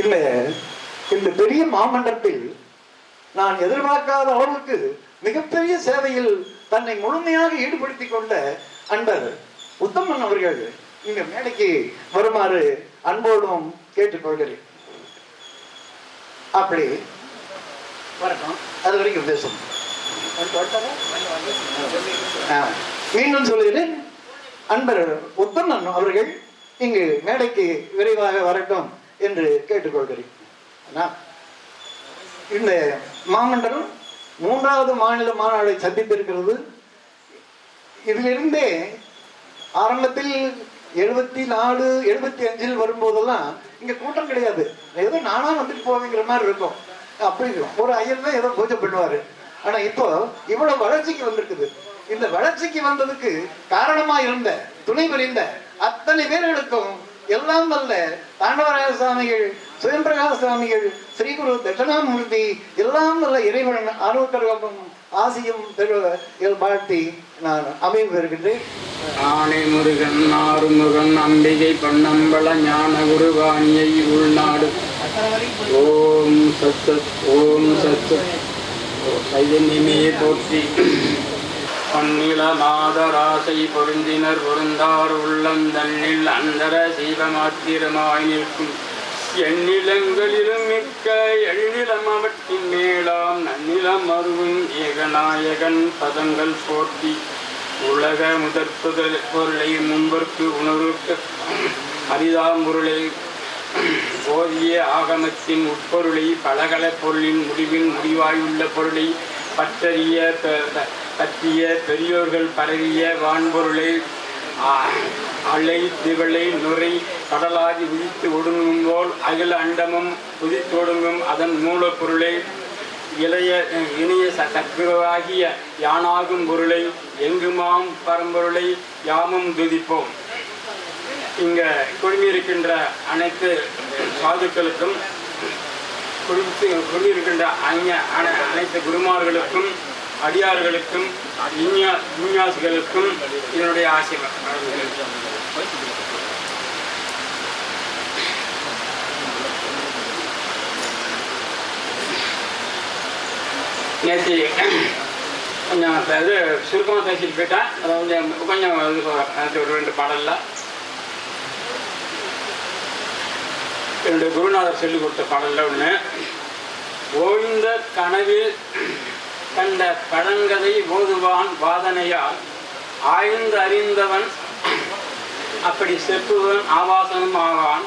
இல்ல, இந்த இந்த பெரிய மாமண்டத்தில் நான் எதிர்பார்க்காத அளவுக்கு மிகப்பெரிய சேவையில் தன்னை முழுமையாக ஈடுபடுத்திக் கொண்ட அன்பர் உத்தமன் அவர்கள் இங்க மேடைக்கு வருமாறு அன்போடும் கேட்டுக்கொள்கிறேன் அப்படி. வரட்டும் அது வரைக்கும் பேசும் ஆ, மீண்டும் சொல்கிறேன் அன்பர் உத்தமன் அவர்கள் இங்கு மேடைக்கு விரைவாக வரட்டும் என்று கேட்டுக்கொள்கிறேன். அண்ணா, இந்த மாமண்டலம் மூன்றாவது மாநில மாநாடை சந்தித்திருக்கிறது. இதிலிருந்தே ஆரம்பத்தில் எழுபத்தி நாலு எழுபத்தி அஞ்சில் வரும்போதெல்லாம் இங்க கூட்டம் கிடையாது. ஏதோ நானா வந்துட்டு போவேங்கிற மாதிரி இருக்கும். அப்படி இருக்கும் ஒரு ஐயர் தான் ஏதோ பூஜை பண்ணுவாரு. ஆனா இப்போ இவ்வளவு வளர்ச்சிக்கு வந்திருக்குது. இந்த வளர்ச்சிக்கு வந்ததுக்கு காரணமா இருந்த துணை புரிந்த அத்தனை பேர்களுக்கும் எல்லாம் வல்ல தாண்டவராய சுவாமிகள் சுயம்பிரகாச சுவாமிகள் ஸ்ரீ குரு தட்சிணாமூர்த்தி எல்லாம் வல்ல இறைவன் ஆரோக்கரகமும் ஆசியும் பெரு வாழ்த்தி நான் அமைவு பெறுகின்றேன். ஆணை முருகன் ஆறுமுகன் அம்பிகை பொன்னம்பல ஞான குருவாணியை உள்நாடு. ஓம் சத்து ஓம் சத்து சைதன்யமே போற்றி. பொன்னில மாதராசை பொருந்தினர் பொருந்தார் உள்ளம் தன்னில் அந்தர சீவமாத்திரமாய் நிற்கும். எண்ணிலங்களிலும் மிக்க எண்ணிலம் அவற்றின் மேலாம் நன்னிலம் அருவும் ஏகநாயகன் பதங்கள் போற்றி. உலக முதற்புதல் பொருளை முன்பற்கு உணர்வுக்கு அரிதாம்பொருளை போதிய ஆகமத்தின் உட்பொருளை பலகல பொருளின் முடிவின் முடிவாயுள்ள பொருளை பற்றறிய பற்றிய பெரியோர்கள் பரவிய வான்பொருளை அலை திவளை நுரை கடலாகி உதித்து ஒடுங்கும் போல் அகில அண்டமும் உதித்தொடுங்கும் அதன் மூலப்பொருளை இளைய இணைய சக்கரவாகிய சத்குருவாகிய யானாகும் பொருளை எங்குமாம் பரம்பொருளை யாமும் துதிப்போம். இங்க குழுமியிருக்கின்ற அனைத்து சாதுக்களுக்கும் குழுத்து குழுமியிருக்கின்ற அந்நிய அனைத்து குருமார்களுக்கும் அடியார்களுக்கும் விஞ்ஞா விஞ்ஞாசிகளுக்கும் இதனுடைய ஆசீர்வாதம். நேற்று கொஞ்சம் இது சுருக்கமாக பேசிட்டு போயிட்டேன் அதை கொஞ்சம் கொஞ்சம் இது ஒரு ரெண்டு பாடலில். என்னுடைய குருநாதர் சொல்லிக் கொடுத்த பாடலில் ஒன்று ஓய்ந்த கனவில் கண்ட பழங்கதை ஓதுவான் வாதனையால். ஆய்ந்து அறிந்தவன் அப்படி செப்புவன் ஆவாசனும் ஆவான்.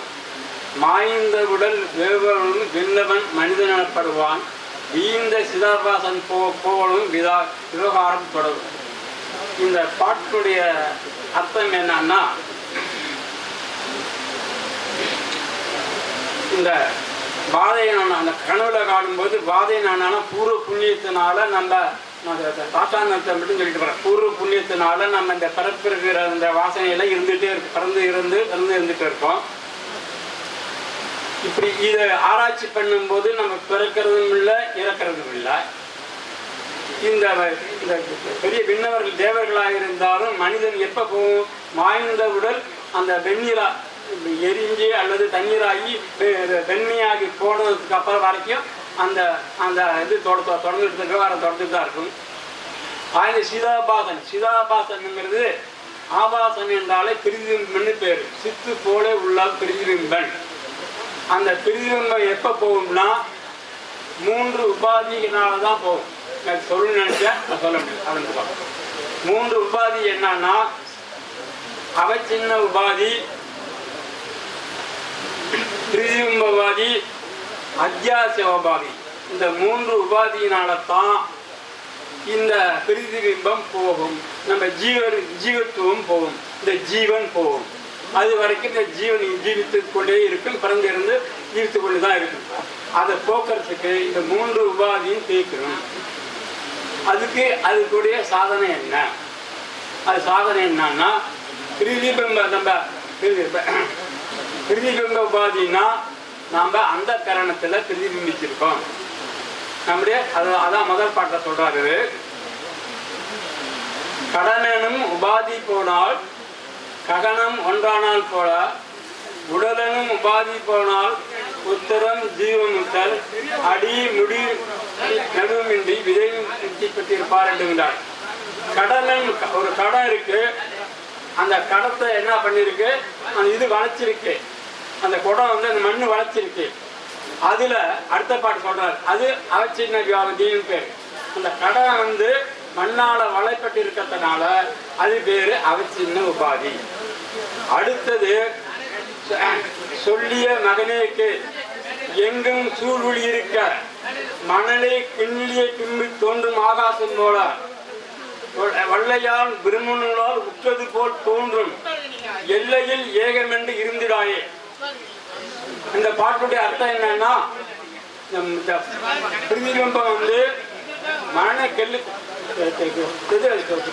மாய்ந்த உடல் வேவனும் வெல்லவன் மனிதன் எனப்படுவான் வீழ்ந்த சிதாபாசன் போ போவலும் விதா விவகாரம் தொடரும். இந்த பாட்டுடைய அர்த்தம் என்னன்னா இந்த பாதையை அந்த கனவுல காணும்போது பாதையை பூர்வ புண்ணியத்தினால நம்ம நான் மட்டும் சொல்லிட்டு வரேன் பூர்வ புண்ணியத்தினால நம்ம இந்த பிறப்பிருக்கிற அந்த வாசனையில இருந்துகிட்டே இருக்கு பிறந்து இருந்து பிறந்து இருந்துட்டு இருக்கோம். இப்படி இதை ஆராய்ச்சி பண்ணும்போது நம்ம பிறக்கிறதும் இல்லை இறக்கிறதும் இல்லை. இந்த பெரிய விண்ணவர்கள் தேவர்களாக இருந்தாலும் மனிதன் எப்போ போகும் மாய்ந்த உடல் அந்த வெண்ணிலா எரிஞ்சு அல்லது தண்ணீராகி வெண்மையாகி போனதுக்கு அப்புறம் வரைக்கும் அந்த அந்த இது தொட தொடர்ந்துட்டு விவகாரம் தொடர்ந்துட்டு தான் இருக்கும். ஆயுத சீதாபாசன் சீதாபாசன்ங்கிறது ஆபாசன் என்றாலே பிரிதிரும்பன்னு பேர். சித்து போல உள்ள பிரிதிபிம்பன் அந்த பிரிதிபிம்பம் எப்போ போகும்னா மூன்று உபாதியினால தான் போகும். நான் சொல்ல நினைச்சேன். நான் சொல்ல முடியும் மூன்று உபாதி என்னன்னா அவ சின்ன உபாதி பிரிதிரும்பவாதி அத்தியாச உபாதி இந்த மூன்று உபாதியினால தான் இந்த பிரதிபிம்பம் போகும். நம்ம ஜீவன் ஜீவத்துவம் போகும். இந்த ஜீவன் போகும். அது வரைக்கும் இந்த ஜீவன் ஜீவித்து கொண்டே இருக்கும். பிறந்திருந்து ஜீவித்து கொண்டு தான் இருக்கும். அதை போக்குறதுக்கு இந்த மூன்று உபாதியும் தீர்க்கணும் அதுக்கு அதுக்குடைய சாதனை என்ன? அது சாதனை என்னன்னா பிரதிபிம்ப நம்ம பிரதிபிம்ப பிரதிபிம்ப உபாதினா நாம் அந்த கரணத்தில் பிரதிபிம்பிச்சிருக்கோம் நம்முடைய அது அதான் முதல் பாட்டில் சொல்றாரு கடனனும் உபாதி போனால் ககனம் ஒன்றானால் போல உடலனும் உபாதி போனால் உத்தரம் ஜீவமுத்தல் அடி முடி நடுவுமின்றி விதையும் பெற்றிருப்பார் என்றுகிறார் கடலன் ஒரு கடம் இருக்கு. அந்த கடத்தை என்ன பண்ணிருக்கு அந்த இது வளைச்சிருக்கு அந்த குடம் வந்து அந்த மண் வளர்த்திருக்கு அதுல அடுத்த பாட்டு சொல்றாரு. அது அவச்சின்ன வியாபதின்னு பேர். அந்த கடை வந்து மண்ணால வளைப்பட்டு இருக்கிறதுனால அது பேரு அவச்சின்ன உபாதி. அடுத்தது சொல்லிய மகனேக்கு எங்கும் சூழ்வொளி இருக்க மணலை கிண்ணிய கிம்பி தோன்றும் ஆகாசம் போல. வள்ளையால் பிரம்மணனால் உற்றது போல் தோன்றும். எல்லையில் ஏகமென்று இருந்திடாயே. இந்த பாட்டுடைய அர்த்தம் என்னன்னா இந்த- பிரதிபிம்பம் வந்து மரண கெல்லு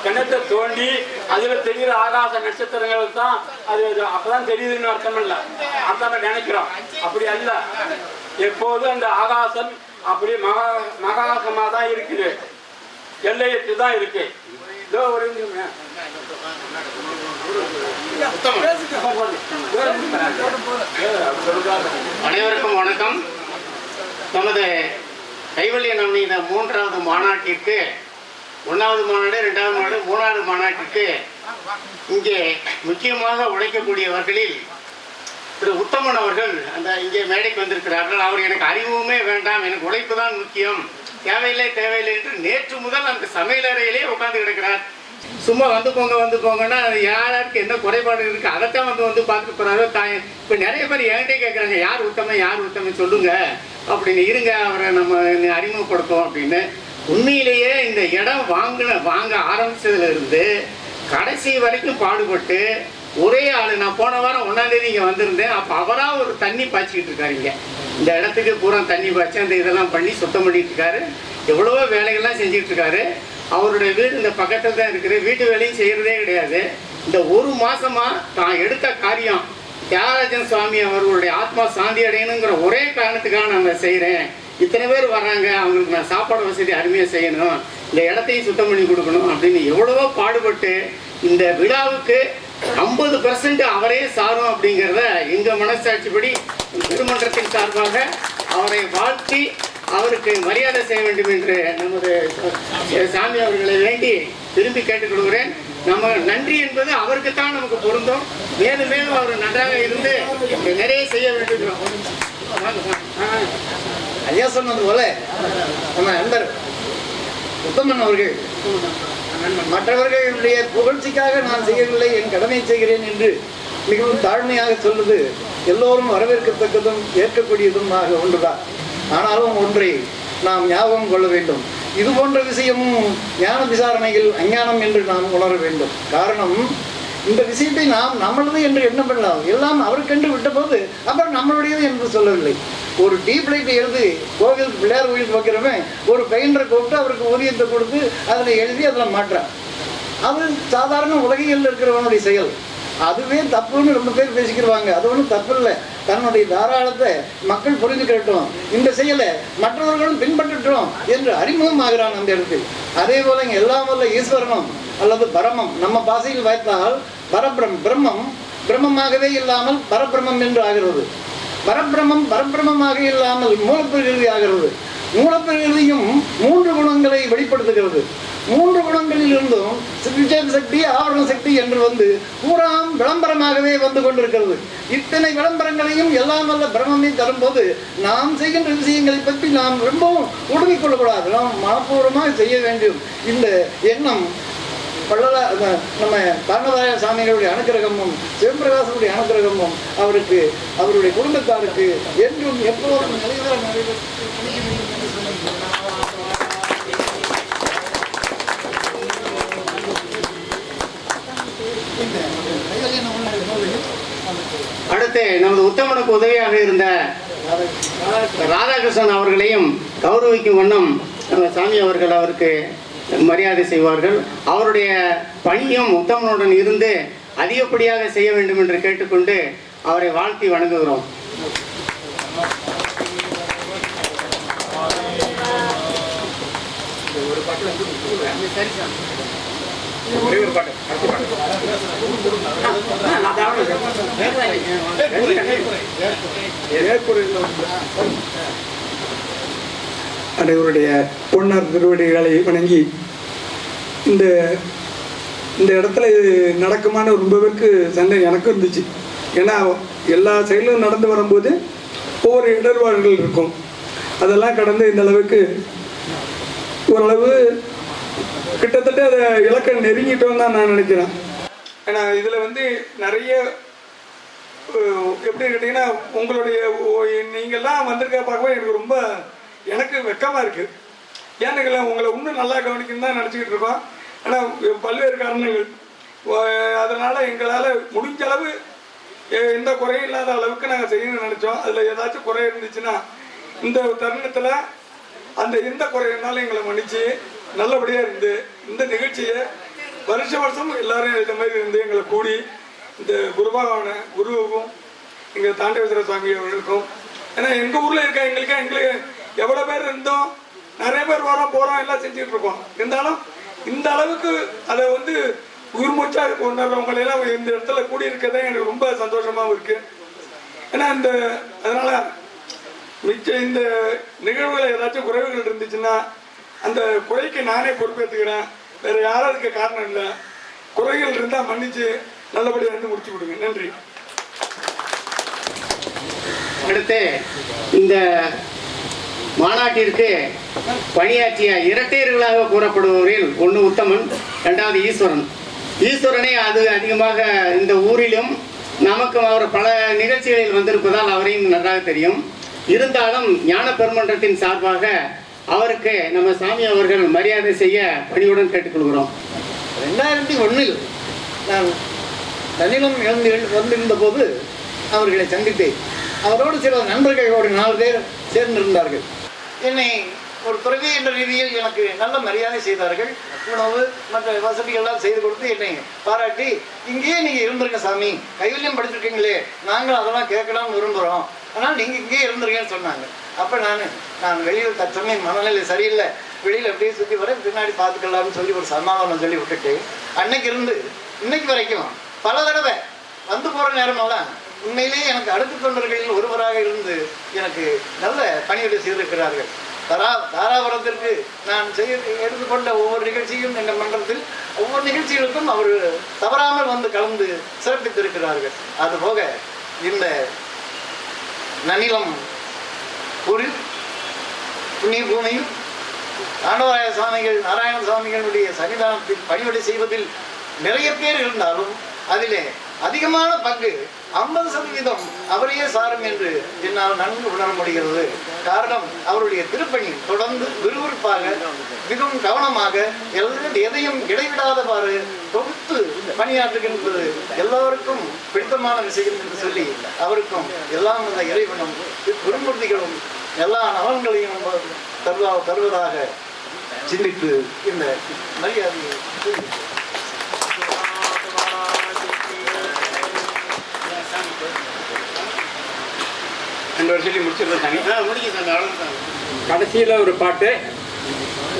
கிணத்தை தோண்டி அதுல தெரிகிற ஆகாச நட்சத்திரங்கள் தான் அது அப்பதான் தெரியுதுன்னு அர்த்தம் இல்ல அதான் நினைக்கிறோம். அப்படி அல்ல. எப்போதும் அந்த ஆகாசம் அப்படியே மகா மகாசமா தான் இருக்குது. எல்லையற்று தான் இருக்கு. இதோ ஒரு நிமிஷம். அனைவருக்கும் வணக்கம். நமது கைவல்ய நவநீத மூன்றாவது மாநாட்டிற்கு ஒன்றாவது மாநாடு ரெண்டாவது மாநாடு மூணாவது மாநாட்டிற்கு இங்கே முக்கியமாக உழைக்கக்கூடியவர்களில் திரு உத்தமன் அவர்கள் அந்த இங்கே மேடைக்கு வந்திருக்கிறார்கள். அவர் எனக்கு அறிவுமே வேண்டாம் எனக்கு உழைப்பு தான் முக்கியம். தேவையில்லை தேவையில்லை என்று நேற்று முதல் அந்த சமையலறையிலே உட்கார்ந்து கிடக்கிறார். சும்மா வந்து போங்க வந்து போங்கன்னா யாருக்கு என்ன குறைபாடு இருக்கு அதைத்தான் வந்து வந்து பார்த்துட்டு போறாரோ தாய். இப்போ நிறைய பேர் என்கிட்டே கேட்குறாங்க யார் உத்தமன் யார் உத்தமன் சொல்லுங்க. அப்படின்னு இருங்க அவரை நம்ம அறிமுகப்படுத்தோம் அப்படின்னு. உண்மையிலேயே இந்த இடம் வாங்கின வாங்க ஆரம்பிச்சதுல இருந்து கடைசி வரைக்கும் பாடுபட்டு ஒரே ஆள் நான் போன வாரம் ஒன்றாந்தேதி இங்கே வந்திருந்தேன். அப்போ அவராக ஒரு தண்ணி பாய்ச்சிக்கிட்டு இருக்காருங்க இந்த இடத்துக்கு பூரா தண்ணி பாய்ச்சி அந்த இதெல்லாம் பண்ணி சுத்தம் பண்ணிட்டு இருக்காரு. எவ்வளவோ வேலைகள்லாம் செஞ்சுட்டு இருக்காரு. அவருடைய வீடு இந்த பக்கத்தில் தான் இருக்குது. வீட்டு வேலையும் செய்கிறதே கிடையாது. இந்த ஒரு மாதமாக தான் எடுத்த காரியம் தியாகராஜன் சுவாமி அவர்களுடைய ஆத்மா சாந்தி அடையணுங்கிற ஒரே காரணத்துக்காக நான் அதை செய்கிறேன் இத்தனை பேர் வர்றாங்க. அவங்களுக்கு நான் சாப்பாடு வசதி அருமையாக செய்யணும். இந்த இடத்தையும் சுத்தம் பண்ணி கொடுக்கணும் அப்படின்னு எவ்வளவோ பாடுபட்டு இந்த விழாவுக்கு ஐம்பது பர்சன்ட் அவரே சாரும் அப்படிங்கிறத எங்கள் மனசாட்சிப்படி திருமன்றத்தின் சார்பாக அவரை வாழ்த்தி அவருக்கு மரியாதை செய்ய வேண்டும் என்று நமது சாமி அவர்களை வேண்டி திரும்பி கேட்டுக்கொள்கிறேன் நம்ம நன்றி என்பது அவருக்குத்தான் நமக்கு பொருந்தும். மேலும் மேலும் அவர் நன்றாக இருந்து நிறைய செய்ய வேண்டும். ஐயா சொன்னது போல நம்ம நண்பர் உத்தமன் அவர்கள் மற்றவர்களுடைய புகழ்ச்சிக்காக நான் செய்யவில்லை என் கடமை செய்கிறேன் என்று மிகவும் தாழ்மையாக சொல்வது எல்லோரும் வரவேற்கத்தக்கதும் ஏற்கக்கூடியதுமாக ஒன்றுதான். ஆனாலும் ஒன்றை நாம் ஞாபகம் கொள்ள வேண்டும். இது போன்ற விஷயமும் ஞான விசாரணையில் அஞ்ஞானம் என்று நாம் உணர வேண்டும். காரணம் இந்த விஷயத்தை நாம் நம்மளது என்று எண்ணம் பண்ணலாம் எல்லாம் அவருக்கென்று விட்டபோது அப்புறம் நம்மளுடையது என்று சொல்லவில்லை. ஒரு டீப் லைட் எழுதி கோவிலுக்கு பிள்ளையார் கோயிலுக்கு வைக்கிறவன் ஒரு பெயிண்டரை கூப்பிட்டு அவருக்கு ஊதியத்தை கொடுத்து அதில் எழுதி அதில் மாற்றான் அது சாதாரண உலகையில் இருக்கிறவனுடைய செயல். அதுவே தப்புன்னு ரொம்ப பேர் பேசிக்கிடுவாங்க அது ஒன்றும் தப்பு இல்லை தன்னுடைய தாராளத்தை மக்கள் புரிஞ்சுக்கிட்டோம் இந்த செயலை மற்றவர்களும் பின்பற்றட்டும் என்று அறிமுகமாகிறான் அந்த இடத்தில். அதே போல இங்கே எல்லாம் வல்ல ஈஸ்வரனும் அல்லது பரமம் நம்ம பாசையில் வைத்தால் பரபிரம் பிரம்மம் பிரம்மமாகவே இல்லாமல் பரபிரமம் என்று ஆகிறது. பரபிரமம் பரபிரமமாக இல்லாமல் மூலப்பிரகிருதி ஆகிறது மூலப்பிரகிருதியும் மூன்று குணங்களை வெளிப்படுத்துகிறது. மூன்று குணங்களில் இருந்தும் விஜயம் சக்தி ஆவரண சக்தி என்று வந்து பூராம் விளம்பரமாகவே வந்து கொண்டிருக்கிறது. இத்தனை விளம்பரங்களையும் எல்லாம் வல்ல பிரம்மமே தரும்போது நாம் செய்கின்ற விஷயங்களை பற்றி நாம் ரொம்பவும் உடுங்கிக்கொள்ளக்கூடாது நாம் மனப்பூர்வமாக செய்ய வேண்டும். இந்த எண்ணம் பல்லல நம்ம தாண்டதாய சாமிகளுடைய அனுக்கிரகமும் சிவபிரகாசனுடைய அனுக்கிரகமும் அவருக்கு அவருடைய குடும்பத்தாருக்கு என்றும் எப்போதும் நிலைவர நிறைவேற்ற அடுத்து நமது உத்தமனுக்கு உதவியாக இருந்த ராதாகிருஷ்ணன் அவர்களையும் கௌரவிக்கும் வண்ணம் நம்ம சாமி அவர்கள் அவருக்கு மரியாதை செய்வார்கள். அவருடைய பணியும் உத்தமனுடன் இருந்து அதிகப்படியாக செய்ய வேண்டும் என்று கேட்டுக்கொண்டு அவரை வாழ்த்தி வணங்குகிறோம். அனைவருடைய பொன்னார் திருவடிகளை வணங்கி இந்த இந்த இடத்துல இது நடக்குமான்னு ரொம்ப பேருக்கு சண்டை எனக்கும் இருந்துச்சு. ஏன்னா எல்லா செயலும் நடந்து வரும்போது ஒவ்வொரு இடர்பாடுகள் இருக்கும். அதெல்லாம் கடந்து இந்த அளவுக்கு ஓரளவு கிட்டத்தட்ட அதை இலக்கை நெருங்கிட்டோம் தான் நான் நினைக்கிறேன். ஏன்னா இதில் வந்து நிறைய எப்படி கேட்டிங்கன்னா உங்களுடைய ஓ- வந்திருக்க பார்க்கவே எனக்கு ரொம்ப எனக்கு வெக்கமாக இருக்குது ஏன்னு உங்களை இன்னும் நல்லா கவனிக்கணும் தான் நினச்சிக்கிட்டு இருக்கோம். ஆனால் பல்வேறு காரணங்கள். அதனால் எங்களால் முடிஞ்ச அளவு எ- எந்த குறையும் இல்லாத அளவுக்கு நாங்கள் செய்யணும்னு நினச்சோம். அதில் ஏதாச்சும் குறை இருந்துச்சுன்னா இந்த தருணத்தில் அந்த எந்த குறையினாலும் எங்களை மன்னிச்சு நல்லபடியாக இருந்து இந்த நிகழ்ச்சியை வருஷ வருஷம் எல்லாரும் இந்த மாதிரி இருந்து எங்களை கூடி இந்த குருபாவான குருவுக்கும் எங்கள் தாண்டவேஸ்வர சுவாமி அவர்களுக்கும். ஏன்னா எங்கள் ஊரில் இருக்க எங்களுக்கு எங்களுக்கு எவ்வளோ பேர் இருந்தோம் நிறைய பேர் வரோம் போகிறோம் எல்லாம் செஞ்சுட்டு இருக்கோம். இருந்தாலும் இந்த அளவுக்கு அதை வந்து உயிர் மூச்சா கொண்டாடுறவங்களை எல்லாம் இந்த இடத்துல கூடி இருக்கதே எனக்கு ரொம்ப சந்தோஷமாகவும் இருக்கு. ஏன்னா இந்த அதனால மிச்ச இந்த நிகழ்வுகள் ஏதாச்சும் குறைவுகள் இருந்துச்சுன்னா அந்த குறைக்கு நானே பொறுப்பேற்றுக்கிறேன் வேற யாரும் அதுக்கு காரணம் இல்லை. குறைகள் இருந்தால் மன்னிச்சு நல்லபடியாக இருந்து முடிச்சு கொடுங்க. நன்றி. அடுத்து இந்த மாநாட்டிற்கு பணியாற்றிய இரட்டையர்களாக கூறப்படுபவரில் ஒன்று உத்தமன் ரெண்டாவது ஈஸ்வரன். ஈஸ்வரனே அது அதிகமாக இந்த ஊரிலும் நமக்கும் அவர் பல நிகழ்ச்சிகளில் வந்திருப்பதால் அவரையும் நன்றாக தெரியும். இருந்தாலும் ஞான பெருமன்றத்தின் சார்பாக அவருக்கு நம்ம சாமி அவர்கள் மரியாதை செய்ய பணியுடன் கேட்டுக்கொள்கிறோம். ரெண்டாயிரத்தி ஒன்றில் நான் தன்னிலம் இழந்து வந்திருந்த போது அவர்களை சந்தித்தேன். அவரோடு சில நண்பர்கள் ஒரு நாலு பேர் சேர்ந்திருந்தார்கள். என்னை ஒரு துறவி என்ற ரீதியில் எனக்கு நல்ல மரியாதை செய்தார்கள். உணவு மற்ற வசதிகள்லாம் செய்து கொடுத்து என்னை பாராட்டி இங்கேயே நீங்கள் இருந்திருங்க சாமி. கைவல்யம் படிச்சிருக்கீங்களே. நாங்கள் அதெல்லாம் கேட்கலாம்னு விரும்புகிறோம் ஆனால் நீங்கள் இங்கேயே இருந்திருக்கேன்னு சொன்னாங்க. அப்போ நான் நான் வெளியில் தற்சமயம் மனநிலை சரியில்லை. வெளியில் அப்படியே சுற்றி வர பின்னாடி பார்த்துக்கலாம்னு சொல்லி ஒரு சமாதானம் சொல்லி விட்டுட்டு அன்னைக்கு இருந்து இன்னைக்கு வரைக்கும் பல தடவை வந்து போகிற நேரமெல்லாம் உண்மையிலேயே எனக்கு அடுத்த தொண்டர்களில் ஒருவராக இருந்து எனக்கு நல்ல பணிகளை செய்திருக்கிறார்கள். தாரா தாராபுரத்திற்கு நான் செய்ய எடுத்துக்கொண்ட ஒவ்வொரு நிகழ்ச்சியும் எங்கள் மன்றத்தில் ஒவ்வொரு நிகழ்ச்சிகளுக்கும் அவர் தவறாமல் வந்து கலந்து சிறப்பித்திருக்கிறார்கள். அதுபோக இந்த நனிலம் ஊரில் புண்ணிய பூமியில் ஆண்டவராய சுவாமிகள் நாராயண சுவாமிகளுடைய சன்னிதானத்தில் பணிபடை செய்வதில் நிறைய பேர் இருந்தாலும் அதிலே அதிகமான பங்கு ஐம்பது சதவீதம் அவரையே சாரும் என்று என்னால் நன்கு உணர முடிகிறது. காரணம் அவருடைய திருப்பணி தொடர்ந்து விறுவிறுப்பாக மிகவும் கவனமாக எல்லா எதையும் இடைவிடாதவாறு தொகுத்து பணியாற்றுகின்றது. எல்லோருக்கும் பிடித்தமான விஷயம் என்று சொல்லி அவருக்கும் எல்லாம் அந்த இறைவனும் குருமூர்த்திகளும் எல்லா நலன்களையும் தருவா தருவதாக சிந்தித்து இந்த மரியாதையை ரெண்டு சாமி. கடைசியில் ஒரு பாட்டு.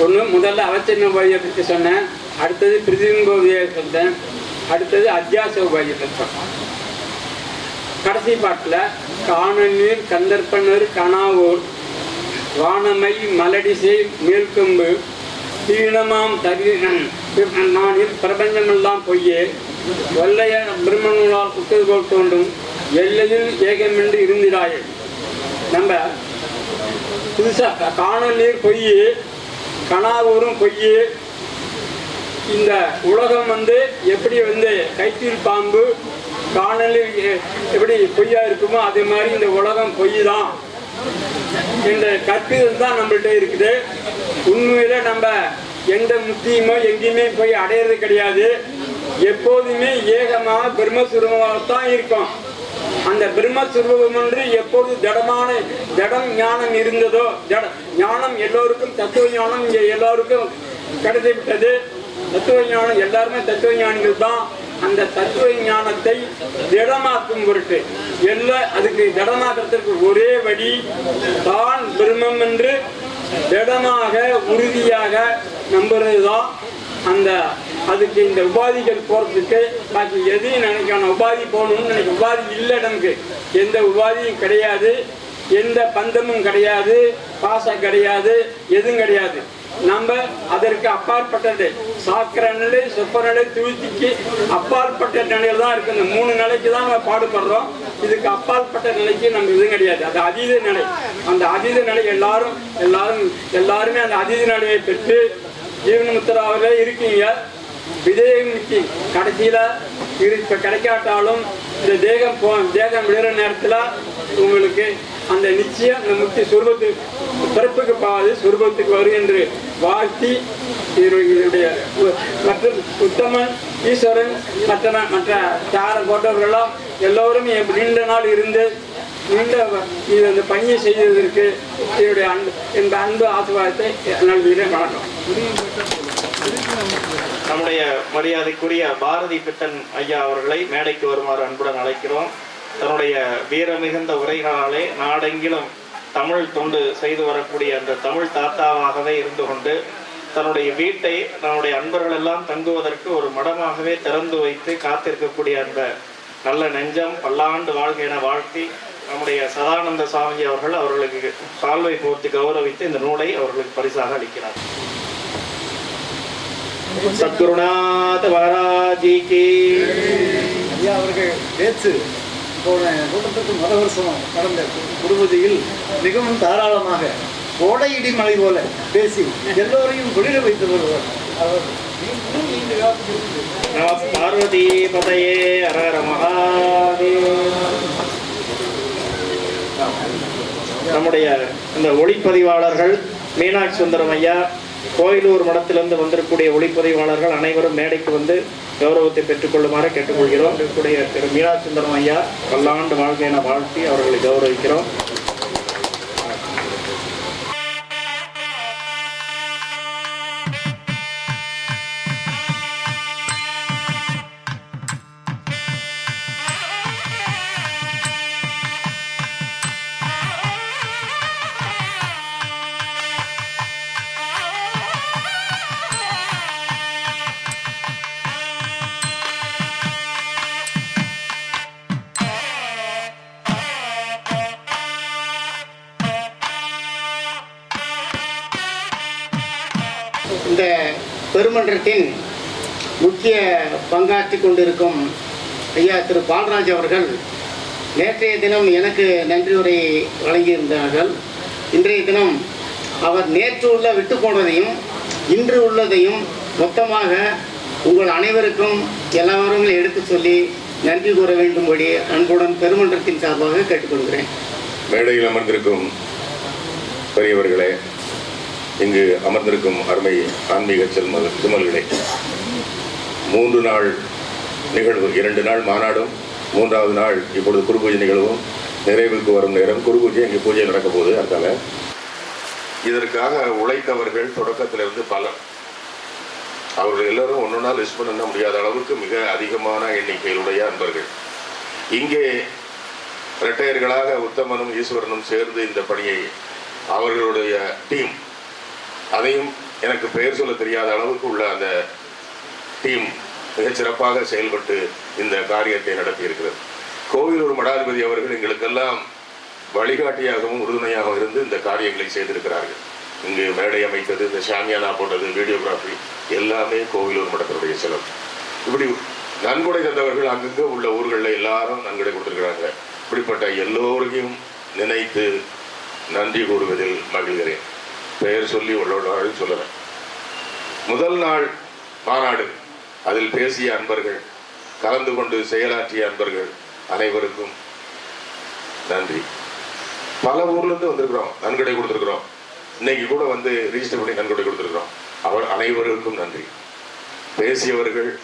ஒன்று முதல்ல அவச்சன்ன உபாதியை பற்றி சொன்னேன். அடுத்தது பிரதிபிம்ப உபாதியை சொன்னேன் அடுத்தது அத்தியாச உபாதியை பற்றி சொன்னேன். கடைசி பாட்டில் காணநீர் கந்தர்ப்பனர் கனாவூர் வானமை மலடிசை மேல்கொம்பு தீனமாம் தரீரன் நானில் பிரபஞ்சமெல்லாம் பொய்யே வெள்ளைய பிரம்மனூலால் குத்தது போல் தோன்றும். எல்லையில் ஏகமென்று இருந்திடாயே நம்ம புதுசாக காணல் நீர் பொய் கனாவூரும் பொய் இந்த உலகம் வந்து எப்படி வந்து கைத்தீர் பாம்பு காணலில் எப்படி பொய்யா இருக்குமோ அதே மாதிரி இந்த உலகம் பொய் தான் என்ற கற்பிதல் தான் நம்மள்கிட்ட இருக்குது. உண்மையில நம்ம எந்த முத்தியுமோ எங்கேயுமே போய் அடையிறது கிடையாது. எப்போதுமே ஏகமாக பிரம்மஸ்வரூபமாக தான் இருக்கும் அந்த பிரம்மஸ்வரூபம் என்று எப்போது ஜடமான ஜடம் ஞானம் இருந்ததோ ஜட ஞானம் எல்லோருக்கும் தத்துவ ஞானம் இங்கே எல்லோருக்கும் கிடைத்து விட்டது தத்துவ ஞானம் எல்லாருமே தத்துவ ஞானிகள் தான். அந்த தத்துவ ஞானத்தை திடமாக்கும் பொருட்டு எல்லா அதுக்கு திடமாக்கிறதுக்கு ஒரே வழி தான் பிரம்மம் என்று திடமாக உறுதியாக நம்புறது தான் அந்த அதுக்கு இந்த உபாதிகள் போகிறதுக்கு பாக்கி எதையும் நினைக்கணும் உபாதி போகணும்னு நினைக்க உபாதி இல்லை நமக்கு. எந்த உபாதியும் கிடையாது. எந்த பந்தமும் கிடையாது. பாசம் கிடையாது. எதுவும் கிடையாது. நம்ம அதற்கு அப்பாற்பட்டது. சாக்கிர நிலை சொப்ப நிலை துளுத்திக்கு அப்பாற்பட்ட நிலையில் தான் இருக்கு. இந்த மூணு நிலைக்கு தான் நம்ம பாடுபடுறோம். இதுக்கு அப்பாற்பட்ட நிலைக்கு நம்ம இதுவும் கிடையாது. அது அதீத நிலை. அந்த அதீத நிலை எல்லாரும் எல்லாரும் எல்லாருமே அந்த அதீத நிலையை பெற்று ஜீவனமுத்தர் அவர்களே இருக்கீங்க. விதேகமுக்கி கடைசியில் இது இப்போ கிடைக்காட்டாலும் இந்த தேகம் போ தேகம் விடுகிற நேரத்தில் உங்களுக்கு அந்த நிச்சயம் இந்த முக்தி சுரூபத்து பிறப்புக்கு பாது சுருபத்துக்கு வரும் என்று வாழ்த்தி இவர்களுடைய மற்ற உத்தமன் ஈஸ்வரன் மற்ற மற்ற சார போட்டவர்களெல்லாம் எல்லோரும் என் நீண்ட நாள் இருந்து நீண்ட இது அந்த பணியை செய்ததற்கு என்னுடைய அன்பு இந்த அன்பு ஆசீர்வாதத்தை நல்கிறேன் வணக்கம் நம்முடைய மரியாதைக்குரிய பாரதி பித்தன் ஐயா அவர்களை மேடைக்கு வருமாறு அன்புடன் அழைக்கிறோம். தன்னுடைய வீரமிகுந்த உரைகளாலே நாடெங்கிலும் தமிழ் தொண்டு செய்து வரக்கூடிய அந்த தமிழ் தாத்தாவாகவே இருந்து கொண்டு தன்னுடைய வீட்டை நம்முடைய அன்பர்கள் எல்லாம் தங்குவதற்கு ஒரு மடமாகவே திறந்து வைத்து காத்திருக்கக்கூடிய அந்த நல்ல நெஞ்சம் பல்லாண்டு வாழ்க என வாழ்த்தி நம்முடைய சதானந்த சாமி அவர்கள் அவர்களுக்கு சால்வை போர்த்தி கௌரவித்து இந்த நூலை அவர்களுக்கு பரிசாக அளிக்கிறார். சத்குருநாத மகாராஜி கி. ஐயா அவர்கள் நேற்று போன முத வருஷம் நடந்த குருபதியில் மிகவும் தாராளமாக கோடை இடி மலை போல பேசி எல்லோரையும் குளிர வைத்து வருவார் அவர் பார்வதி பதையே அரர மகாதேவ. நம்முடைய இந்த ஒளிப்பதிவாளர்கள் மீனாட்சி சுந்தரம் ஐயா கோயிலூர் மடத்திலிருந்து வந்திருக்கக்கூடிய ஒளிப்பதிவாளர்கள் அனைவரும் மேடைக்கு வந்து கௌரவத்தை பெற்றுக்கொள்ளுமாறு கேட்டுக்கொள்கிறோம். இருக்கக்கூடிய திரு மீனாட்சி சுந்தரம் ஐயா பல்லாண்டு வாழ்க்கையின வாழ்த்தி அவர்களை கௌரவிக்கிறோம். சட்டமன்றத்தின் முக்கிய பங்காற்றி கொண்டிருக்கும் ஐயா திரு பால்ராஜ் அவர்கள் நேற்றைய தினம் எனக்கு நன்றி உரை வழங்கியிருந்தார்கள். இன்றைய தினம் அவர் நேற்று உள்ள விட்டு போனதையும் இன்று உள்ளதையும் மொத்தமாக உங்கள் அனைவருக்கும் எல்லாரும் எடுத்து சொல்லி நன்றி கூற வேண்டும்படி அன்புடன் பெருமன்றத்தின் சார்பாக கேட்டுக்கொள்கிறேன். மேடையில் அமர்ந்திருக்கும் பெரியவர்களே இங்கு அமர்ந்திருக்கும் அருமை ஆன்மீக செல்மல் செம்மல்களே மூன்று நாள் நிகழ்வு இரண்டு நாள் மாநாடும் மூன்றாவது நாள் இப்பொழுது குரு பூஜை நிகழ்வும் நிறைவுக்கு வரும் நேரம். குரு பூஜை இங்கே பூஜை நடக்க போகுது அதனால. இதற்காக உழைத்தவர்கள் தொடக்கத்திலிருந்து பலர். அவர்கள் எல்லோரும் ஒன்று நாள் லிஸ்ட் பண்ண முடியாத அளவுக்கு மிக அதிகமான எண்ணிக்கையிலுடைய அன்பர்கள். இங்கே இரட்டையர்களாக உத்தமனும் ஈஸ்வரனும் சேர்ந்து இந்த பணியை அவர்களுடைய டீம் அதையும் எனக்கு பெயர் சொல்ல தெரியாத அளவுக்கு உள்ள அந்த டீம் மிகச் சிறப்பாக செயல்பட்டு இந்த காரியத்தை நடத்தி இருக்கிறது கோவிலூர் மடாதிபதி அவர்கள் எங்களுக்கெல்லாம் வழிகாட்டியாகவும் உறுதுணையாகவும் இருந்து இந்த காரியங்களை செய்திருக்கிறார்கள். இங்கு மேடை அமைத்தது இந்த ஷாமியானா போட்டது வீடியோகிராஃபி எல்லாமே கோவிலூர் மடத்தினுடைய செலவு. இப்படி நன்கொடை தந்தவர்கள் அங்கங்கே உள்ள ஊர்களில் எல்லாரும் நன்கொடை கொடுத்துருக்கிறாங்க. இப்படிப்பட்ட எல்லோரையும் நினைத்து நன்றி கூறுவதில் மகிழ்கிறேன். பெயர் சொல்லி உள்ளவர்கள் சொல்லுறேன் முதல் நாள் மாநாடு. அதில் பேசிய அன்பர்கள் கலந்து கொண்டு செயலாற்றிய அன்பர்கள் அனைவருக்கும் நன்றி. பல ஊர்லேருந்து வந்திருக்கிறோம் நன்கொடை கொடுத்துருக்குறோம். இன்னைக்கு கூட வந்து ரிஜிஸ்டர் பண்ணி நன்கொடை கொடுத்துருக்குறோம். அவர் அனைவருக்கும் நன்றி. பேசியவர்கள்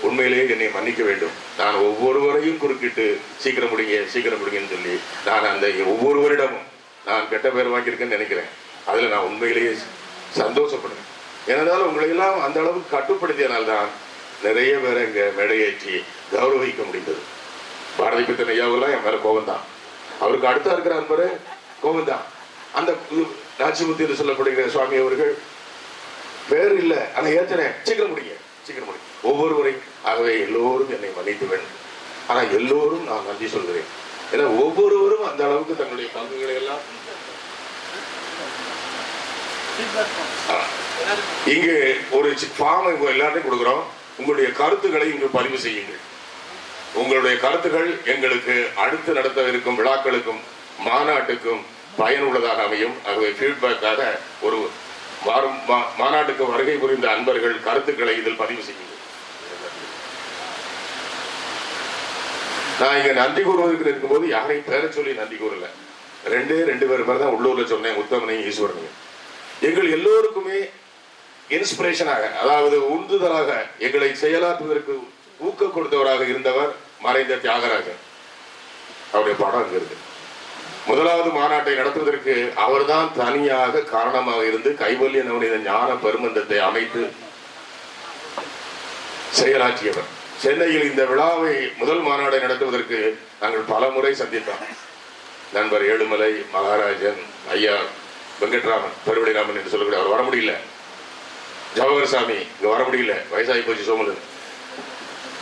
உண்மையிலேயே என்னை மன்னிக்க வேண்டும். நான் ஒவ்வொருவரையும் குறுக்கிட்டு சீக்கிரம் முடிங்க சீக்கிரம் முடிங்கன்னு சொல்லி நான் அந்த ஒவ்வொருவரிடமும் நான் கெட்ட பேர் வாங்கியிருக்கேன்னு நினைக்கிறேன். அதில் நான் உண்மையிலேயே சந்தோஷப்படுறேன். ஏனென்றால் உங்களை எல்லாம் அந்த அளவுக்கு கட்டுப்படுத்தியனால்தான் நிறைய பேரை இங்கே மேடையேற்றி கௌரவிக்க முடிந்தது. பாரதி பித்தன் ஐயாவெல்லாம் என் மேலே கோபம் தான் அவருக்கு அடுத்தா இருக்கிற பேர் கோபம் தான் அந்த நாச்சிமுத்தி என்று சொல்லப்படுகிற சுவாமி அவர்கள் பேர் இல்லை ஆனால் ஏற்றினேன் சீக்கிரம் முடிங்க சீக்கிரம் முடிங்க. ஒவ்வொருவரை ஆகவே எல்லோரும் என்னை மன்னித்து வேண்டும். ஆனால் எல்லோரும் நான் நன்றி சொல்கிறேன். ஏன்னா ஒவ்வொருவரும் அந்த அளவுக்கு தங்களுடைய பங்குகளை எல்லாம் இங்கு ஒரு ஃபார்ம் இவங்க எல்லாத்தையும் கொடுக்குறோம். உங்களுடைய கருத்துக்களை இங்கு பதிவு செய்யுங்கள். உங்களுடைய கருத்துக்கள் எங்களுக்கு அடுத்து நடத்த இருக்கும் விழாக்களுக்கும் மாநாட்டுக்கும் பயனுள்ளதாக அமையும். ஆகவே ஃபீட்பேக்காக ஒரு வாரம் மா- மாநாட்டுக்கு வருகை புரிந்த அன்பர்கள் கருத்துக்களை இதில் பதிவு செய்யுங்கள். நான் இங்க நன்றி கூறுவதற்கு இருக்கும்போது யாரையும் பேர சொல்லி நன்றி கூறல. ரெண்டே ரெண்டு பேர் பேர் தான் உள்ளூர்ல சொன்னேன் உத்தமனையும் ஈஸ்வரனையும். எங்கள் எல்லோருக்குமே இன்ஸ்பிரேஷனாக அதாவது உந்துதலாக எங்களை செயலாற்றுவதற்கு ஊக்க கொடுத்தவராக இருந்தவர் மறைந்த தியாகராஜன் அவருடைய படம் அங்க இருக்கு. முதலாவது மாநாட்டை நடத்துவதற்கு அவர்தான் தனியாக காரணமாக இருந்து கைவல்ய நவநீத ஞான பெருமந்தத்தை அமைத்து செயலாற்றியவர். சென்னையில் இந்த விழாவை முதல் மாநாடை நடத்துவதற்கு நாங்கள் பல முறை சந்தித்தோம். நண்பர் ஏழுமலை மகாராஜன் ஐயா வெங்கட்ராமன் பெருவடிராமன் என்று சொல்லக்கூடிய அவர் வர முடியல. ஜவஹர் சாமி இங்க வர முடியல. வயசாகி போச்சு சோமலன்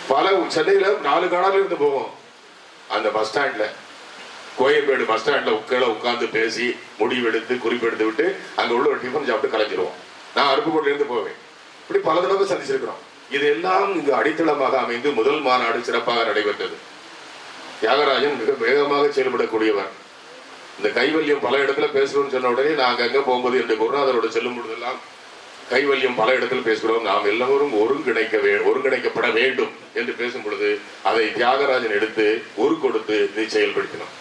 பல சென்னையில நாலு காடாலும் இருந்து போவோம். அந்த பஸ் ஸ்டாண்ட்ல கோயம்பேடு பஸ் ஸ்டாண்ட்ல உட்கால உட்காந்து பேசி முடிவெடுத்து குறிப்பெடுத்து விட்டு அங்க உள்ள ஒரு டிஃபன் சாப்பிட்டு கலைஞ்சிருவோம். நான் அருப்புக்கோட்டையில இருந்து போவேன். இப்படி பல தடவை சந்திச்சிருக்கிறோம். இதெல்லாம் இங்கு அடித்தளமாக அமைந்து முதல் மாநாடு சிறப்பாக நடைபெற்றது. தியாகராஜன் மிக வேகமாக செயல்படக்கூடியவர். இந்த கைவல்யம் பல இடத்துல பேசணும்னு சொன்ன உடனே நாங்கள் அங்கே போகும்போது என்னுடைய குருநாதரோட செல்லும் பொழுதெல்லாம் கைவல்யம் பல இடத்தில் பேசுகிறோம். நாம் எல்லோரும் ஒருங்கிணைக்க வே ஒருங்கிணைக்கப்பட வேண்டும் என்று பேசும் பொழுது அதை தியாகராஜன் எடுத்து ஒரு கொடுத்து இதை செயல்படுத்தினோம்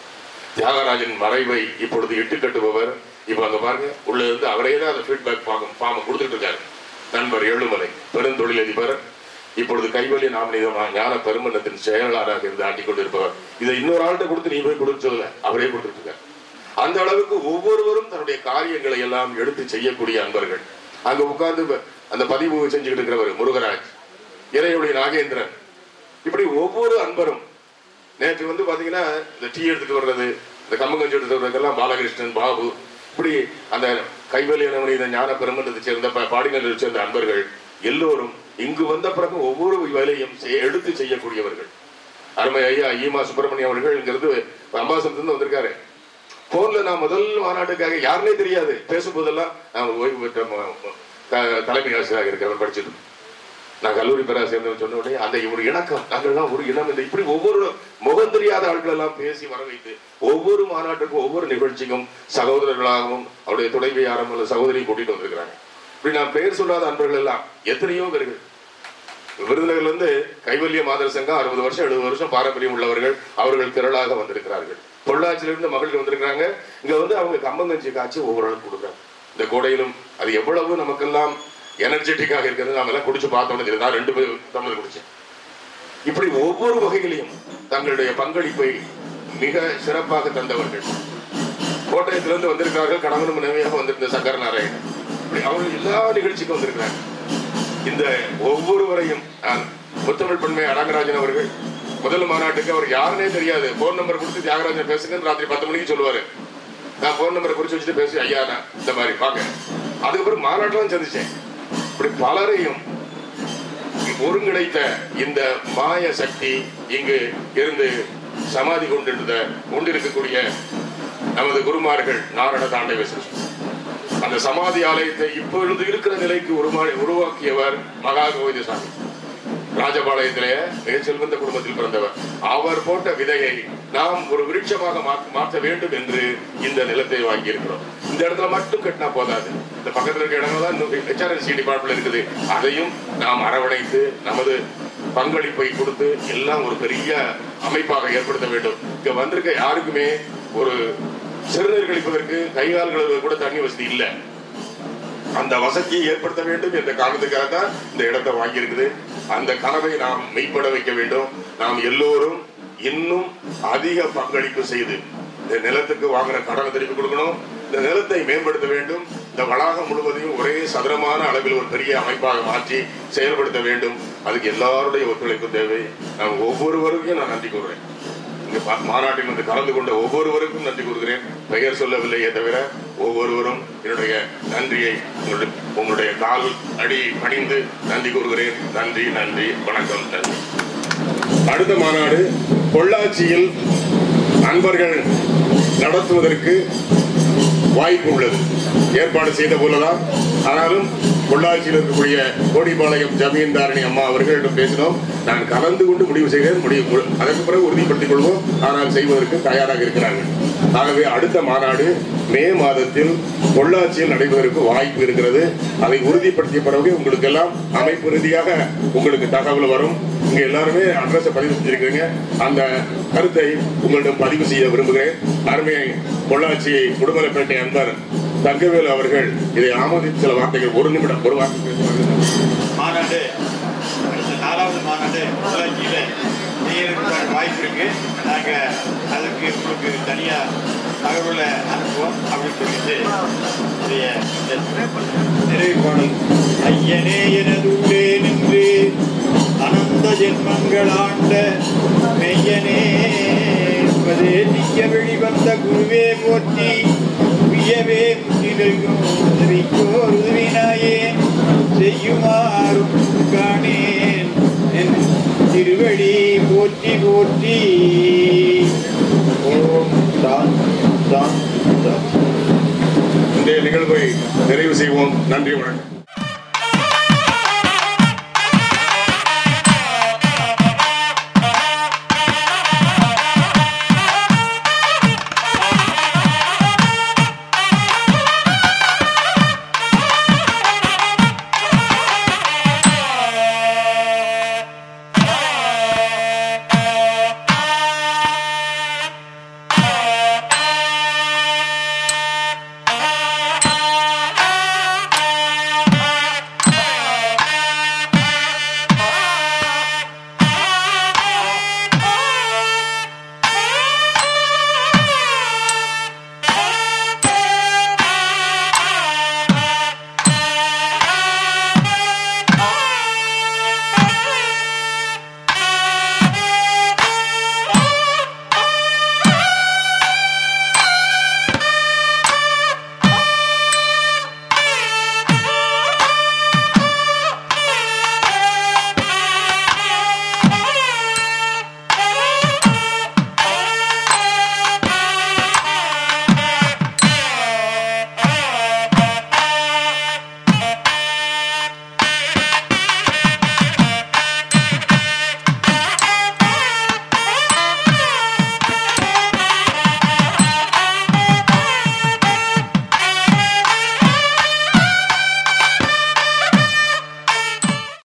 தியாகராஜன் மறைவை இப்பொழுது இட்டு கட்டுபவர். இப்ப அங்க பாருங்க உள்ள இருந்து அவரே தான் அந்த ஃபீட்பேக் ஃபார்ம் ஃபார்மை கொடுத்துட்டு இருக்காரு. நண்பர் ஏழுமலை பெருந்தொழிலதிபர். இப்பொழுது கைவல்ய நாமனிதமா ஞான பெருமன்னத்தின் செயலாளராக இருந்து ஆட்டி கொண்டிருப்பவர். இதை இன்னொரு ஆள்கிட்ட கொடுத்து நீ போய் கொடுத்து சொல்லல அவரே கொடுத்துட்டு இருக்காரு. அந்த அளவுக்கு ஒவ்வொருவரும் தன்னுடைய காரியங்களை எல்லாம் எடுத்து செய்யக்கூடிய அன்பர்கள். அங்க உட்கார்ந்து அந்த பதிவு செஞ்சுக்கிட்டு இருக்கிறவர் முருகராஜ் இறையுடைய நாகேந்திரன். இப்படி ஒவ்வொரு அன்பரும் நேற்று வந்து பாத்தீங்கன்னா இந்த டீ எடுத்துட்டு வர்றது இந்த கம்பங்கஞ்சி எடுத்துட்டு வர்றதுக்கெல்லாம் பாலகிருஷ்ணன் பாபு இப்படி அந்த கைவல்ய இந்த ஞான பெருமன்றத்தை சேர்ந்த ப- சேர்ந்த அன்பர்கள் எல்லோரும் இங்கு வந்த பிறகு ஒவ்வொரு வேலையும் எடுத்து செய்யக்கூடியவர்கள். அருமை ஐயா ஈமா சுப்பிரமணியம் அவர்கள் இங்கிருந்து அம்பாசனத்துல வந்திருக்காரு. போன்ல நான் முதல் மாநாட்டுக்காக யாருனே தெரியாது. பேசும்போதெல்லாம் நான் ஓய்வு பெற்ற தலைமை ஆசிரியராக இருக்கிறவன் படிச்சுட்டு நான் கல்லூரி பேராசிரியர் சொன்ன உடனே அந்த ஒரு இணக்கம் நாங்கள்லாம் ஒரு இனம் இந்த இப்படி ஒவ்வொரு முகம் தெரியாத ஆட்கள் எல்லாம் பேசி வர வைத்து ஒவ்வொரு மாநாட்டுக்கும் ஒவ்வொரு நிகழ்ச்சிக்கும் சகோதரர்களாகவும் அவருடைய துணைவியாரும் அல்லது சகோதரியும் கூட்டிட்டு வந்திருக்கிறாங்க. இப்படி நான் பெயர் சொல்லாத அன்பர்கள் எல்லாம் எத்தனையோ பேர்கள் விருதுநகர்ல இருந்து கைவல்ய மாதர் சங்கம் அறுபது வருஷம் எழுபது வருஷம் பாரம்பரியம் உள்ளவர்கள் அவர்கள் திரளாக வந்திருக்கிறார்கள். பொள்ளாச்சியிலிருந்து மகளிர் வந்திருக்கிறாங்க. இங்க வந்து அவங்க கம்பங்கஞ்சி காய்ச்சி ஒவ்வொரு ஆளும் கொடுக்குறாங்க. இந்த கோடையிலும் அது எவ்வளவு நமக்கெல்லாம் எனர்ஜெட்டிக்காக இருக்கிறது நாம எல்லாம் குடிச்சு பார்த்தோம்னு தெரியும். நான் ரெண்டு பேர் தமிழ் குடிச்சேன். இப்படி ஒவ்வொரு வகையிலையும் தங்களுடைய பங்களிப்பை மிக சிறப்பாக தந்தவர்கள். கோட்டயத்திலிருந்து வந்திருக்கிறார்கள் கடவுள் மனைவியாக வந்திருந்த சங்கர நாராயணன் இப்படி அவர்கள் எல்லா நிகழ்ச்சிக்கும் வந்திருக்கிறாங்க. இந்த ஒவ்வொருவரையும் நான் முத்தமிழ் பெண்மை அடங்கராஜன் அவர்கள் முதல் மாநாட்டுக்கு அவர் யாருன்னே தெரியாது. போன் நம்பர் கொடுத்து தியாகராஜன் பேசுங்கன்னு ராத்திரி பத்து மணிக்கு சொல்லுவாரு. நான் போன் நம்பரை குறிச்சு வச்சுட்டு பேசி ஐயா நான் இந்த மாதிரி வாங்க. அதுக்கப்புறம் மாநாட்டெல்லாம் சந்திச்சேன். இப்படி பலரையும் ஒருங்கிணைத்த இந்த மாய சக்தி இங்கு இருந்து சமாதி கொண்டிருந்த கொண்டிருக்கக்கூடிய நமது குருமார்கள் நாரண தாண்டவ அந்த சமாதி ஆலயத்தை இப்பொழுது இருக்கிற நிலைக்கு உருமாறி உருவாக்கியவர் மகா கோவிந்தசாமி ராஜபாளையத்திலே மிகச் செல்வந்த குடும்பத்தில் பிறந்தவர். அவர் போட்ட விதையை நாம் ஒரு விருட்சமாக மாற்ற வேண்டும் என்று இந்த நிலத்தை வாங்கி இருக்கிறோம் இந்த இடத்துல மட்டும் கட்டினா போதாது. இந்த பக்கத்தில் இருக்க இடங்கள் தான் இன்னும் ஹெச்ஆர்என்சி டிபார்ட்மெண்ட் இருக்குது. அதையும் நாம் அரவணைத்து நமது பங்களிப்பை கொடுத்து எல்லாம் ஒரு பெரிய அமைப்பாக ஏற்படுத்த வேண்டும். இங்க வந்திருக்க யாருக்குமே ஒரு சிறுநீர் கழிப்பதற்கு கைகால் கழுவ கூட தண்ணி வசதி இல்லை. அந்த வசதியை ஏற்படுத்த வேண்டும் என்ற காரணத்துக்காக தான் இந்த இடத்தை வாங்கியிருக்குது. அந்த கனவை நாம் மெய்ப்பட வைக்க வேண்டும். நாம் எல்லோரும் இன்னும் அதிக பங்களிப்பு செய்து இந்த நிலத்துக்கு வாங்குற கடனை திருப்பி கொடுக்கணும். இந்த நிலத்தை மேம்படுத்த வேண்டும். இந்த வளாகம் முழுவதையும் ஒரே சதுரமான அளவில் ஒரு பெரிய அமைப்பாக மாற்றி செயல்படுத்த வேண்டும். அதுக்கு எல்லாருடைய ஒத்துழைப்பு தேவை. நான் ஒவ்வொருவருக்கும் நான் நன்றி கூறுறேன். இங்க மாநாட்டில் வந்து கலந்து கொண்ட ஒவ்வொருவருக்கும் நன்றி கூறுகிறேன். பெயர் சொல்லவில்லையே தவிர ஒவ்வொருவரும் என்னுடைய நன்றியை உங்களுடைய உங்களுடைய கால் அடி பணிந்து நன்றி கூறுகிறேன். நன்றி நன்றி வணக்கம் நன்றி. அடுத்த மாநாடு பொள்ளாச்சியில் நண்பர்கள் நடத்துவதற்கு வாய்ப்பு உள்ளது. ஏற்பாடு செய்த போலதான். ஆனாலும் பொள்ளாச்சியில் இருக்கக்கூடிய கோடிபாளையம் ஜமீன்தாரணி அம்மா அவர்களிடம் பேசினோம். நான் கலந்து கொண்டு முடிவு செய்கிறேன் முடிவு அதற்கு பிறகு உறுதிப்படுத்திக் கொள்வோம். ஆனால் செய்வதற்கு தயாராக இருக்கிறார்கள். ஆகவே அடுத்த மாநாடு மே மாதத்தில் பொள்ளாச்சியில் நடைபெறுவதற்கு வாய்ப்பு இருக்கிறது. அதை உறுதிப்படுத்திய பிறகு உங்களுக்கு எல்லாம் அமைப்பு ரீதியாக உங்களுக்கு தகவல் வரும். இங்க எல்லாருமே அட்ரஸை பதிவு செஞ்சிருக்கிறீங்க. அந்த கருத்தை உங்களிடம் பதிவு செய்ய விரும்புகிறேன். அருமை பொள்ளாச்சி குடும்பப்பேட்டை அன்பர் தங்கவேலு அவர்கள் இதை ஆமோதித்து சில வார்த்தைகள் ஒரு நிமிடம் ஒரு வார்த்தை மாநாடு அடுத்த நாலாவது மாநாடு பொள்ளாச்சியில் செய்யறதுக்கான வாய்ப்பு இருக்கு. நாங்க அதுக்கு உங்களுக்கு தனியா தகவலை அனுப்புவோம் அப்படின்னு சொல்லிட்டு இதைய ஐயனே எனது உள்ளே நின்று அனந்த ஜென்மங்கள் ஆண்ட மெய்யனே உபதேசிக்க வெளிவந்த குருவே போற்றி செய்யவே முன்னிலையும் உதவிக்கோர் உதவினாயேன் செய்யுமாறும் காணேன். என் திருவடி போற்றி போற்றி. ஓம் தான் தான் தான் இன்றைய நிகழ்வை நிறைவு செய்வோம். நன்றி வணக்கம்.